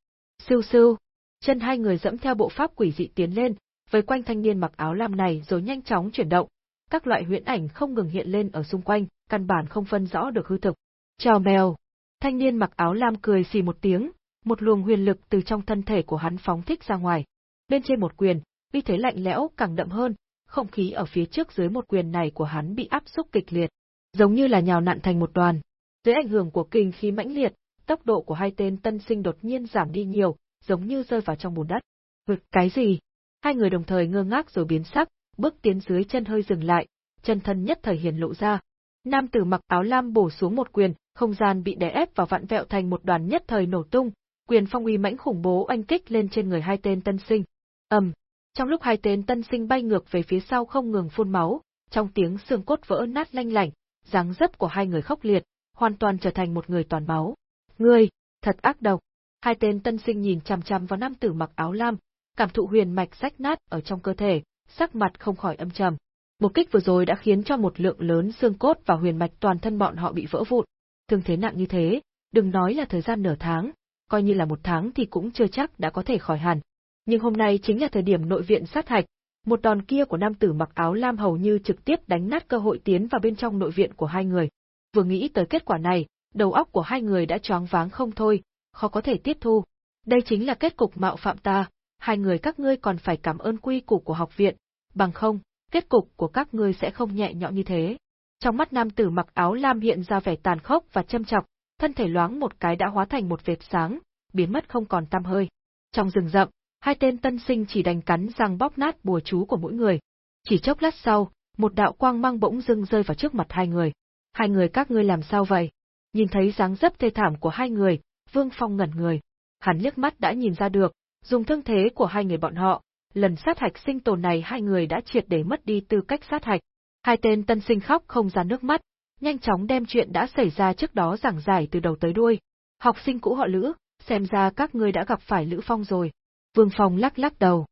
Siêu siêu. Chân hai người dẫm theo bộ pháp quỷ dị tiến lên, vây quanh thanh niên mặc áo lam này rồi nhanh chóng chuyển động. Các loại huyễn ảnh không ngừng hiện lên ở xung quanh, căn bản không phân rõ được hư thực. Chào mèo. Thanh niên mặc áo lam cười xì một tiếng, một luồng huyền lực từ trong thân thể của hắn phóng thích ra ngoài. Bên trên một quyền, uy thế lạnh lẽo càng đậm hơn, không khí ở phía trước dưới một quyền này của hắn bị áp xúc kịch liệt, giống như là nhào nặn thành một đoàn. Dưới ảnh hưởng của kinh khí mãnh liệt, tốc độ của hai tên tân sinh đột nhiên giảm đi nhiều, giống như rơi vào trong bùn đất. Hực cái gì? Hai người đồng thời ngơ ngác rồi biến sắc, bước tiến dưới chân hơi dừng lại, chân thân nhất thời hiển lộ ra. Nam tử mặc áo lam bổ xuống một quyền, không gian bị đè ép và vặn vẹo thành một đoàn nhất thời nổ tung, quyền phong uy mãnh khủng bố oanh kích lên trên người hai tên tân sinh. ầm, trong lúc hai tên tân sinh bay ngược về phía sau không ngừng phun máu, trong tiếng xương cốt vỡ nát lanh lảnh, dáng dấp của hai người khốc liệt, hoàn toàn trở thành một người toàn máu. Ngươi, thật ác độc. Hai tên tân sinh nhìn chằm chằm vào nam tử mặc áo lam, cảm thụ huyền mạch rách nát ở trong cơ thể, sắc mặt không khỏi âm trầm. Một kích vừa rồi đã khiến cho một lượng lớn xương cốt và huyền mạch toàn thân bọn họ bị vỡ vụn. Thương thế nặng như thế, đừng nói là thời gian nửa tháng, coi như là một tháng thì cũng chưa chắc đã có thể khỏi hẳn. Nhưng hôm nay chính là thời điểm nội viện sát hạch, một đòn kia của nam tử mặc áo lam hầu như trực tiếp đánh nát cơ hội tiến vào bên trong nội viện của hai người. Vừa nghĩ tới kết quả này, đầu óc của hai người đã choáng váng không thôi, khó có thể tiếp thu. Đây chính là kết cục mạo phạm ta, hai người các ngươi còn phải cảm ơn quy củ của học viện, bằng không, kết cục của các ngươi sẽ không nhẹ nhõm như thế. Trong mắt nam tử mặc áo lam hiện ra vẻ tàn khốc và châm chọc, thân thể loáng một cái đã hóa thành một vệt sáng, biến mất không còn tăm hơi. Trong rừng rậm, hai tên tân sinh chỉ đành cắn răng bóp nát bùa chú của mỗi người. Chỉ chốc lát sau, một đạo quang mang bỗng dưng rơi vào trước mặt hai người. Hai người các ngươi làm sao vậy? Nhìn thấy dáng dấp thê thảm của hai người, Vương Phong ngẩn người. Hắn liếc mắt đã nhìn ra được, dùng thương thế của hai người bọn họ, lần sát hạch sinh tồn này hai người đã triệt để mất đi tư cách sát hạch. Hai tên tân sinh khóc không ra nước mắt, nhanh chóng đem chuyện đã xảy ra trước đó giảng giải từ đầu tới đuôi. Học sinh cũ họ Lữ, xem ra các ngươi đã gặp phải Lữ Phong rồi. Vương Phong lắc lắc đầu.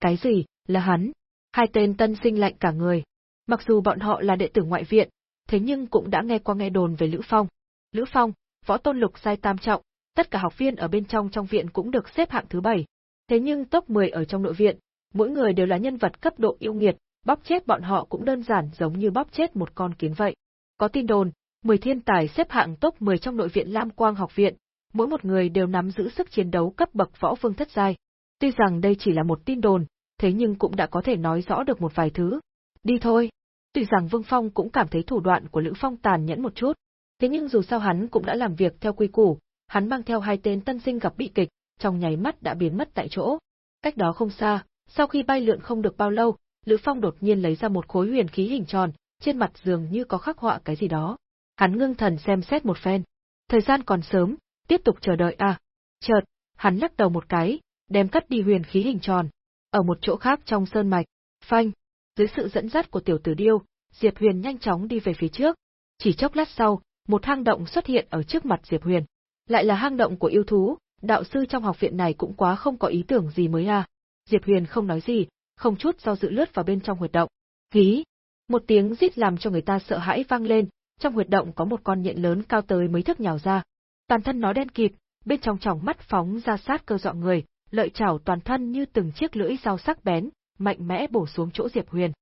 Cái gì, là hắn? Hai tên tân sinh lạnh cả người. Mặc dù bọn họ là đệ tử ngoại viện, thế nhưng cũng đã nghe qua nghe đồn về Lữ Phong. Lữ Phong, võ tôn lục sai tam trọng, tất cả học viên ở bên trong trong viện cũng được xếp hạng thứ bảy. Thế nhưng top 10 ở trong nội viện, mỗi người đều là nhân vật cấp độ yêu nghiệt, bóp chết bọn họ cũng đơn giản giống như bóp chết một con kiến vậy. Có tin đồn, 10 thiên tài xếp hạng top 10 trong nội viện Lam Quang học viện, mỗi một người đều nắm giữ sức chiến đấu cấp bậc võ vương thất giai. Tuy rằng đây chỉ là một tin đồn, thế nhưng cũng đã có thể nói rõ được một vài thứ. Đi thôi. Tuy rằng Vương Phong cũng cảm thấy thủ đoạn của Lữ Phong tàn nhẫn một chút, thế nhưng dù sao hắn cũng đã làm việc theo quy củ, hắn mang theo hai tên tân sinh gặp bị kịch, trong nháy mắt đã biến mất tại chỗ. Cách đó không xa, sau khi bay lượn không được bao lâu, Lữ Phong đột nhiên lấy ra một khối huyền khí hình tròn, trên mặt dường như có khắc họa cái gì đó. Hắn ngưng thần xem xét một phen. Thời gian còn sớm, tiếp tục chờ đợi à. Chợt, hắn lắc đầu một cái, đem cắt đi huyền khí hình tròn. Ở một chỗ khác trong sơn mạch, phanh, dưới sự dẫn dắt của tiểu tử điêu, Diệp Huyền nhanh chóng đi về phía trước. Chỉ chốc lát sau, một hang động xuất hiện ở trước mặt Diệp Huyền. Lại là hang động của yêu thú, đạo sư trong học viện này cũng quá không có ý tưởng gì mới à. Diệp Huyền không nói gì, không chút do dự lướt vào bên trong huyệt động. Hí! Một tiếng rít làm cho người ta sợ hãi vang lên, trong huyệt động có một con nhện lớn cao tới mấy thước nhào ra. Toàn thân nó đen kịt, bên trong tròng mắt phóng ra sát cơ dọa người, lợi chảo toàn thân như từng chiếc lưỡi dao sắc bén, mạnh mẽ bổ xuống chỗ Diệp Huyền.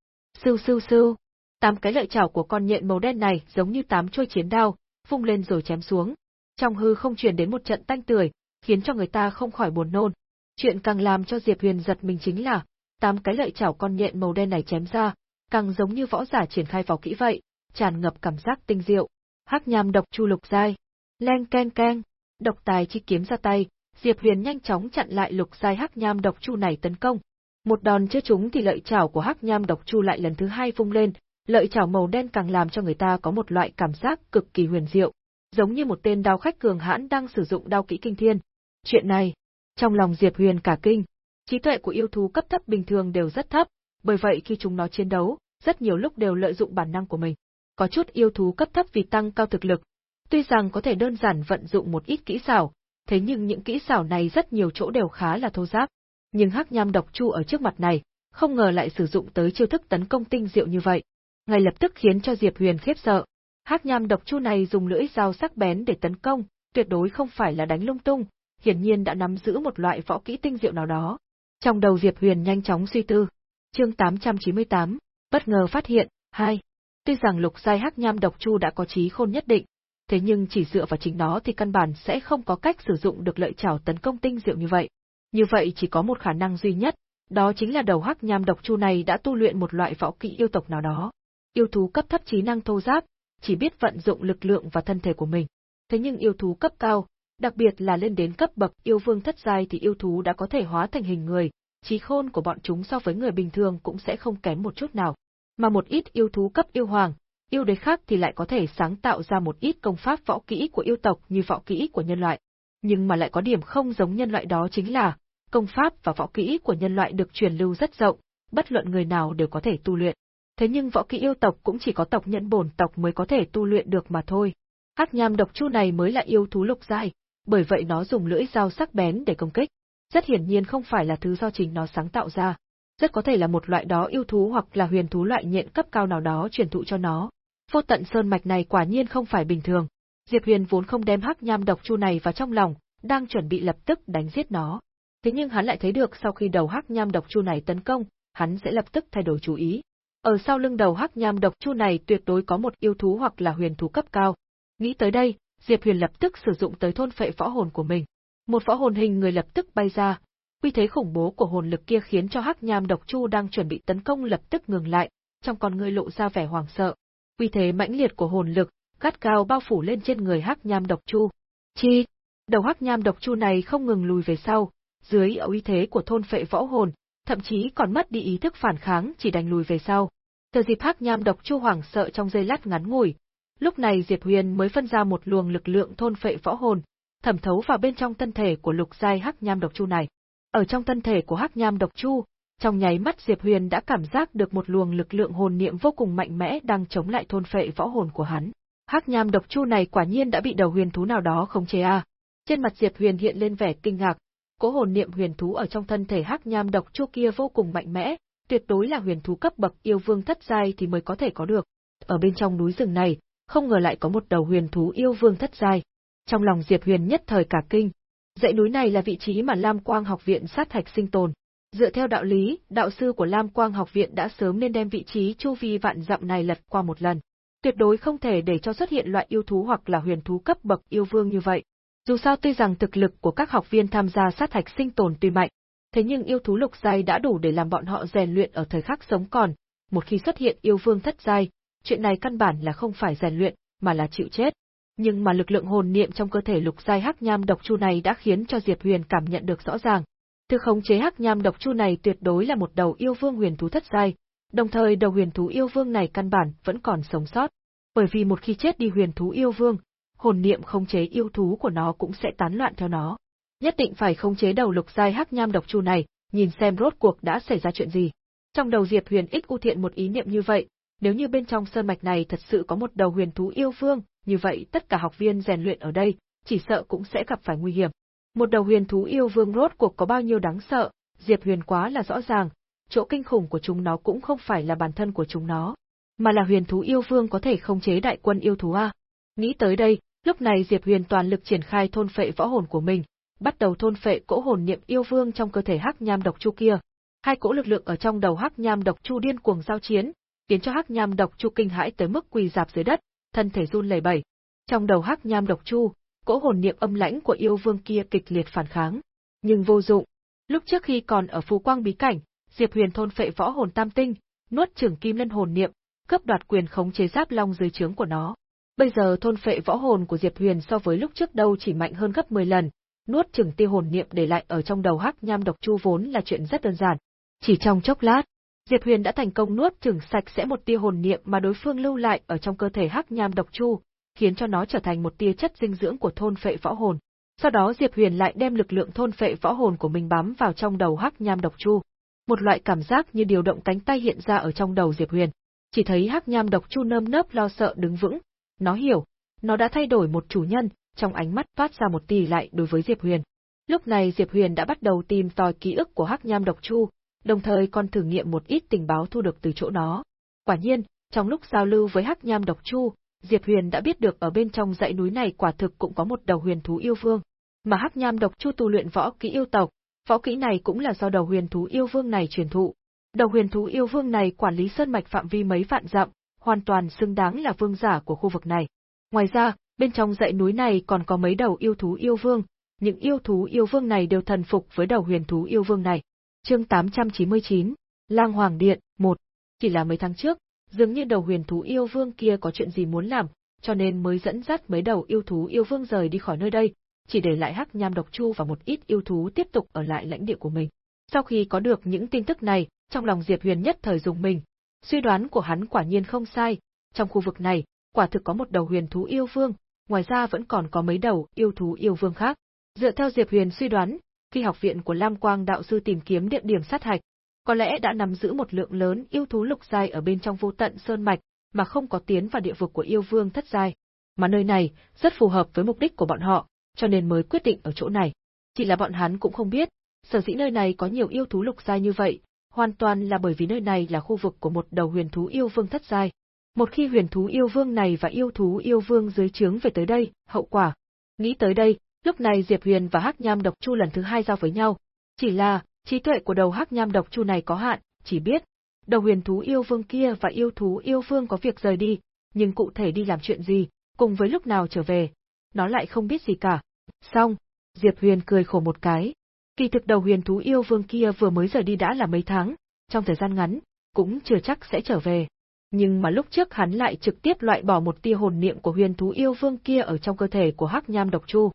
Sưu sưu sưu, tám cái lợi chảo của con nhện màu đen này giống như tám chôi chiến đao, vung lên rồi chém xuống. Trong hư không truyền đến một trận tanh tưởi, khiến cho người ta không khỏi buồn nôn. Chuyện càng làm cho Diệp Huyền giật mình chính là, tám cái lợi chảo con nhện màu đen này chém ra, càng giống như võ giả triển khai vào kỹ vậy, tràn ngập cảm giác tinh diệu. Hắc nham độc chu lục giai, len ken ken, độc tài chi kiếm ra tay, Diệp Huyền nhanh chóng chặn lại lục giai hắc nham độc chu này tấn công. Một đòn chưa trúng thì lợi chảo của hắc nham độc chu lại lần thứ hai vung lên, lợi chảo màu đen càng làm cho người ta có một loại cảm giác cực kỳ huyền diệu, giống như một tên đao khách cường hãn đang sử dụng đao kỹ kinh thiên. Chuyện này, trong lòng Diệp Huyền cả kinh, trí tuệ của yêu thú cấp thấp bình thường đều rất thấp, bởi vậy khi chúng nó chiến đấu, rất nhiều lúc đều lợi dụng bản năng của mình. Có chút yêu thú cấp thấp vì tăng cao thực lực, tuy rằng có thể đơn giản vận dụng một ít kỹ xảo, thế nhưng những kỹ xảo này rất nhiều chỗ đều khá là thô giáp. Nhưng Hắc Nham độc chu ở trước mặt này, không ngờ lại sử dụng tới chiêu thức tấn công tinh diệu như vậy, ngay lập tức khiến cho Diệp Huyền khiếp sợ. Hắc Nham độc chu này dùng lưỡi dao sắc bén để tấn công, tuyệt đối không phải là đánh lung tung, hiển nhiên đã nắm giữ một loại võ kỹ tinh diệu nào đó. Trong đầu Diệp Huyền nhanh chóng suy tư. Chương 898, bất ngờ phát hiện, hai. Tuy rằng lục giai hắc nham độc chu đã có trí khôn nhất định, thế nhưng chỉ dựa vào chính nó thì căn bản sẽ không có cách sử dụng được lợi chảo tấn công tinh diệu như vậy. Như vậy chỉ có một khả năng duy nhất, đó chính là đầu hắc nham độc chu này đã tu luyện một loại võ kỹ yêu tộc nào đó. Yêu thú cấp thấp trí năng thô giáp, chỉ biết vận dụng lực lượng và thân thể của mình. Thế nhưng yêu thú cấp cao, đặc biệt là lên đến cấp bậc yêu vương thất giai thì yêu thú đã có thể hóa thành hình người, trí khôn của bọn chúng so với người bình thường cũng sẽ không kém một chút nào. Mà một ít yêu thú cấp yêu hoàng, yêu đế khác thì lại có thể sáng tạo ra một ít công pháp võ kỹ của yêu tộc như võ kỹ của nhân loại. Nhưng mà lại có điểm không giống nhân loại đó chính là, công pháp và võ kỹ của nhân loại được truyền lưu rất rộng, bất luận người nào đều có thể tu luyện. Thế nhưng võ kỹ yêu tộc cũng chỉ có tộc nhẫn bổn tộc mới có thể tu luyện được mà thôi. Hắc nham độc chu này mới là yêu thú lục giai, bởi vậy nó dùng lưỡi dao sắc bén để công kích. Rất hiển nhiên không phải là thứ do chính nó sáng tạo ra, rất có thể là một loại đó yêu thú hoặc là huyền thú loại nhện cấp cao nào đó truyền thụ cho nó. Vô tận sơn mạch này quả nhiên không phải bình thường. Diệp Huyền vốn không đem hắc nham độc chu này vào trong lòng, đang chuẩn bị lập tức đánh giết nó. Thế nhưng hắn lại thấy được sau khi đầu hắc nham độc chu này tấn công, hắn sẽ lập tức thay đổi chú ý. Ở sau lưng đầu hắc nham độc chu này tuyệt đối có một yêu thú hoặc là huyền thú cấp cao. Nghĩ tới đây, Diệp Huyền lập tức sử dụng tới thôn phệ võ hồn của mình. Một võ hồn hình người lập tức bay ra, uy thế khủng bố của hồn lực kia khiến cho Hắc Nham Độc Chu đang chuẩn bị tấn công lập tức ngừng lại, trong con người lộ ra vẻ hoảng sợ. Uy thế mãnh liệt của hồn lực, gắt cao bao phủ lên trên người Hắc Nham Độc Chu. Chi, đầu Hắc Nham Độc Chu này không ngừng lùi về sau, dưới uy thế của thôn phệ võ hồn, thậm chí còn mất đi ý thức phản kháng chỉ đành lùi về sau. Từ dịp Hắc Nham Độc Chu hoảng sợ trong giây lát ngắn ngủi, lúc này Diệp Huyền mới phân ra một luồng lực lượng thôn phệ võ hồn, thẩm thấu vào bên trong thân thể của lục giai Hắc Nham Độc Chu này. Ở trong thân thể của Hắc Nham Độc Chu, trong nháy mắt Diệp Huyền đã cảm giác được một luồng lực lượng hồn niệm vô cùng mạnh mẽ đang chống lại thôn phệ võ hồn của hắn. Hắc Nham Độc Chu này quả nhiên đã bị đầu huyền thú nào đó khống chế a. À. Trên mặt Diệp Huyền hiện lên vẻ kinh ngạc, cỗ hồn niệm huyền thú ở trong thân thể Hắc Nham Độc Chu kia vô cùng mạnh mẽ, tuyệt đối là huyền thú cấp bậc yêu vương thất giai thì mới có thể có được. Ở bên trong núi rừng này, không ngờ lại có một đầu huyền thú yêu vương thất giai. Trong lòng Diệp Huyền nhất thời cả kinh. Dãy núi này là vị trí mà Lam Quang học viện sát hạch sinh tồn. Dựa theo đạo lý, đạo sư của Lam Quang học viện đã sớm nên đem vị trí chu vi vạn dặm này lật qua một lần. Tuyệt đối không thể để cho xuất hiện loại yêu thú hoặc là huyền thú cấp bậc yêu vương như vậy. Dù sao tuy rằng thực lực của các học viên tham gia sát hạch sinh tồn tuy mạnh, thế nhưng yêu thú lục giai đã đủ để làm bọn họ rèn luyện ở thời khắc sống còn, một khi xuất hiện yêu vương thất giai, chuyện này căn bản là không phải rèn luyện, mà là chịu chết. Nhưng mà lực lượng hồn niệm trong cơ thể lục giai hắc nham độc chu này đã khiến cho Diệp Huyền cảm nhận được rõ ràng. Thứ khống chế hắc nham độc chu này tuyệt đối là một đầu yêu vương huyền thú thất giai, đồng thời đầu huyền thú yêu vương này căn bản vẫn còn sống sót. Bởi vì một khi chết đi huyền thú yêu vương, hồn niệm khống chế yêu thú của nó cũng sẽ tán loạn theo nó. Nhất định phải khống chế đầu lục giai hắc nham độc chu này, nhìn xem rốt cuộc đã xảy ra chuyện gì. Trong đầu Diệp Huyền ích u thiện một ý niệm như vậy, nếu như bên trong sơn mạch này thật sự có một đầu huyền thú yêu vương, như vậy tất cả học viên rèn luyện ở đây, chỉ sợ cũng sẽ gặp phải nguy hiểm. Một đầu huyền thú yêu vương rốt cuộc có bao nhiêu đáng sợ, Diệp Huyền quá là rõ ràng, chỗ kinh khủng của chúng nó cũng không phải là bản thân của chúng nó, mà là huyền thú yêu vương có thể khống chế đại quân yêu thú a. Nghĩ tới đây, lúc này Diệp Huyền toàn lực triển khai thôn phệ võ hồn của mình, bắt đầu thôn phệ cỗ hồn niệm yêu vương trong cơ thể Hắc Nham độc chu kia. Hai cỗ lực lượng ở trong đầu Hắc Nham độc chu điên cuồng giao chiến, khiến cho Hắc Nham độc chu kinh hãi tới mức quỳ dạp dưới đất, thân thể run lẩy bẩy. Trong đầu Hắc Nham độc chu, cỗ hồn niệm âm lãnh của yêu vương kia kịch liệt phản kháng, nhưng vô dụng. Lúc trước khi còn ở Phú quang bí cảnh, Diệp Huyền thôn phệ võ hồn tam tinh, nuốt trưởng kim lân hồn niệm, cướp đoạt quyền khống chế giáp long dưới trướng của nó. Bây giờ thôn phệ võ hồn của Diệp Huyền so với lúc trước đâu chỉ mạnh hơn gấp 10 lần, nuốt chừng tia hồn niệm để lại ở trong đầu hắc nham độc chu vốn là chuyện rất đơn giản. Chỉ trong chốc lát, Diệp Huyền đã thành công nuốt chửng sạch sẽ một tia hồn niệm mà đối phương lưu lại ở trong cơ thể hắc nham độc chu, khiến cho nó trở thành một tia chất dinh dưỡng của thôn phệ võ hồn. Sau đó Diệp Huyền lại đem lực lượng thôn phệ võ hồn của mình bám vào trong đầu hắc nham độc chu. Một loại cảm giác như điều động cánh tay hiện ra ở trong đầu Diệp Huyền. Chỉ thấy hắc nham độc chu nơm nớp lo sợ đứng vững, nó hiểu, nó đã thay đổi một chủ nhân, trong ánh mắt phát ra một tỷ lại đối với Diệp Huyền. Lúc này Diệp Huyền đã bắt đầu tìm tòi ký ức của Hắc Nham Độc Chu, đồng thời còn thử nghiệm một ít tình báo thu được từ chỗ nó. Quả nhiên, trong lúc giao lưu với Hắc Nham Độc Chu, Diệp Huyền đã biết được ở bên trong dãy núi này quả thực cũng có một đầu huyền thú yêu vương, mà Hắc Nham Độc Chu tu luyện võ kỹ yêu tộc, võ kỹ này cũng là do đầu huyền thú yêu vương này truyền thụ. Đầu huyền thú yêu vương này quản lý sơn mạch phạm vi mấy vạn dặm, hoàn toàn xứng đáng là vương giả của khu vực này. Ngoài ra, bên trong dãy núi này còn có mấy đầu yêu thú yêu vương, những yêu thú yêu vương này đều thần phục với đầu huyền thú yêu vương này. Chương 899, Lang Hoàng Điện, 1. Chỉ là mấy tháng trước, dường như đầu huyền thú yêu vương kia có chuyện gì muốn làm, cho nên mới dẫn dắt mấy đầu yêu thú yêu vương rời đi khỏi nơi đây, chỉ để lại Hắc Nham Độc Chu và một ít yêu thú tiếp tục ở lại lãnh địa của mình. Sau khi có được những tin tức này, trong lòng Diệp Huyền nhất thời dùng mình, suy đoán của hắn quả nhiên không sai, trong khu vực này, quả thực có một đầu huyền thú yêu vương, ngoài ra vẫn còn có mấy đầu yêu thú yêu vương khác. Dựa theo Diệp Huyền suy đoán, khi học viện của Lam Quang đạo sư tìm kiếm địa điểm sát hạch, có lẽ đã nắm giữ một lượng lớn yêu thú lục giai ở bên trong vô tận sơn mạch, mà không có tiến vào địa vực của yêu vương thất giai. Mà nơi này rất phù hợp với mục đích của bọn họ, cho nên mới quyết định ở chỗ này. Chỉ là bọn hắn cũng không biết, sở dĩ nơi này có nhiều yêu thú lục giai như vậy, hoàn toàn là bởi vì nơi này là khu vực của một đầu huyền thú yêu vương thất giai. Một khi huyền thú yêu vương này và yêu thú yêu vương dưới trướng về tới đây, hậu quả. Nghĩ tới đây, lúc này Diệp Huyền và Hắc Nham Độc Chu lần thứ hai giao với nhau. Chỉ là, trí tuệ của đầu Hắc Nham Độc Chu này có hạn, chỉ biết, đầu huyền thú yêu vương kia và yêu thú yêu vương có việc rời đi, nhưng cụ thể đi làm chuyện gì, cùng với lúc nào trở về, nó lại không biết gì cả. Xong, Diệp Huyền cười khổ một cái. Kỳ thực đầu huyền thú yêu vương kia vừa mới rời đi đã là mấy tháng, trong thời gian ngắn, cũng chưa chắc sẽ trở về. Nhưng mà lúc trước hắn lại trực tiếp loại bỏ một tia hồn niệm của huyền thú yêu vương kia ở trong cơ thể của Hắc Nham Độc Chu.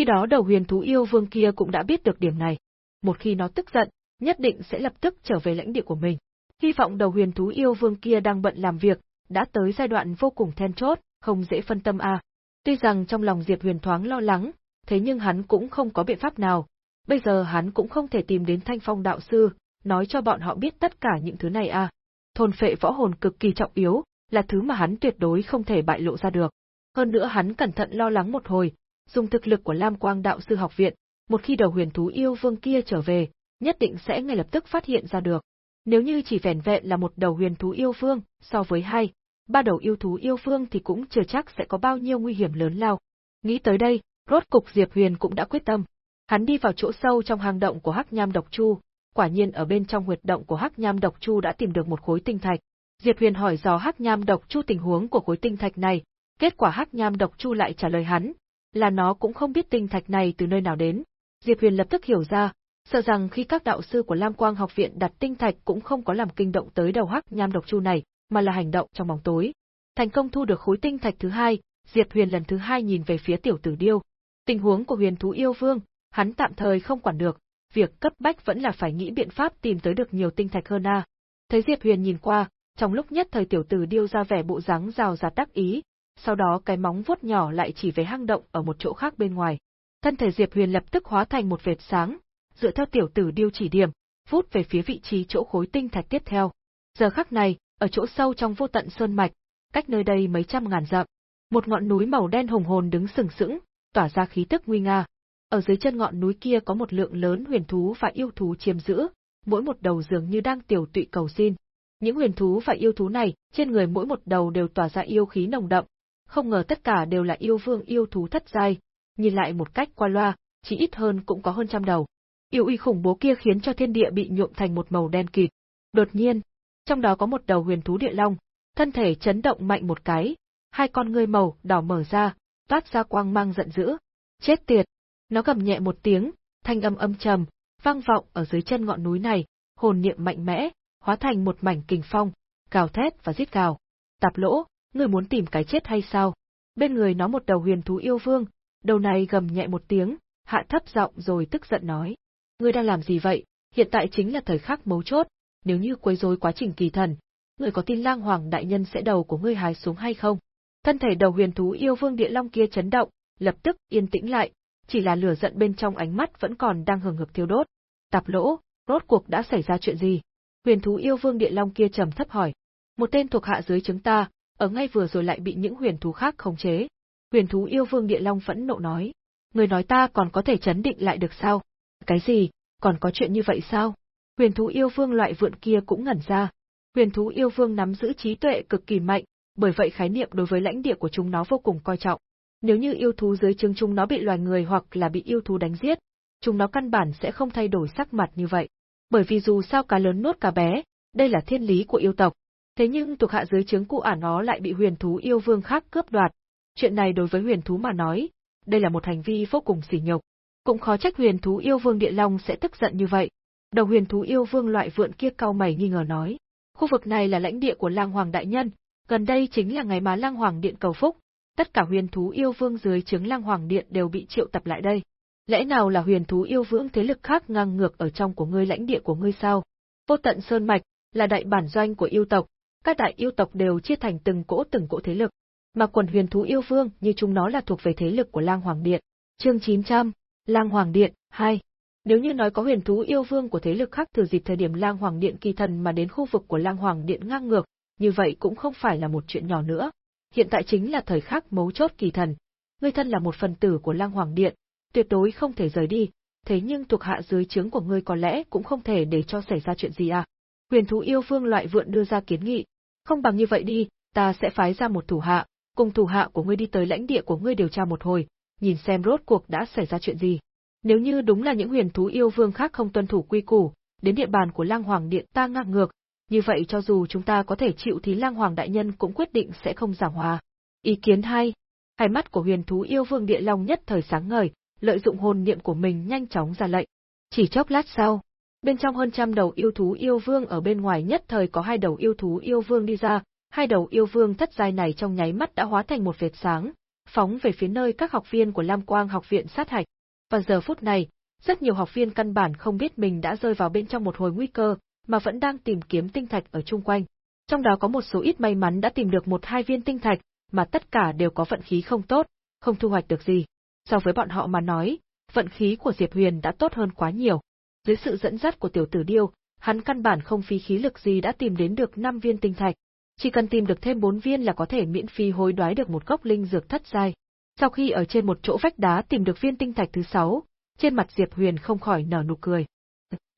Khi đó đầu huyền thú yêu vương kia cũng đã biết được điểm này. Một khi nó tức giận, nhất định sẽ lập tức trở về lãnh địa của mình. Hy vọng đầu huyền thú yêu vương kia đang bận làm việc, đã tới giai đoạn vô cùng then chốt, không dễ phân tâm a. Tuy rằng trong lòng Diệp Huyền thoáng lo lắng, thế nhưng hắn cũng không có biện pháp nào. Bây giờ hắn cũng không thể tìm đến Thanh Phong đạo sư, nói cho bọn họ biết tất cả những thứ này a. Thôn phệ võ hồn cực kỳ trọng yếu, là thứ mà hắn tuyệt đối không thể bại lộ ra được. Hơn nữa hắn cẩn thận lo lắng một hồi, dùng thực lực của Lam Quang đạo sư học viện, một khi đầu huyền thú yêu vương kia trở về, nhất định sẽ ngay lập tức phát hiện ra được. Nếu như chỉ vẻn vẹn là một đầu huyền thú yêu vương, so với hai, ba đầu yêu thú yêu vương thì cũng chưa chắc sẽ có bao nhiêu nguy hiểm lớn lao. Nghĩ tới đây, rốt cục Diệp Huyền cũng đã quyết tâm. Hắn đi vào chỗ sâu trong hang động của Hắc Nham Độc Chu, quả nhiên ở bên trong huyệt động của Hắc Nham Độc Chu đã tìm được một khối tinh thạch. Diệp Huyền hỏi dò Hắc Nham Độc Chu tình huống của khối tinh thạch này, kết quả Hắc Nham Độc Chu lại trả lời hắn, là nó cũng không biết tinh thạch này từ nơi nào đến. Diệp Huyền lập tức hiểu ra, sợ rằng khi các đạo sư của Lam Quang học viện đặt tinh thạch cũng không có làm kinh động tới đầu Hắc Nham Độc Chu này, mà là hành động trong bóng tối. Thành công thu được khối tinh thạch thứ hai, Diệp Huyền lần thứ hai nhìn về phía tiểu tử điêu. Tình huống của huyền thú yêu vương, hắn tạm thời không quản được, việc cấp bách vẫn là phải nghĩ biện pháp tìm tới được nhiều tinh thạch hơn a. Thấy Diệp Huyền nhìn qua, trong lúc nhất thời tiểu tử điêu ra vẻ bộ dáng rào rạt đắc ý, sau đó cái móng vuốt nhỏ lại chỉ về hang động ở một chỗ khác bên ngoài. Thân thể Diệp Huyền lập tức hóa thành một vệt sáng, dựa theo tiểu tử điêu chỉ điểm, vút về phía vị trí chỗ khối tinh thạch tiếp theo. Giờ khắc này, ở chỗ sâu trong vô tận sơn mạch, cách nơi đây mấy trăm ngàn dặm, một ngọn núi màu đen hùng hồn đứng sừng sững, tỏa ra khí tức nguy nga. Ở dưới chân ngọn núi kia có một lượng lớn huyền thú và yêu thú chiếm giữ, mỗi một đầu dường như đang tiểu tụy cầu xin. Những huyền thú và yêu thú này, trên người mỗi một đầu đều tỏa ra yêu khí nồng đậm, không ngờ tất cả đều là yêu vương yêu thú thất giai, nhìn lại một cách qua loa, chỉ ít hơn cũng có hơn trăm đầu. Yêu uy khủng bố kia khiến cho thiên địa bị nhuộm thành một màu đen kịt. Đột nhiên, trong đó có một đầu huyền thú địa long, thân thể chấn động mạnh một cái, hai con ngươi màu đỏ mở ra, toát ra quang mang giận dữ. Chết tiệt! Nó gầm nhẹ một tiếng, thanh âm âm trầm, vang vọng ở dưới chân ngọn núi này, hồn niệm mạnh mẽ, hóa thành một mảnh kình phong, gào thét và giết gào. Tạp lỗ, ngươi muốn tìm cái chết hay sao? Bên người nó một đầu huyền thú yêu vương, đầu này gầm nhẹ một tiếng, hạ thấp giọng rồi tức giận nói. Ngươi đang làm gì vậy? Hiện tại chính là thời khắc mấu chốt, nếu như quấy rối quá trình kỳ thần, ngươi có tin lang hoàng đại nhân sẽ đầu của ngươi hái xuống hay không? Thân thể đầu huyền thú yêu vương địa long kia chấn động, lập tức yên tĩnh lại, chỉ là lửa giận bên trong ánh mắt vẫn còn đang hừng hực thiêu đốt. Tạp lỗ, rốt cuộc đã xảy ra chuyện gì? Huyền thú yêu vương địa long kia trầm thấp hỏi. Một tên thuộc hạ dưới chúng ta, ở ngay vừa rồi lại bị những huyền thú khác khống chế. Huyền thú yêu vương địa long phẫn nộ nói. Người nói ta còn có thể chấn định lại được sao? Cái gì? Còn có chuyện như vậy sao? Huyền thú yêu vương loại vượn kia cũng ngẩn ra. Huyền thú yêu vương nắm giữ trí tuệ cực kỳ mạnh, bởi vậy khái niệm đối với lãnh địa của chúng nó vô cùng coi trọng. Nếu như yêu thú dưới chương chúng nó bị loài người hoặc là bị yêu thú đánh giết, chúng nó căn bản sẽ không thay đổi sắc mặt như vậy. Bởi vì dù sao cá lớn nuốt cá bé, đây là thiên lý của yêu tộc. Thế nhưng thuộc hạ dưới trướng cụ ả nó lại bị huyền thú yêu vương khác cướp đoạt. Chuyện này đối với huyền thú mà nói, đây là một hành vi vô cùng sỉ nhục. Cũng khó trách huyền thú yêu vương địa long sẽ tức giận như vậy. Đầu huyền thú yêu vương loại vượn kia cao mày nghi ngờ nói. Khu vực này là lãnh địa của lang hoàng đại nhân, gần đây chính là ngày mà lang hoàng điện cầu phúc, tất cả huyền thú yêu vương dưới trướng lang hoàng điện đều bị triệu tập lại đây. Lẽ nào là huyền thú yêu vương thế lực khác ngang ngược ở trong của ngươi lãnh địa của ngươi sao? Vô tận sơn mạch là đại bản doanh của yêu tộc, các đại yêu tộc đều chia thành từng cỗ từng cỗ thế lực, mà quần huyền thú yêu vương như chúng nó là thuộc về thế lực của lang hoàng điện. Chương 900, Lang Hoàng Điện 2 nếu như nói có huyền thú yêu vương của thế lực khác từ dịp thời điểm Lang Hoàng Điện kỳ thần mà đến khu vực của Lang Hoàng Điện ngang ngược, như vậy cũng không phải là một chuyện nhỏ nữa. Hiện tại chính là thời khắc mấu chốt kỳ thần. Ngươi thân là một phần tử của Lang Hoàng Điện, tuyệt đối không thể rời đi, thế nhưng thuộc hạ dưới trướng của ngươi có lẽ cũng không thể để cho xảy ra chuyện gì à. Huyền thú yêu vương loại vượn đưa ra kiến nghị, không bằng như vậy đi, ta sẽ phái ra một thủ hạ, cùng thủ hạ của ngươi đi tới lãnh địa của ngươi điều tra một hồi, nhìn xem rốt cuộc đã xảy ra chuyện gì. Nếu như đúng là những huyền thú yêu vương khác không tuân thủ quy củ, đến địa bàn của Lang Hoàng Điện ta ngang ngược, như vậy cho dù chúng ta có thể chịu thì Lang Hoàng đại nhân cũng quyết định sẽ không giảng hòa. Ý kiến hay. Hai mắt của huyền thú yêu vương địa long nhất thời sáng ngời, lợi dụng hồn niệm của mình nhanh chóng ra lệnh. Chỉ chốc lát sau, bên trong hơn trăm đầu yêu thú yêu vương ở bên ngoài nhất thời có hai đầu yêu thú yêu vương đi ra, hai đầu yêu vương thất giai này trong nháy mắt đã hóa thành một vệt sáng, phóng về phía nơi các học viên của Lam Quang học viện sát hạch. Và giờ phút này, rất nhiều học viên căn bản không biết mình đã rơi vào bên trong một hồi nguy cơ, mà vẫn đang tìm kiếm tinh thạch ở chung quanh. Trong đó có một số ít may mắn đã tìm được một hai viên tinh thạch, mà tất cả đều có vận khí không tốt, không thu hoạch được gì. So với bọn họ mà nói, vận khí của Diệp Huyền đã tốt hơn quá nhiều. Dưới sự dẫn dắt của tiểu tử điêu, hắn căn bản không phí khí lực gì đã tìm đến được 5 viên tinh thạch. Chỉ cần tìm được thêm 4 viên là có thể miễn phí hối đoái được một gốc linh dược thất giai. Sau khi ở trên một chỗ vách đá tìm được viên tinh thạch thứ 6, trên mặt Diệp Huyền không khỏi nở nụ cười.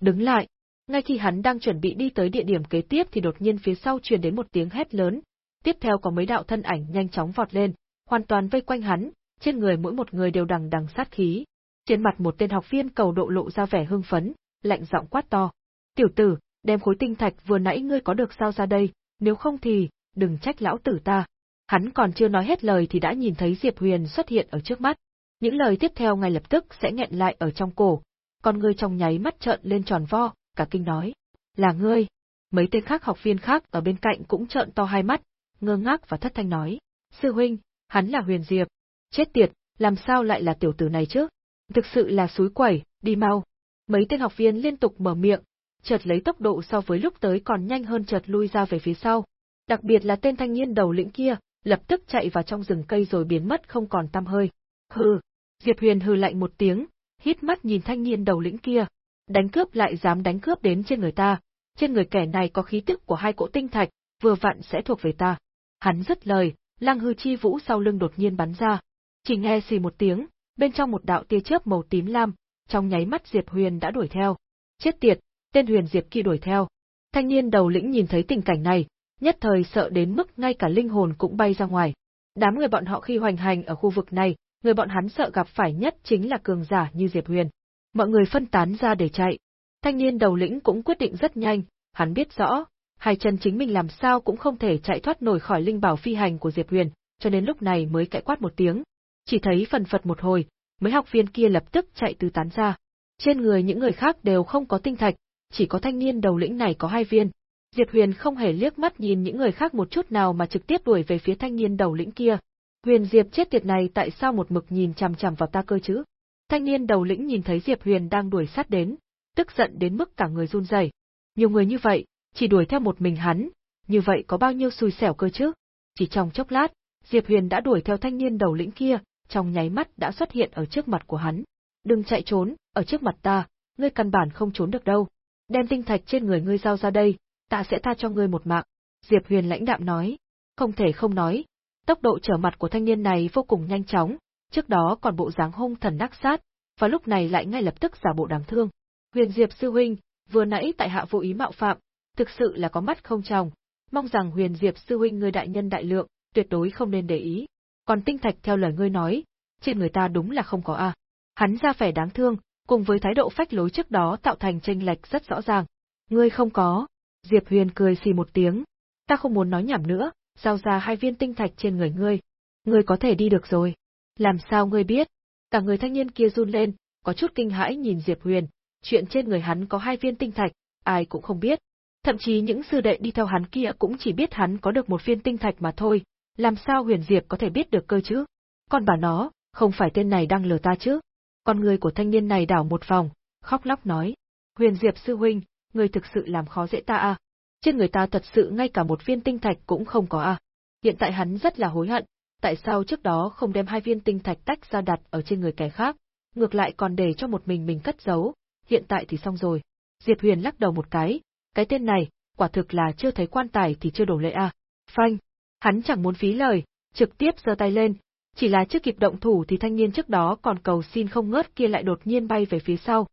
Đứng lại, ngay khi hắn đang chuẩn bị đi tới địa điểm kế tiếp thì đột nhiên phía sau truyền đến một tiếng hét lớn, tiếp theo có mấy đạo thân ảnh nhanh chóng vọt lên, hoàn toàn vây quanh hắn, trên người mỗi một người đều đằng đằng sát khí. Trên mặt một tên học viên cầu độ lộ ra vẻ hưng phấn, lạnh giọng quát to. Tiểu tử, đem khối tinh thạch vừa nãy ngươi có được sao ra đây, nếu không thì, đừng trách lão tử ta. Hắn còn chưa nói hết lời thì đã nhìn thấy Diệp Huyền xuất hiện ở trước mắt. Những lời tiếp theo ngay lập tức sẽ nghẹn lại ở trong cổ, con ngươi trong nháy mắt trợn lên tròn vo, cả kinh nói. Là ngươi. Mấy tên khác học viên khác ở bên cạnh cũng trợn to hai mắt, ngơ ngác và thất thanh nói. Sư huynh, hắn là Huyền Diệp. Chết tiệt, làm sao lại là tiểu tử này chứ? Thực sự là suối quẩy, đi mau. Mấy tên học viên liên tục mở miệng, chợt lấy tốc độ so với lúc tới còn nhanh hơn chợt lui ra về phía sau. Đặc biệt là tên thanh niên đầu lĩnh kia, lập tức chạy vào trong rừng cây rồi biến mất không còn tăm hơi. Hừ, Diệp Huyền hừ lạnh một tiếng, hít mắt nhìn thanh niên đầu lĩnh kia, đánh cướp lại dám đánh cướp đến trên người ta, trên người kẻ này có khí tức của hai cỗ tinh thạch, vừa vặn sẽ thuộc về ta. Hắn dứt lời, lăng hư chi vũ sau lưng đột nhiên bắn ra. Chỉ nghe xì một tiếng, bên trong một đạo tia chớp màu tím lam, trong nháy mắt Diệp Huyền đã đuổi theo. Chết tiệt, tên Huyền Diệp kia đuổi theo. Thanh niên đầu lĩnh nhìn thấy tình cảnh này, nhất thời sợ đến mức ngay cả linh hồn cũng bay ra ngoài. Đám người bọn họ khi hoành hành ở khu vực này, người bọn hắn sợ gặp phải nhất chính là cường giả như Diệp Huyền. Mọi người phân tán ra để chạy. Thanh niên đầu lĩnh cũng quyết định rất nhanh, hắn biết rõ, hai chân chính mình làm sao cũng không thể chạy thoát nổi khỏi linh bảo phi hành của Diệp Huyền, cho nên lúc này mới cãi quát một tiếng. Chỉ thấy phần phật một hồi, mấy học viên kia lập tức chạy tứ tán ra. Trên người những người khác đều không có tinh thạch, chỉ có thanh niên đầu lĩnh này có hai viên. Diệp Huyền không hề liếc mắt nhìn những người khác một chút nào mà trực tiếp đuổi về phía thanh niên đầu lĩnh kia. Huyền Diệp chết tiệt này tại sao một mực nhìn chằm chằm vào ta cơ chứ? Thanh niên đầu lĩnh nhìn thấy Diệp Huyền đang đuổi sát đến, tức giận đến mức cả người run rẩy. Nhiều người như vậy, chỉ đuổi theo một mình hắn, như vậy có bao nhiêu xui xẻo cơ chứ? Chỉ trong chốc lát, Diệp Huyền đã đuổi theo thanh niên đầu lĩnh kia, trong nháy mắt đã xuất hiện ở trước mặt của hắn. Đừng chạy trốn, ở trước mặt ta, ngươi căn bản không trốn được đâu. Đem tinh thạch trên người ngươi giao ra đây, ta sẽ tha cho ngươi một mạng. Diệp Huyền lãnh đạm nói. Không thể không nói, tốc độ trở mặt của thanh niên này vô cùng nhanh chóng, trước đó còn bộ dáng hung thần nắc sát, và lúc này lại ngay lập tức giả bộ đáng thương. Huyền Diệp sư huynh, vừa nãy tại hạ vô ý mạo phạm, thực sự là có mắt không tròng, mong rằng Huyền Diệp sư huynh người đại nhân đại lượng, tuyệt đối không nên để ý. Còn tinh thạch theo lời ngươi nói, trên người ta đúng là không có a. Hắn ra vẻ đáng thương, cùng với thái độ phách lối trước đó tạo thành tranh lệch rất rõ ràng. Ngươi không có. Diệp Huyền cười xì một tiếng. Ta không muốn nói nhảm nữa, giao ra hai viên tinh thạch trên người ngươi. Ngươi có thể đi được rồi. Làm sao ngươi biết? Cả người thanh niên kia run lên, có chút kinh hãi nhìn Diệp Huyền. Chuyện trên người hắn có hai viên tinh thạch, ai cũng không biết. Thậm chí những sư đệ đi theo hắn kia cũng chỉ biết hắn có được một viên tinh thạch mà thôi, làm sao Huyền Diệp có thể biết được cơ chứ? Con bà nó, không phải tên này đang lừa ta chứ? Con người của thanh niên này đảo một vòng, khóc lóc nói. Huyền Diệp sư huynh, người thực sự làm khó dễ ta à? Trên người ta thật sự ngay cả một viên tinh thạch cũng không có à? Hiện tại hắn rất là hối hận, tại sao trước đó không đem hai viên tinh thạch tách ra đặt ở trên người kẻ khác, ngược lại còn để cho một mình mình cất giấu, hiện tại thì xong rồi. Diệp Huyền lắc đầu một cái, cái tên này, quả thực là chưa thấy quan tài thì chưa đổ lệ à. Phanh, hắn chẳng muốn phí lời, trực tiếp giơ tay lên, chỉ là chưa kịp động thủ thì thanh niên trước đó còn cầu xin không ngớt kia lại đột nhiên bay về phía sau,